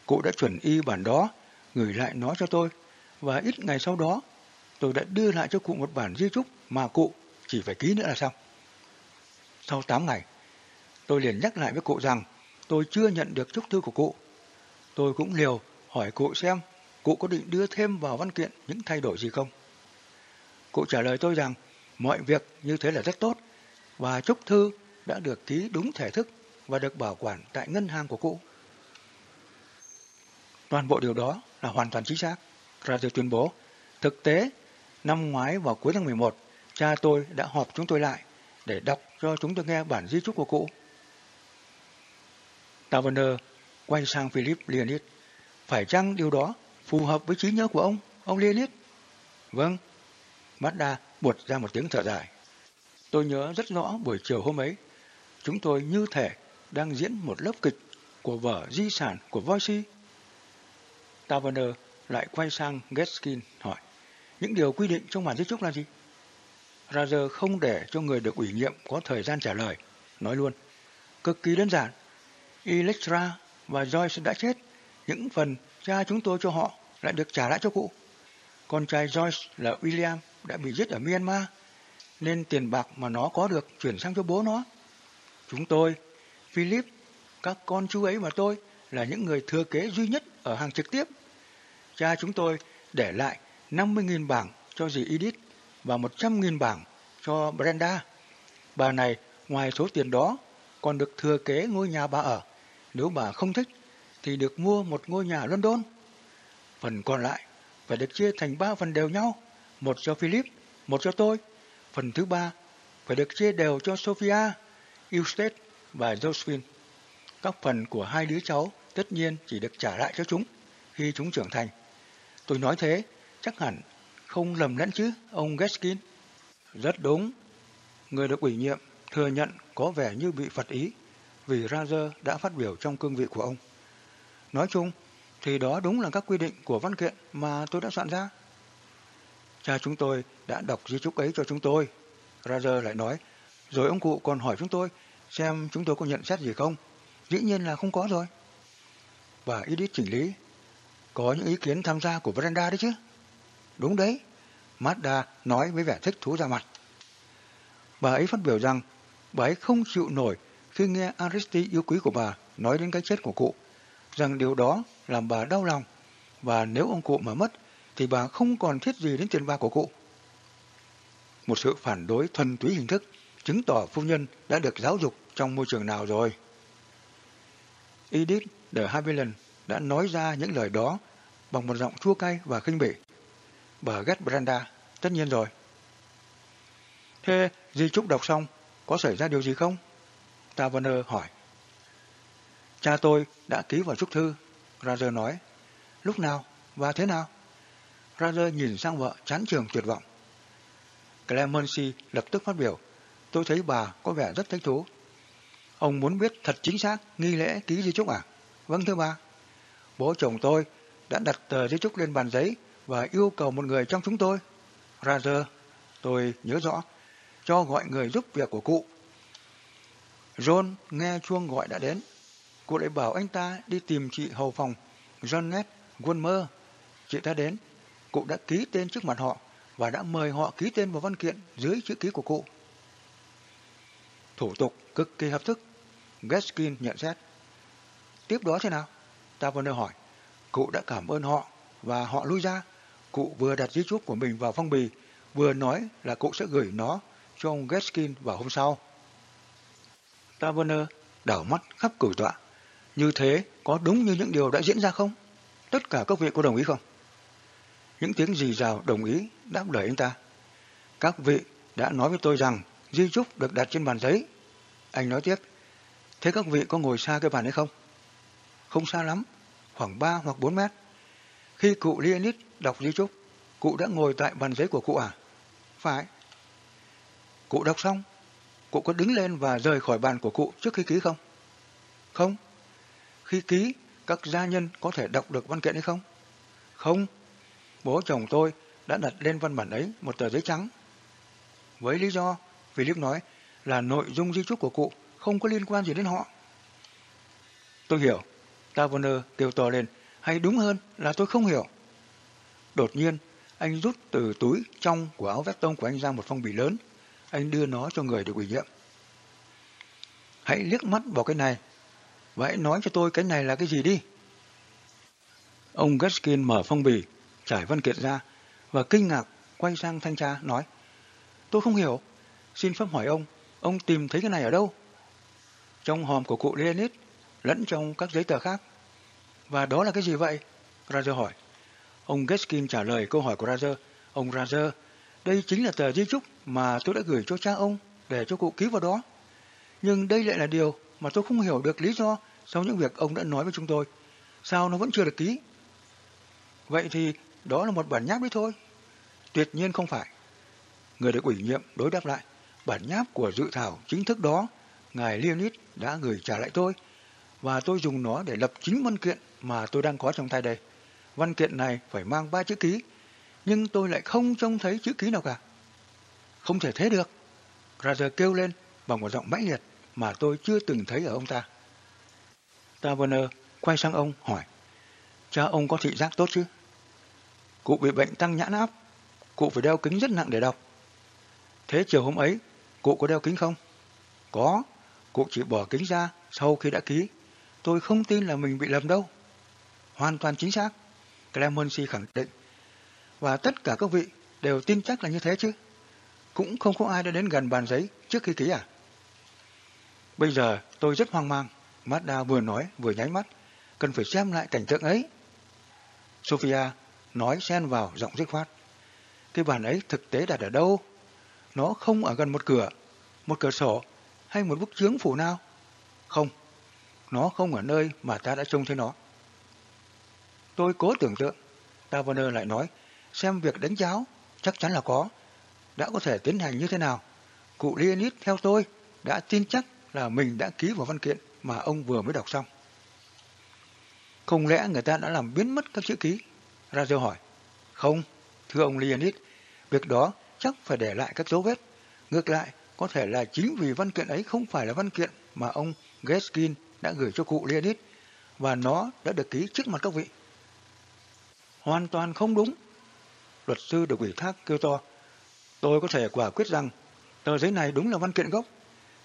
Cụ đã chuẩn y bản đó, gửi lại nó cho tôi, và ít ngày sau đó, tôi đã đưa lại cho cụ một bản di chúc mà cụ chỉ phải ký nữa là xong. Sau 8 ngày, tôi liền nhắc lại với cụ rằng tôi chưa nhận được chúc thư của cụ. Tôi cũng liều hỏi cụ xem cụ có định đưa thêm vào văn kiện những thay đổi gì không. Cụ trả lời tôi rằng mọi việc như thế là rất tốt và chúc thư đã được ký đúng thể thức và được bảo quản tại ngân hàng của cụ. Toàn bộ điều đó là hoàn toàn chính xác. Radio tuyên bố, thực tế, năm ngoái vào cuối tháng 11, cha tôi đã họp chúng tôi lại để đọc cho chúng tôi nghe bản di chúc của cụ. Taverner quay sang Philip Leonid. Phải chăng điều đó phù hợp với trí nhớ của ông, ông Leonid? Vâng. Mazda buột ra một tiếng thở dài. Tôi nhớ rất rõ buổi chiều hôm ấy, chúng tôi như thể đang diễn một lớp kịch của vở di sản của Voici. Taverner lại quay sang Geskin hỏi, những điều quy định trong bản di chúc là gì? Roger không để cho người được ủy nhiệm có thời gian trả lời, nói luôn. Cực kỳ đơn giản. Electra và Joyce đã chết, những phần cha chúng tôi cho họ lại được trả lại cho cụ. Con trai Joyce là William đã bị giết ở Myanmar, nên tiền bạc mà nó có được chuyển sang cho bố nó. Chúng tôi, Philip, các con chú ấy và tôi là những người thừa kế duy nhất ở hàng trực tiếp. Cha chúng tôi để lại 50.000 bảng cho dì Edith và 100.000 bảng cho Brenda. Bà này ngoài số tiền đó còn được thừa kế ngôi nhà bà ở. Nếu bà không thích thì được mua một ngôi nhà London. Phần còn lại phải được chia thành ba phần đều nhau, một cho Philip, một cho tôi. Phần thứ ba phải được chia đều cho Sophia, Eustace và Josephine. Các phần của hai đứa cháu tất nhiên chỉ được trả lại cho chúng khi chúng trưởng thành. Tôi nói thế, chắc hẳn không lầm lẫn chứ, ông Gaskin. Rất đúng. Người được ủy nhiệm thừa nhận có vẻ như bị phật ý vì Razer đã phát biểu trong cương vị của ông. Nói chung, thì đó đúng là các quy định của văn kiện mà tôi đã soạn ra. Cha chúng tôi đã đọc di chúc ấy cho chúng tôi. Razer lại nói, rồi ông cụ còn hỏi chúng tôi xem chúng tôi có nhận xét gì không. Dĩ nhiên là không có rồi. Và Edith chỉnh lý, có những ý kiến tham gia của Brenda đấy chứ. Đúng đấy, Mazda nói với vẻ thích thú ra mặt. Bà ấy phát biểu rằng bà ấy không chịu nổi khi nghe Aristi yêu quý của bà nói đến cái chết của cụ, rằng điều đó làm bà đau lòng, và nếu ông cụ mà mất, thì bà không còn thiết gì đến tiền bạc của cụ. Một sự phản đối thuần túy hình thức chứng tỏ phu nhân đã được giáo dục trong môi trường nào rồi. Edith de Havilland đã nói ra những lời đó bằng một giọng chua cay và khinh bỉ. Bà ghét Brenda, tất nhiên rồi. Thế di trúc đọc xong, có xảy ra điều gì không? Taverner hỏi. Cha tôi đã ký vào chúc thư, Roger nói. Lúc nào và thế nào? Roger nhìn sang vợ chán trường tuyệt vọng. Clemency lập tức phát biểu. Tôi thấy bà có vẻ rất thích thú. Ông muốn biết thật chính xác nghi lễ ký di chúc à? Vâng thưa bà. Bố chồng tôi đã đặt tờ di trúc lên bàn giấy và yêu cầu một người trong chúng tôi. Roger, tôi nhớ rõ, cho gọi người giúp việc của cụ. John nghe chuông gọi đã đến. Cụ lại bảo anh ta đi tìm chị hầu phòng, Janet Wilmer. Chị ta đến. Cụ đã ký tên trước mặt họ và đã mời họ ký tên vào văn kiện dưới chữ ký của cụ. Thủ tục cực kỳ hợp thức. Gaskin nhận xét. Tiếp đó thế nào? Taverner hỏi. Cụ đã cảm ơn họ và họ lui ra. Cụ vừa đặt di chúc của mình vào phong bì, vừa nói là cụ sẽ gửi nó cho ông Gaskin vào hôm sau. Taverner đảo mắt khắp cửu tọa. Như thế có đúng như những điều đã diễn ra không? Tất cả các vị có đồng ý không? Những tiếng gì rào đồng ý đáp lời anh ta. Các vị đã nói với tôi rằng di chúc được đặt trên bàn giấy. Anh nói tiếp, thế các vị có ngồi xa cái bàn ấy không? Không xa lắm, khoảng 3 hoặc 4 mét. Khi cụ Leonid đọc di chúc, cụ đã ngồi tại bàn giấy của cụ à? Phải. Cụ đọc xong, cụ có đứng lên và rời khỏi bàn của cụ trước khi ký không? Không. Khi ký, các gia nhân có thể đọc được văn kiện hay không? Không. Bố chồng tôi đã đặt lên văn bản ấy một tờ giấy trắng. Với lý do, Philip nói là nội dung di chúc của cụ không có liên quan gì đến họ. Tôi hiểu. Taverner kêu to lên, hay đúng hơn là tôi không hiểu. Đột nhiên, anh rút từ túi trong của áo vét tông của anh ra một phong bì lớn. Anh đưa nó cho người được ủy nhiệm. Hãy liếc mắt vào cái này và hãy nói cho tôi cái này là cái gì đi. Ông Gaskin mở phong bì, trải văn kiện ra và kinh ngạc quay sang thanh tra nói Tôi không hiểu, xin phép hỏi ông, ông tìm thấy cái này ở đâu? Trong hòm của cụ Leonid, lẫn trong các giấy tờ khác. Và đó là cái gì vậy? Razer hỏi. Ông Gaskin trả lời câu hỏi của Razer. Ông Razer, đây chính là tờ di chúc mà tôi đã gửi cho cha ông để cho cụ ký vào đó. Nhưng đây lại là điều mà tôi không hiểu được lý do sau những việc ông đã nói với chúng tôi. Sao nó vẫn chưa được ký? Vậy thì đó là một bản nháp đấy thôi. Tuyệt nhiên không phải. Người được ủy nhiệm đối đáp lại. Bản nháp của dự thảo chính thức đó, Ngài Leonid đã gửi trả lại tôi và tôi dùng nó để lập chính văn kiện mà tôi đang có trong tay đây. Văn kiện này phải mang ba chữ ký, nhưng tôi lại không trông thấy chữ ký nào cả. Không thể thế được. Roger kêu lên bằng một giọng mãnh liệt mà tôi chưa từng thấy ở ông ta. Taverner quay sang ông hỏi, cha ông có thị giác tốt chứ? Cụ bị bệnh tăng nhãn áp, cụ phải đeo kính rất nặng để đọc. Thế chiều hôm ấy, cụ có đeo kính không? Có, cụ chỉ bỏ kính ra sau khi đã ký. Tôi không tin là mình bị lầm đâu. Hoàn toàn chính xác. Clemency khẳng định. Và tất cả các vị đều tin chắc là như thế chứ? cũng không có ai đã đến gần bàn giấy trước khi ký à? Bây giờ tôi rất hoang mang. Mazda vừa nói vừa nháy mắt. Cần phải xem lại cảnh tượng ấy. Sophia nói xen vào giọng dứt khoát. Cái bàn ấy thực tế đặt ở đâu? Nó không ở gần một cửa, một cửa sổ hay một bức chướng phủ nào? Không, nó không ở nơi mà ta đã trông thấy nó. Tôi cố tưởng tượng, Taverner lại nói, xem việc đánh cháo chắc chắn là có. Đã có thể tiến hành như thế nào? Cụ Leonid theo tôi đã tin chắc là mình đã ký vào văn kiện mà ông vừa mới đọc xong. Không lẽ người ta đã làm biến mất các chữ ký? Razel hỏi. Không, thưa ông Leonid, việc đó chắc phải để lại các dấu vết. Ngược lại, có thể là chính vì văn kiện ấy không phải là văn kiện mà ông Geskin đã gửi cho cụ Leonid và nó đã được ký trước mặt các vị. Hoàn toàn không đúng. Luật sư được ủy thác kêu to. Tôi có thể quả quyết rằng tờ giấy này đúng là văn kiện gốc.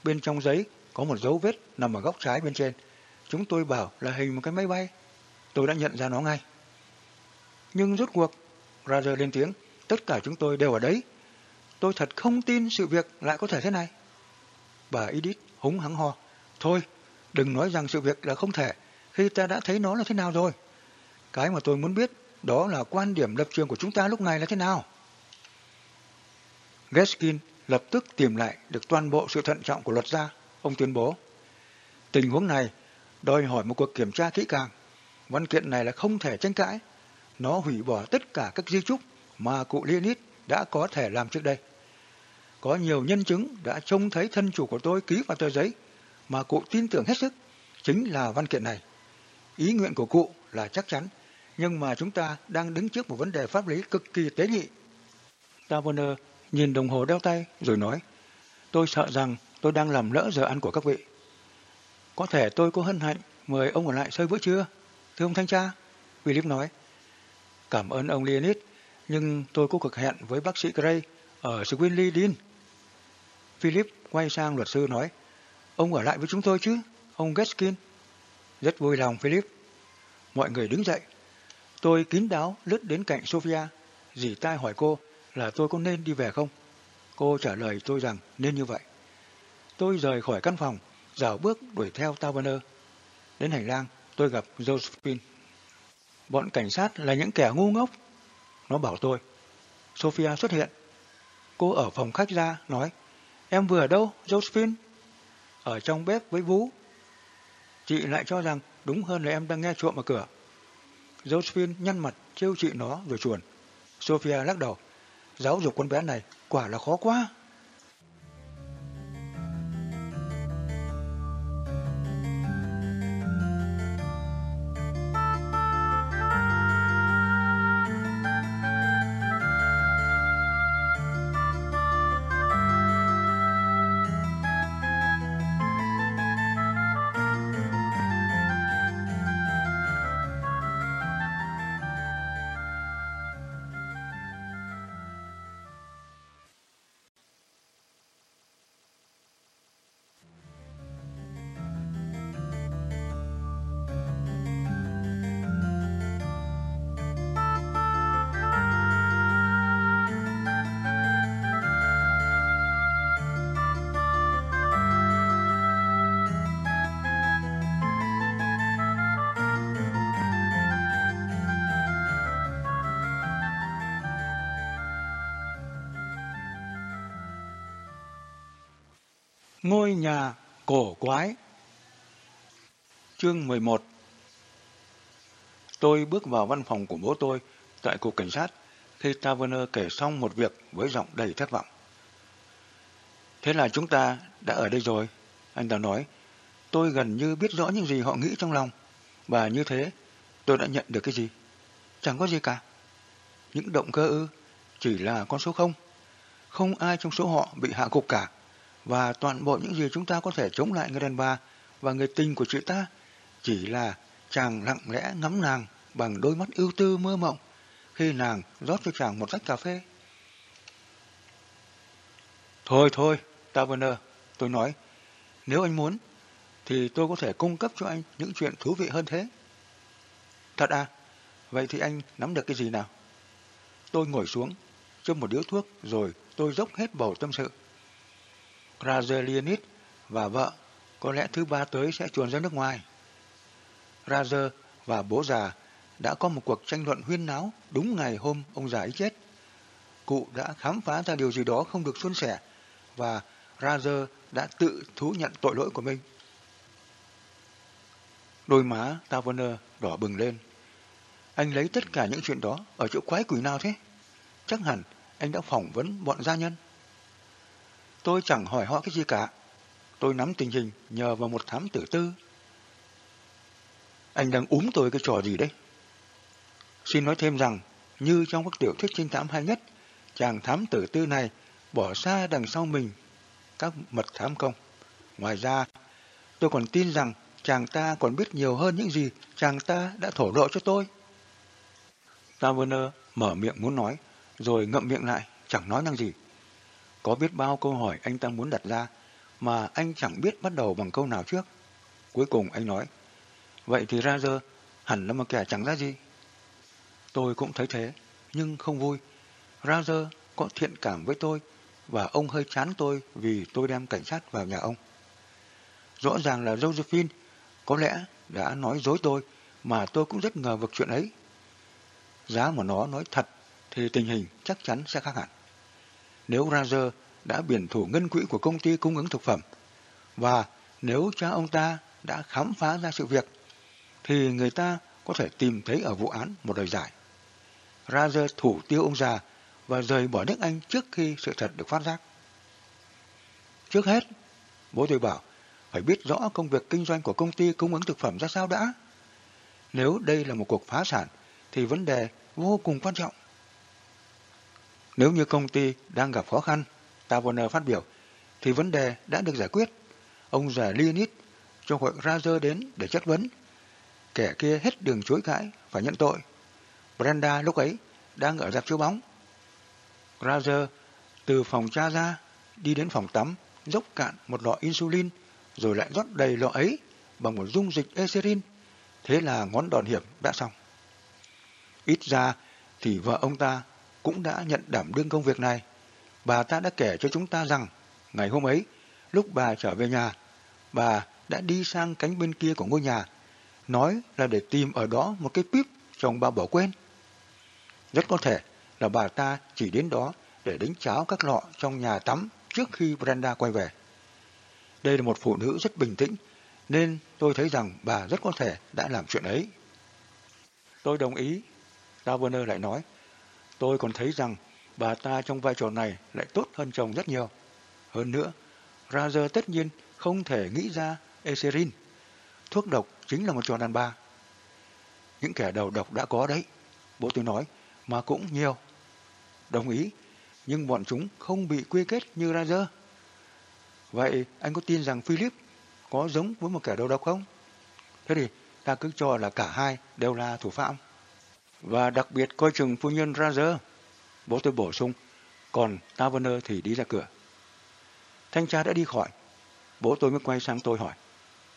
Bên trong giấy có một dấu vết nằm ở góc trái bên trên. Chúng tôi bảo là hình một cái máy bay. Tôi đã nhận ra nó ngay. Nhưng rốt cuộc, Roger lên tiếng, tất cả chúng tôi đều ở đấy. Tôi thật không tin sự việc lại có thể thế này. Bà Edith húng hắng ho. Thôi, đừng nói rằng sự việc là không thể, khi ta đã thấy nó là thế nào rồi. Cái mà tôi muốn biết đó là quan điểm lập trường của chúng ta lúc này là thế nào. Gaskin lập tức tìm lại được toàn bộ sự thận trọng của luật gia. Ông tuyên bố, tình huống này đòi hỏi một cuộc kiểm tra kỹ càng. Văn kiện này là không thể tranh cãi. Nó hủy bỏ tất cả các di trúc mà cụ Leonid đã có thể làm trước đây. Có nhiều nhân chứng đã trông thấy thân chủ của tôi ký vào tờ giấy mà cụ tin tưởng hết sức, chính là văn kiện này. Ý nguyện của cụ là chắc chắn, nhưng mà chúng ta đang đứng trước một vấn đề pháp lý cực kỳ tế nhị. Taverner nhìn đồng hồ đeo tay rồi nói, tôi sợ rằng tôi đang làm lỡ giờ ăn của các vị. Có thể tôi có hân hạnh mời ông ở lại sơi bữa trưa, thưa ông thanh tra. Philip nói, cảm ơn ông Leonid, nhưng tôi có cuộc hẹn với bác sĩ Gray ở Swinley Dean. Philip quay sang luật sư nói, ông ở lại với chúng tôi chứ, ông Gaskin. Rất vui lòng Philip. Mọi người đứng dậy. Tôi kín đáo lướt đến cạnh Sophia, dì tai hỏi cô là tôi có nên đi về không? Cô trả lời tôi rằng nên như vậy. Tôi rời khỏi căn phòng, dạo bước đuổi theo Taverner. Đến hành lang, tôi gặp Josephine. Bọn cảnh sát là những kẻ ngu ngốc. Nó bảo tôi. Sophia xuất hiện. Cô ở phòng khách ra, nói, em vừa ở đâu, Josephine? Ở trong bếp với Vũ. Chị lại cho rằng đúng hơn là em đang nghe trộm ở cửa. Josephine nhăn mặt, trêu chị nó rồi chuồn. Sophia lắc đầu. Giáo dục con bé này quả là khó quá. Ngôi nhà cổ quái Chương 11 Tôi bước vào văn phòng của bố tôi tại cục cảnh sát khi Taverner kể xong một việc với giọng đầy thất vọng. Thế là chúng ta đã ở đây rồi, anh ta nói. Tôi gần như biết rõ những gì họ nghĩ trong lòng, và như thế tôi đã nhận được cái gì? Chẳng có gì cả. Những động cơ ư, chỉ là con số không. Không ai trong số họ bị hạ gục cả và toàn bộ những gì chúng ta có thể chống lại người đàn bà và người tình của chị ta chỉ là chàng lặng lẽ ngắm nàng bằng đôi mắt ưu tư mơ mộng khi nàng rót cho chàng một tách cà phê. Thôi thôi, Taverner, tôi nói, nếu anh muốn, thì tôi có thể cung cấp cho anh những chuyện thú vị hơn thế. Thật à? Vậy thì anh nắm được cái gì nào? Tôi ngồi xuống, châm một điếu thuốc rồi tôi dốc hết bầu tâm sự. Razer và vợ, có lẽ thứ ba tới sẽ chuồn ra nước ngoài. Razer và bố già đã có một cuộc tranh luận huyên náo đúng ngày hôm ông già ấy chết. Cụ đã khám phá ra điều gì đó không được suôn sẻ và Razer đã tự thú nhận tội lỗi của mình. Đôi má Taverner đỏ bừng lên. Anh lấy tất cả những chuyện đó ở chỗ quái quỷ nào thế? Chắc hẳn anh đã phỏng vấn bọn gia nhân. Tôi chẳng hỏi họ cái gì cả. Tôi nắm tình hình nhờ vào một thám tử tư. Anh đang úm tôi cái trò gì đấy? Xin nói thêm rằng, như trong các tiểu thuyết trinh thám hay nhất, chàng thám tử tư này bỏ xa đằng sau mình các mật thám công. Ngoài ra, tôi còn tin rằng chàng ta còn biết nhiều hơn những gì chàng ta đã thổ lộ cho tôi. Taverner mở miệng muốn nói, rồi ngậm miệng lại, chẳng nói năng gì. Có biết bao câu hỏi anh ta muốn đặt ra, mà anh chẳng biết bắt đầu bằng câu nào trước. Cuối cùng anh nói, vậy thì Razer hẳn là một kẻ chẳng ra gì. Tôi cũng thấy thế, nhưng không vui. Razer có thiện cảm với tôi, và ông hơi chán tôi vì tôi đem cảnh sát vào nhà ông. Rõ ràng là Josephine có lẽ đã nói dối tôi, mà tôi cũng rất ngờ vực chuyện ấy. Giá mà nó nói thật thì tình hình chắc chắn sẽ khác hẳn. Nếu Razer đã biển thủ ngân quỹ của công ty cung ứng thực phẩm, và nếu cha ông ta đã khám phá ra sự việc, thì người ta có thể tìm thấy ở vụ án một lời giải. Razer thủ tiêu ông già và rời bỏ nước Anh trước khi sự thật được phát giác. Trước hết, bố tôi bảo, phải biết rõ công việc kinh doanh của công ty cung ứng thực phẩm ra sao đã. Nếu đây là một cuộc phá sản, thì vấn đề vô cùng quan trọng. Nếu như công ty đang gặp khó khăn, Taverner phát biểu, thì vấn đề đã được giải quyết. Ông già Leonid cho hội Razer đến để chất vấn. Kẻ kia hết đường chối cãi, phải nhận tội. Brenda lúc ấy đang ở dạp chiếu bóng. Razer từ phòng cha ra, đi đến phòng tắm, dốc cạn một lọ insulin, rồi lại rót đầy lọ ấy bằng một dung dịch Eserin. Thế là ngón đòn hiểm đã xong. Ít ra thì vợ ông ta cũng đã nhận đảm đương công việc này. Bà ta đã kể cho chúng ta rằng ngày hôm ấy, lúc bà trở về nhà, bà đã đi sang cánh bên kia của ngôi nhà, nói là để tìm ở đó một cái píp chồng bà bỏ quên. Rất có thể là bà ta chỉ đến đó để đánh cháo các lọ trong nhà tắm trước khi Brenda quay về. Đây là một phụ nữ rất bình tĩnh, nên tôi thấy rằng bà rất có thể đã làm chuyện ấy. Tôi đồng ý. Taverner lại nói, tôi còn thấy rằng bà ta trong vai trò này lại tốt hơn chồng rất nhiều. Hơn nữa, Razer tất nhiên không thể nghĩ ra Eserin. Thuốc độc chính là một trò đàn bà. Những kẻ đầu độc đã có đấy, bố tôi nói, mà cũng nhiều. Đồng ý, nhưng bọn chúng không bị quy kết như Razer. Vậy anh có tin rằng Philip có giống với một kẻ đầu độc không? Thế thì ta cứ cho là cả hai đều là thủ phạm. Và đặc biệt coi chừng phu nhân Razer. Bố tôi bổ sung, còn Taverner thì đi ra cửa. Thanh tra đã đi khỏi. Bố tôi mới quay sang tôi hỏi,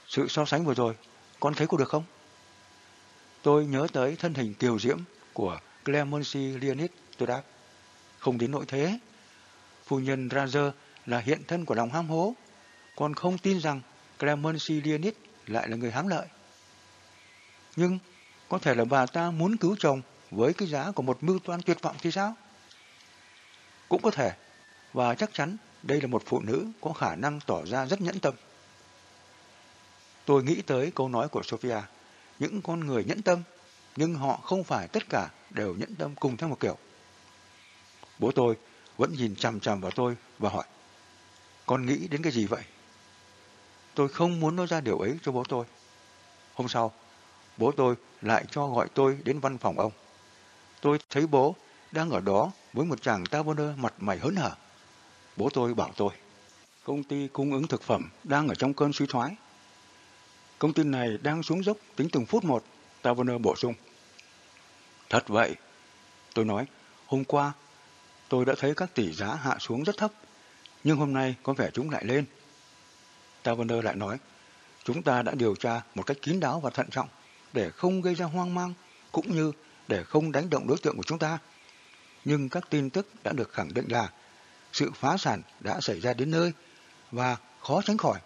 sự so sánh vừa rồi, con thấy có được không? Tôi nhớ tới thân hình kiều diễm của Clemency Leonid, tôi đáp. Không đến nỗi thế. Phu nhân Razer là hiện thân của lòng ham hố, còn không tin rằng Clemency Leonid lại là người hám lợi. Nhưng có thể là bà ta muốn cứu chồng với cái giá của một mưu toan tuyệt vọng thì sao? Cũng có thể, và chắc chắn đây là một phụ nữ có khả năng tỏ ra rất nhẫn tâm. Tôi nghĩ tới câu nói của Sophia, những con người nhẫn tâm, nhưng họ không phải tất cả đều nhẫn tâm cùng theo một kiểu. Bố tôi vẫn nhìn chằm chằm vào tôi và hỏi, con nghĩ đến cái gì vậy? Tôi không muốn nói ra điều ấy cho bố tôi. Hôm sau, bố tôi lại cho gọi tôi đến văn phòng ông. Tôi thấy bố đang ở đó với một chàng taverner mặt mày hớn hở. Bố tôi bảo tôi, công ty cung ứng thực phẩm đang ở trong cơn suy thoái. Công ty này đang xuống dốc tính từng phút một, taverner bổ sung. Thật vậy. Tôi nói, hôm qua tôi đã thấy các tỷ giá hạ xuống rất thấp, nhưng hôm nay có vẻ chúng lại lên. Taverner lại nói, chúng ta đã điều tra một cách kín đáo và thận trọng để không gây ra hoang mang, cũng như để không đánh động đối tượng của chúng ta. Nhưng các tin tức đã được khẳng định là sự phá sản đã xảy ra đến nơi và khó tránh khỏi.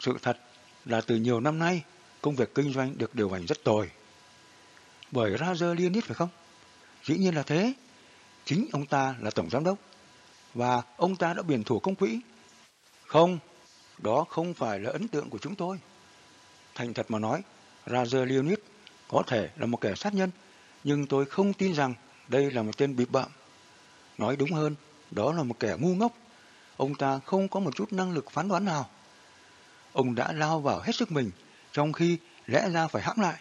Sự thật là từ nhiều năm nay, công việc kinh doanh được điều hành rất tồi. Bởi Roger Leonid phải không? Dĩ nhiên là thế. Chính ông ta là tổng giám đốc. Và ông ta đã biển thủ công quỹ. Không, đó không phải là ấn tượng của chúng tôi. Thành thật mà nói, Roger Leonid có thể là một kẻ sát nhân, nhưng tôi không tin rằng đây là một tên bịp bạm. Nói đúng hơn, đó là một kẻ ngu ngốc. Ông ta không có một chút năng lực phán đoán nào. Ông đã lao vào hết sức mình, trong khi lẽ ra phải hãm lại.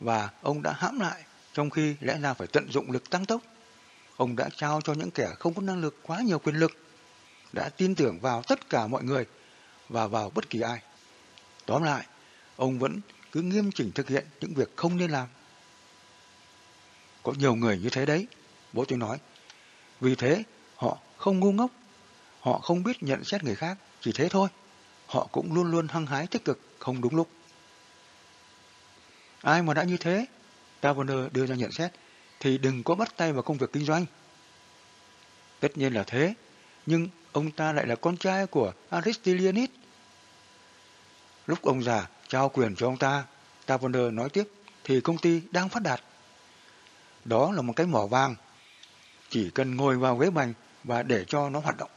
Và ông đã hãm lại, trong khi lẽ ra phải tận dụng lực tăng tốc. Ông đã trao cho những kẻ không có năng lực quá nhiều quyền lực, đã tin tưởng vào tất cả mọi người và vào bất kỳ ai. Tóm lại, ông vẫn cứ nghiêm chỉnh thực hiện những việc không nên làm. Có nhiều người như thế đấy, bố tôi nói. Vì thế, họ không ngu ngốc, họ không biết nhận xét người khác, chỉ thế thôi. Họ cũng luôn luôn hăng hái tích cực, không đúng lúc. Ai mà đã như thế, Taverner đưa ra nhận xét, thì đừng có bắt tay vào công việc kinh doanh. Tất nhiên là thế, nhưng ông ta lại là con trai của Aristilianis. Lúc ông già trao quyền cho ông ta, Taverner nói tiếp, thì công ty đang phát đạt. Đó là một cái mỏ vàng, chỉ cần ngồi vào ghế bành và để cho nó hoạt động.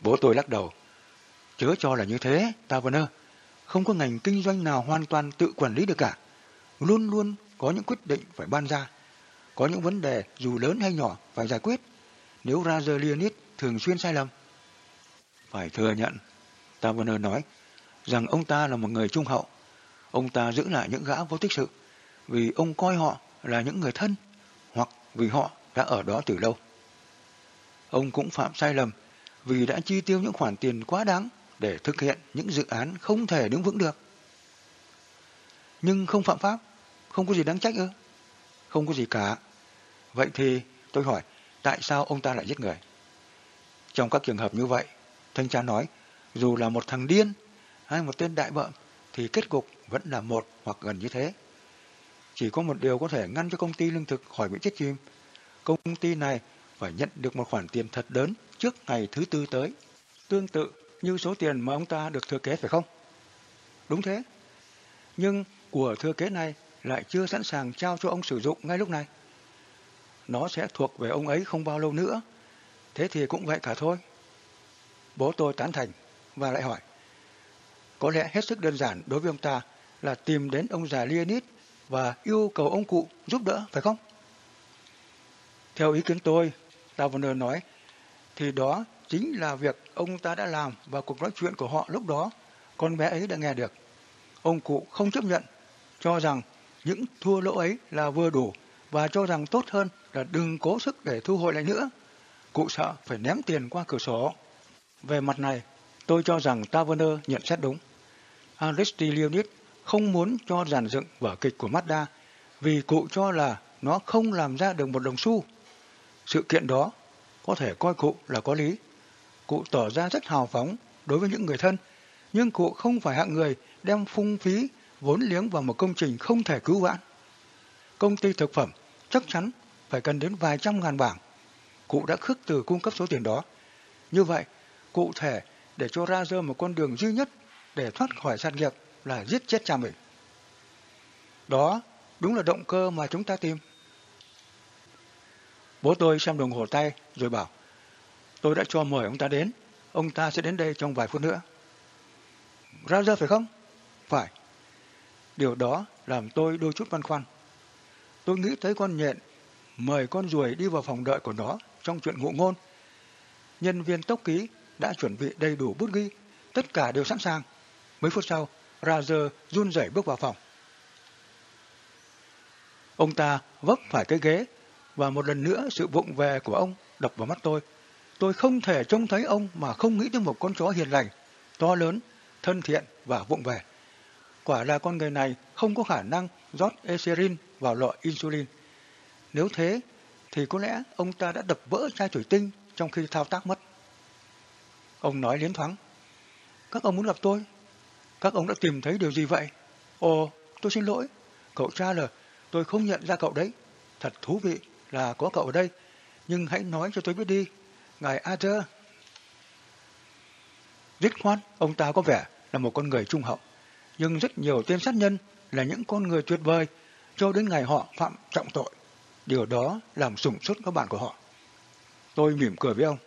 Bố tôi lắc đầu, chớ cho là như thế, Taverner. Không có ngành kinh doanh nào hoàn toàn tự quản lý được cả. Luôn luôn có những quyết định phải ban ra. Có những vấn đề dù lớn hay nhỏ phải giải quyết. Nếu Roger Leonid thường xuyên sai lầm. Phải thừa nhận, Taverner nói, rằng ông ta là một người trung hậu. Ông ta giữ lại những gã vô tích sự, vì ông coi họ là những người thân, hoặc vì họ đã ở đó từ lâu. Ông cũng phạm sai lầm vì đã chi tiêu những khoản tiền quá đáng để thực hiện những dự án không thể đứng vững được. Nhưng không phạm pháp, không có gì đáng trách ư? Không có gì cả. Vậy thì tôi hỏi, tại sao ông ta lại giết người? Trong các trường hợp như vậy, thanh tra nói, dù là một thằng điên hay một tên đại bợm, thì kết cục vẫn là một hoặc gần như thế. Chỉ có một điều có thể ngăn cho công ty lương thực khỏi bị chết chìm. Công ty này phải nhận được một khoản tiền thật lớn trước ngày thứ tư tới. Tương tự như số tiền mà ông ta được thừa kế phải không? Đúng thế. Nhưng của thừa kế này lại chưa sẵn sàng trao cho ông sử dụng ngay lúc này. Nó sẽ thuộc về ông ấy không bao lâu nữa. Thế thì cũng vậy cả thôi. Bố tôi tán thành và lại hỏi. Có lẽ hết sức đơn giản đối với ông ta là tìm đến ông già Leonid và yêu cầu ông cụ giúp đỡ, phải không? Theo ý kiến tôi, Taverner nói, thì đó chính là việc ông ta đã làm và cuộc nói chuyện của họ lúc đó, con bé ấy đã nghe được. Ông cụ không chấp nhận, cho rằng những thua lỗ ấy là vừa đủ và cho rằng tốt hơn là đừng cố sức để thu hồi lại nữa. Cụ sợ phải ném tiền qua cửa sổ. Về mặt này, tôi cho rằng Taverner nhận xét đúng. Aristide không muốn cho giàn dựng vở kịch của Mazda vì cụ cho là nó không làm ra được một đồng xu. Sự kiện đó có thể coi cụ là có lý. Cụ tỏ ra rất hào phóng đối với những người thân, nhưng cụ không phải hạng người đem phung phí vốn liếng vào một công trình không thể cứu vãn. Công ty thực phẩm chắc chắn phải cần đến vài trăm ngàn bảng. Cụ đã khước từ cung cấp số tiền đó. Như vậy, cụ thể để cho ra dơ một con đường duy nhất để thoát khỏi sát nghiệp là giết chết cha mình. Đó đúng là động cơ mà chúng ta tìm. Bố tôi xem đồng hồ tay rồi bảo, tôi đã cho mời ông ta đến, ông ta sẽ đến đây trong vài phút nữa. Ra dơ phải không? Phải. Điều đó làm tôi đôi chút băn khoăn. Tôi nghĩ tới con nhện, mời con ruồi đi vào phòng đợi của nó trong chuyện ngụ ngôn. Nhân viên tốc ký đã chuẩn bị đầy đủ bút ghi, tất cả đều sẵn sàng. Mấy phút sau, Roger run rẩy bước vào phòng. Ông ta vấp phải cái ghế và một lần nữa sự vụng về của ông đập vào mắt tôi. Tôi không thể trông thấy ông mà không nghĩ đến một con chó hiền lành, to lớn, thân thiện và vụng về. Quả là con người này không có khả năng rót Eserin vào lọ insulin. Nếu thế, thì có lẽ ông ta đã đập vỡ chai thủy tinh trong khi thao tác mất. Ông nói liến thoáng. Các ông muốn gặp tôi? Các ông đã tìm thấy điều gì vậy? Ồ, tôi xin lỗi. Cậu cha là tôi không nhận ra cậu đấy. Thật thú vị là có cậu ở đây. nhưng hãy nói cho tôi biết đi, ngài Arthur. Dứt khoát, ông ta có vẻ là một con người trung hậu, nhưng rất nhiều tên sát nhân là những con người tuyệt vời cho đến ngày họ phạm trọng tội. Điều đó làm sủng xuất các bạn của họ. Tôi mỉm cười với ông.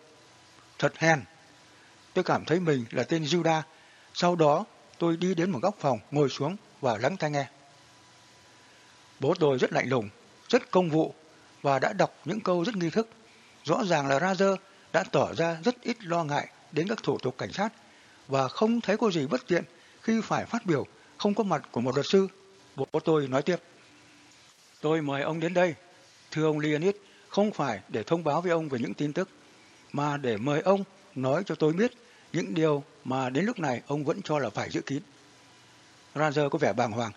Thật hèn. Tôi cảm thấy mình là tên Judah. Sau đó tôi đi đến một góc phòng, ngồi xuống và lắng tai nghe. Bố tôi rất lạnh lùng, rất công vụ và đã đọc những câu rất nghi thức. Rõ ràng là Razer đã tỏ ra rất ít lo ngại đến các thủ tục cảnh sát và không thấy có gì bất tiện khi phải phát biểu không có mặt của một luật sư. Bố tôi nói tiếp. Tôi mời ông đến đây, thưa ông Leonid, không phải để thông báo với ông về những tin tức, mà để mời ông nói cho tôi biết những điều mà đến lúc này ông vẫn cho là phải giữ kín. Ranger có vẻ bàng hoàng.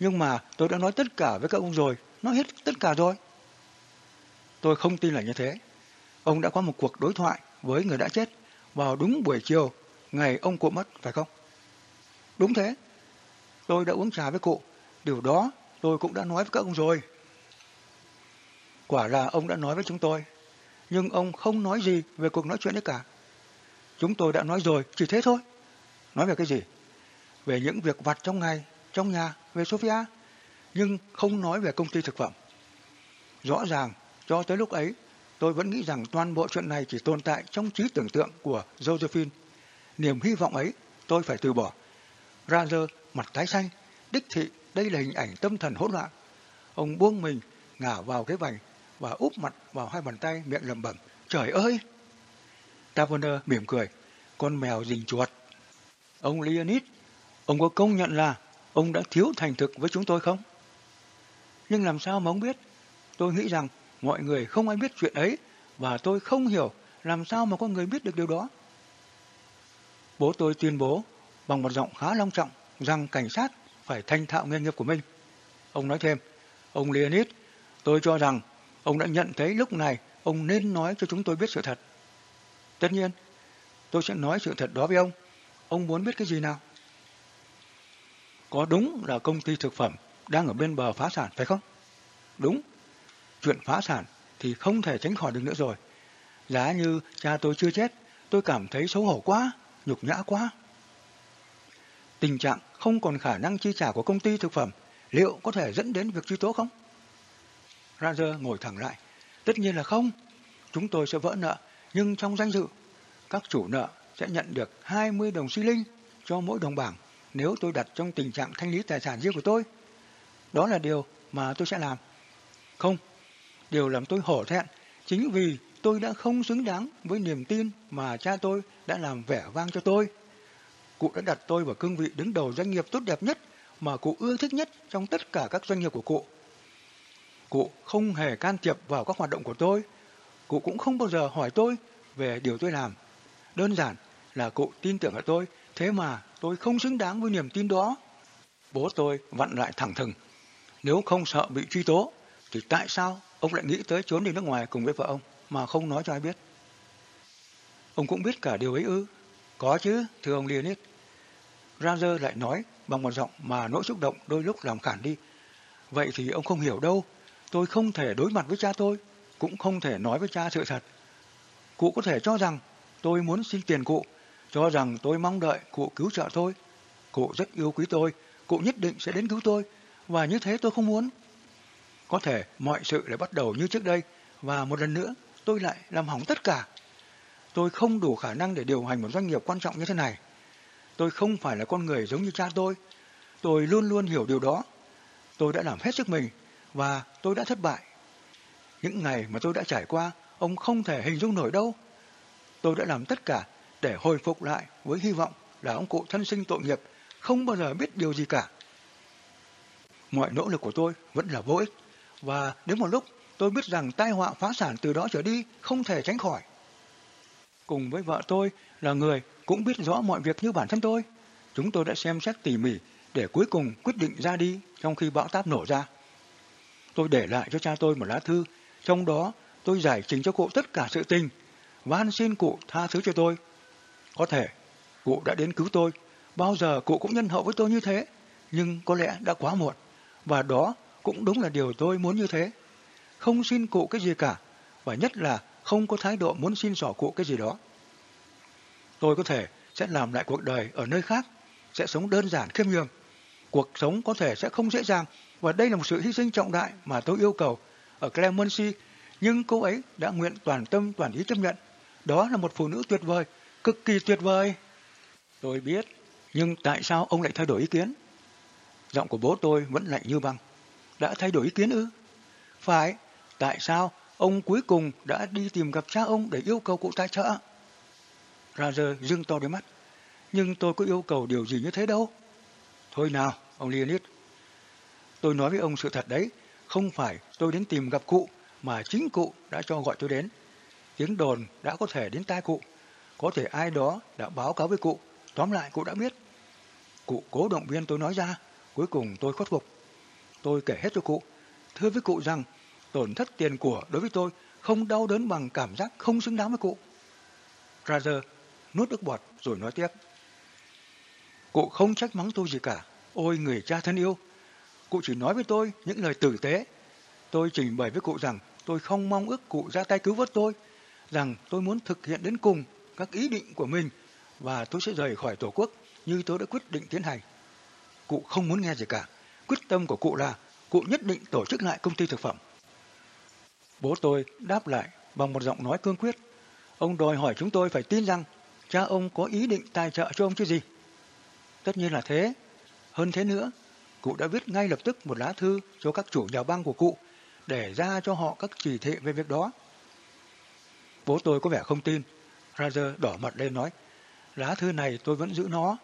Nhưng mà tôi đã nói tất cả với các ông rồi, nói hết tất cả rồi. Tôi không tin là như thế. Ông đã có một cuộc đối thoại với người đã chết vào đúng buổi chiều ngày ông cụ mất, phải không? Đúng thế. Tôi đã uống trà với cụ. Điều đó tôi cũng đã nói với các ông rồi. Quả là ông đã nói với chúng tôi. Nhưng ông không nói gì về cuộc nói chuyện đấy cả. Chúng tôi đã nói rồi, chỉ thế thôi. Nói về cái gì? Về những việc vặt trong ngày, trong nhà, về Sofia. Nhưng không nói về công ty thực phẩm. Rõ ràng, cho tới lúc ấy, tôi vẫn nghĩ rằng toàn bộ chuyện này chỉ tồn tại trong trí tưởng tượng của Josephine. Niềm hy vọng ấy tôi phải từ bỏ. Razer, mặt tái xanh, đích thị đây là hình ảnh tâm thần hỗn loạn. Ông buông mình, ngả vào cái vành và úp mặt vào hai bàn tay miệng lẩm bẩm. Trời ơi! Taverner mỉm cười. Con mèo rình chuột. Ông Leonid, ông có công nhận là ông đã thiếu thành thực với chúng tôi không? Nhưng làm sao mà ông biết? Tôi nghĩ rằng mọi người không ai biết chuyện ấy và tôi không hiểu làm sao mà có người biết được điều đó. Bố tôi tuyên bố bằng một giọng khá long trọng rằng cảnh sát phải thanh thạo nghề nghiệp của mình. Ông nói thêm, ông Leonid, tôi cho rằng ông đã nhận thấy lúc này ông nên nói cho chúng tôi biết sự thật. Tất nhiên, tôi sẽ nói sự thật đó với ông. Ông muốn biết cái gì nào? Có đúng là công ty thực phẩm đang ở bên bờ phá sản phải không? Đúng. Chuyện phá sản thì không thể tránh khỏi được nữa rồi. Giá như cha tôi chưa chết, tôi cảm thấy xấu hổ quá, nhục nhã quá. Tình trạng không còn khả năng chi trả của công ty thực phẩm liệu có thể dẫn đến việc truy tố không? Roger ngồi thẳng lại. Tất nhiên là không. Chúng tôi sẽ vỡ nợ, nhưng trong danh dự, các chủ nợ sẽ nhận được 20 đồng xi linh cho mỗi đồng bảng nếu tôi đặt trong tình trạng thanh lý tài sản riêng của tôi. Đó là điều mà tôi sẽ làm. Không, điều làm tôi hổ thẹn chính vì tôi đã không xứng đáng với niềm tin mà cha tôi đã làm vẻ vang cho tôi. Cụ đã đặt tôi vào cương vị đứng đầu doanh nghiệp tốt đẹp nhất mà cụ ưa thích nhất trong tất cả các doanh nghiệp của cụ. Cụ không hề can thiệp vào các hoạt động của tôi. Cụ cũng không bao giờ hỏi tôi về điều tôi làm. Đơn giản là cụ tin tưởng ở tôi, thế mà tôi không xứng đáng với niềm tin đó. Bố tôi vặn lại thẳng thừng. Nếu không sợ bị truy tố, thì tại sao ông lại nghĩ tới trốn đi nước ngoài cùng với vợ ông mà không nói cho ai biết? Ông cũng biết cả điều ấy ư? Có chứ, thưa ông Leonid. Ranger lại nói bằng một giọng mà nỗi xúc động đôi lúc làm khản đi. Vậy thì ông không hiểu đâu. Tôi không thể đối mặt với cha tôi, cũng không thể nói với cha sự thật. Cụ có thể cho rằng tôi muốn xin tiền cụ, cho rằng tôi mong đợi cụ cứu trợ tôi. Cụ rất yêu quý tôi, cụ nhất định sẽ đến cứu tôi, và như thế tôi không muốn. Có thể mọi sự lại bắt đầu như trước đây, và một lần nữa tôi lại làm hỏng tất cả. Tôi không đủ khả năng để điều hành một doanh nghiệp quan trọng như thế này. Tôi không phải là con người giống như cha tôi. Tôi luôn luôn hiểu điều đó. Tôi đã làm hết sức mình và tôi đã thất bại. Những ngày mà tôi đã trải qua, ông không thể hình dung nổi đâu. Tôi đã làm tất cả để hồi phục lại với hy vọng là ông cụ thân sinh tội nghiệp không bao giờ biết điều gì cả. Mọi nỗ lực của tôi vẫn là vô ích và đến một lúc tôi biết rằng tai họa phá sản từ đó trở đi không thể tránh khỏi. Cùng với vợ tôi là người cũng biết rõ mọi việc như bản thân tôi. Chúng tôi đã xem xét tỉ mỉ để cuối cùng quyết định ra đi trong khi bão táp nổ ra. Tôi để lại cho cha tôi một lá thư, trong đó tôi giải trình cho cụ tất cả sự tình, van xin cụ tha thứ cho tôi. Có thể, cụ đã đến cứu tôi, bao giờ cụ cũng nhân hậu với tôi như thế, nhưng có lẽ đã quá muộn, và đó cũng đúng là điều tôi muốn như thế. Không xin cụ cái gì cả, và nhất là không có thái độ muốn xin xỏ cụ cái gì đó. Tôi có thể sẽ làm lại cuộc đời ở nơi khác, sẽ sống đơn giản khiêm nhường. Cuộc sống có thể sẽ không dễ dàng và đây là một sự hy sinh trọng đại mà tôi yêu cầu ở Clemency, nhưng cô ấy đã nguyện toàn tâm toàn ý chấp nhận. Đó là một phụ nữ tuyệt vời, cực kỳ tuyệt vời. Tôi biết, nhưng tại sao ông lại thay đổi ý kiến? Giọng của bố tôi vẫn lạnh như băng. Đã thay đổi ý kiến ư? Phải, tại sao ông cuối cùng đã đi tìm gặp cha ông để yêu cầu cụ tài trợ? Roger dưng to đôi mắt. Nhưng tôi có yêu cầu điều gì như thế đâu. Thôi nào, ông Leonid. Tôi nói với ông sự thật đấy. Không phải tôi đến tìm gặp cụ, mà chính cụ đã cho gọi tôi đến. Tiếng đồn đã có thể đến tai cụ. Có thể ai đó đã báo cáo với cụ. Tóm lại cụ đã biết. Cụ cố động viên tôi nói ra. Cuối cùng tôi khuất phục. Tôi kể hết cho cụ. Thưa với cụ rằng tổn thất tiền của đối với tôi không đau đớn bằng cảm giác không xứng đáng với cụ. Roger nuốt nước bọt rồi nói tiếp. Cụ không trách mắng tôi gì cả. Ôi người cha thân yêu. Cụ chỉ nói với tôi những lời tử tế. Tôi trình bày với cụ rằng tôi không mong ước cụ ra tay cứu vớt tôi. Rằng tôi muốn thực hiện đến cùng các ý định của mình và tôi sẽ rời khỏi Tổ quốc như tôi đã quyết định tiến hành. Cụ không muốn nghe gì cả. Quyết tâm của cụ là cụ nhất định tổ chức lại công ty thực phẩm. Bố tôi đáp lại bằng một giọng nói cương quyết. Ông đòi hỏi chúng tôi phải tin rằng cha ông có ý định tài trợ cho ông chứ gì. Tất nhiên là thế. Hơn thế nữa, cụ đã viết ngay lập tức một lá thư cho các chủ nhà băng của cụ để ra cho họ các chỉ thị về việc đó. Bố tôi có vẻ không tin. Roger đỏ mặt lên nói, lá thư này tôi vẫn giữ nó.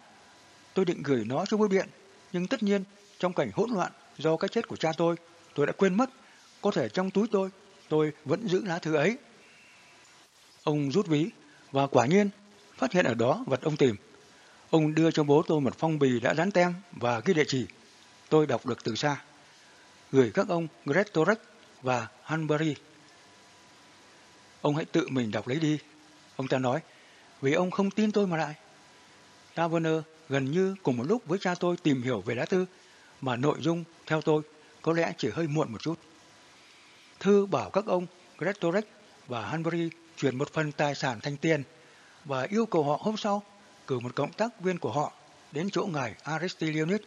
Tôi định gửi nó cho bưu điện, nhưng tất nhiên trong cảnh hỗn loạn do cái chết của cha tôi, tôi đã quên mất. Có thể trong túi tôi, tôi vẫn giữ lá thư ấy. Ông rút ví, và quả nhiên, phát hiện ở đó vật ông tìm. Ông đưa cho bố tôi một phong bì đã dán tem và ghi địa chỉ. Tôi đọc được từ xa. Gửi các ông Gretorek và Hanbury. Ông hãy tự mình đọc lấy đi. Ông ta nói, vì ông không tin tôi mà lại. Taverner gần như cùng một lúc với cha tôi tìm hiểu về lá thư, mà nội dung, theo tôi, có lẽ chỉ hơi muộn một chút. Thư bảo các ông Gretorek và Hanbury chuyển một phần tài sản thành tiền và yêu cầu họ hôm sau cử một cộng tác viên của họ đến chỗ ngài Aristillionid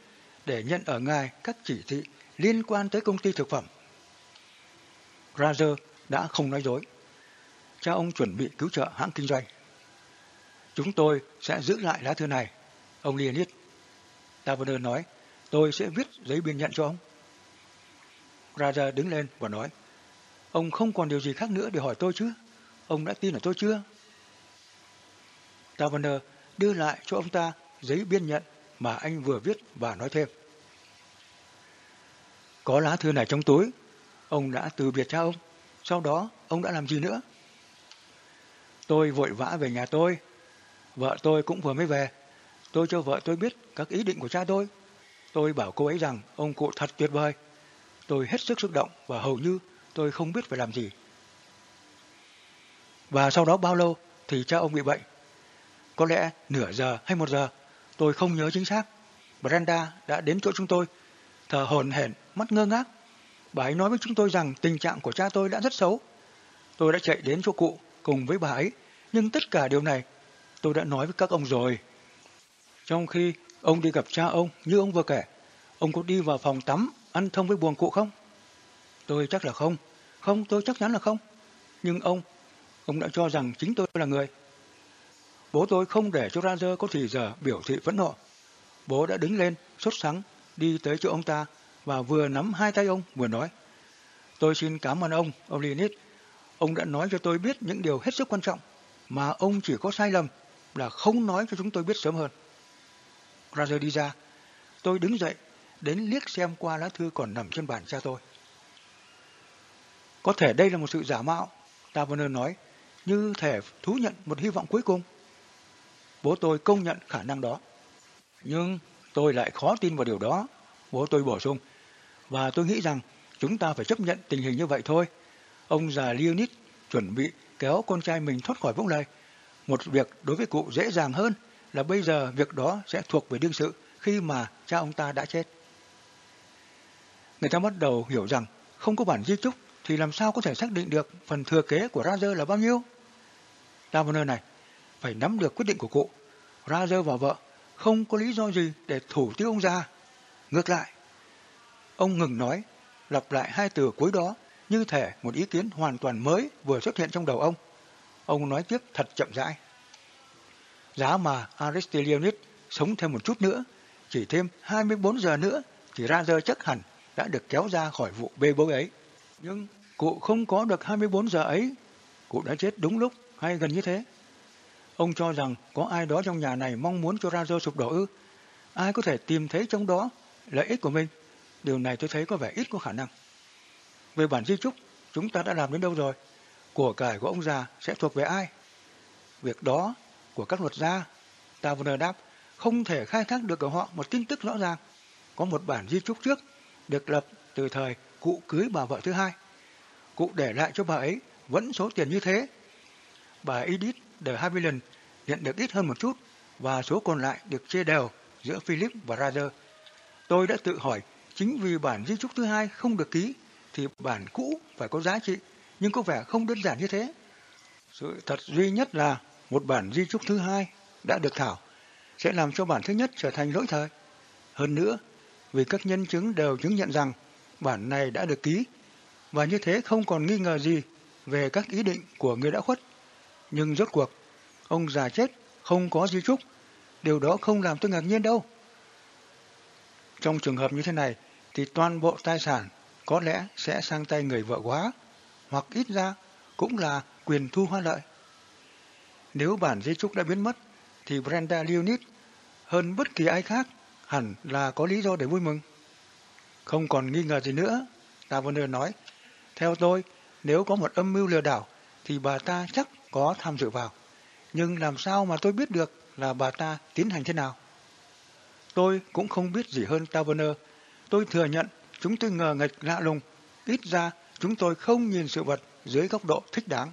để nhận ở ngài các chỉ thị liên quan tới công ty thực phẩm. Roger đã không nói dối. Cha ông chuẩn bị cứu trợ hãng kinh doanh. Chúng tôi sẽ giữ lại lá thư này, ông Leonid. Taverner nói, tôi sẽ viết giấy biên nhận cho ông. Roger đứng lên và nói, ông không còn điều gì khác nữa để hỏi tôi chứ? Ông đã tin ở tôi chưa? Taverner đưa lại cho ông ta giấy biên nhận mà anh vừa viết và nói thêm. Có lá thư này trong túi, ông đã từ biệt cha ông, sau đó ông đã làm gì nữa? Tôi vội vã về nhà tôi, vợ tôi cũng vừa mới về. Tôi cho vợ tôi biết các ý định của cha tôi. Tôi bảo cô ấy rằng ông cụ thật tuyệt vời. Tôi hết sức xúc động và hầu như tôi không biết phải làm gì. Và sau đó bao lâu thì cha ông bị bệnh. Có lẽ nửa giờ hay một giờ, tôi không nhớ chính xác. Brenda đã đến chỗ chúng tôi, thở hồn hển, mắt ngơ ngác. Bà ấy nói với chúng tôi rằng tình trạng của cha tôi đã rất xấu. Tôi đã chạy đến chỗ cụ cùng với bà ấy, nhưng tất cả điều này tôi đã nói với các ông rồi. Trong khi ông đi gặp cha ông như ông vừa kể, ông có đi vào phòng tắm ăn thông với buồng cụ không? Tôi chắc là không. Không, tôi chắc chắn là không. Nhưng ông, ông đã cho rằng chính tôi là người. Bố tôi không để cho Roger có thì giờ biểu thị phẫn nộ. Bố đã đứng lên, sốt sắng, đi tới chỗ ông ta và vừa nắm hai tay ông vừa nói. Tôi xin cảm ơn ông, ông Linus. Ông đã nói cho tôi biết những điều hết sức quan trọng mà ông chỉ có sai lầm là không nói cho chúng tôi biết sớm hơn. Roger đi ra. Tôi đứng dậy, đến liếc xem qua lá thư còn nằm trên bàn cha tôi. Có thể đây là một sự giả mạo, Taverner nói, như thể thú nhận một hy vọng cuối cùng. Bố tôi công nhận khả năng đó. Nhưng tôi lại khó tin vào điều đó. Bố tôi bổ sung. Và tôi nghĩ rằng chúng ta phải chấp nhận tình hình như vậy thôi. Ông già Leonid chuẩn bị kéo con trai mình thoát khỏi vũng lầy. Một việc đối với cụ dễ dàng hơn là bây giờ việc đó sẽ thuộc về đương sự khi mà cha ông ta đã chết. Người ta bắt đầu hiểu rằng không có bản di chúc thì làm sao có thể xác định được phần thừa kế của Roger là bao nhiêu? Taverner này, phải nắm được quyết định của cụ. Roger và vợ không có lý do gì để thủ tiêu ông già. Ngược lại, ông ngừng nói, lặp lại hai từ cuối đó như thể một ý kiến hoàn toàn mới vừa xuất hiện trong đầu ông. Ông nói tiếp thật chậm rãi. Giá mà Aristillionid sống thêm một chút nữa, chỉ thêm 24 giờ nữa thì Roger chắc hẳn đã được kéo ra khỏi vụ bê bối ấy. Nhưng cụ không có được 24 giờ ấy. Cụ đã chết đúng lúc hay gần như thế. Ông cho rằng có ai đó trong nhà này mong muốn cho Razo sụp đổ ư? Ai có thể tìm thấy trong đó lợi ích của mình? Điều này tôi thấy có vẻ ít có khả năng. Về bản di trúc, chúng ta đã làm đến đâu rồi? Của cải của ông già sẽ thuộc về ai? Việc đó của các luật gia, Taverner đáp, không thể khai thác được ở họ một tin tức rõ ràng. Có một bản di trúc trước, được lập từ thời cụ cưới bà vợ thứ hai. Cụ để lại cho bà ấy vẫn số tiền như thế. Bà Edith de Havilland nhận được ít hơn một chút và số còn lại được chia đều giữa Philip và Roger. Tôi đã tự hỏi, chính vì bản di trúc thứ hai không được ký thì bản cũ phải có giá trị, nhưng có vẻ không đơn giản như thế. Sự thật duy nhất là một bản di trúc thứ hai đã được thảo sẽ làm cho bản thứ nhất trở thành lỗi thời. Hơn nữa, vì các nhân chứng đều chứng nhận rằng bản này đã được ký và như thế không còn nghi ngờ gì về các ý định của người đã khuất. Nhưng rốt cuộc, ông già chết không có di trúc, điều đó không làm tôi ngạc nhiên đâu. Trong trường hợp như thế này thì toàn bộ tài sản có lẽ sẽ sang tay người vợ quá, hoặc ít ra cũng là quyền thu hoa lợi. Nếu bản di trúc đã biến mất, thì Brenda Leonid hơn bất kỳ ai khác hẳn là có lý do để vui mừng. Không còn nghi ngờ gì nữa, Taverner nói. Theo tôi, nếu có một âm mưu lừa đảo, thì bà ta chắc có tham dự vào. Nhưng làm sao mà tôi biết được là bà ta tiến hành thế nào? Tôi cũng không biết gì hơn Taverner. Tôi thừa nhận chúng tôi ngờ nghịch lạ lùng. Ít ra chúng tôi không nhìn sự vật dưới góc độ thích đáng.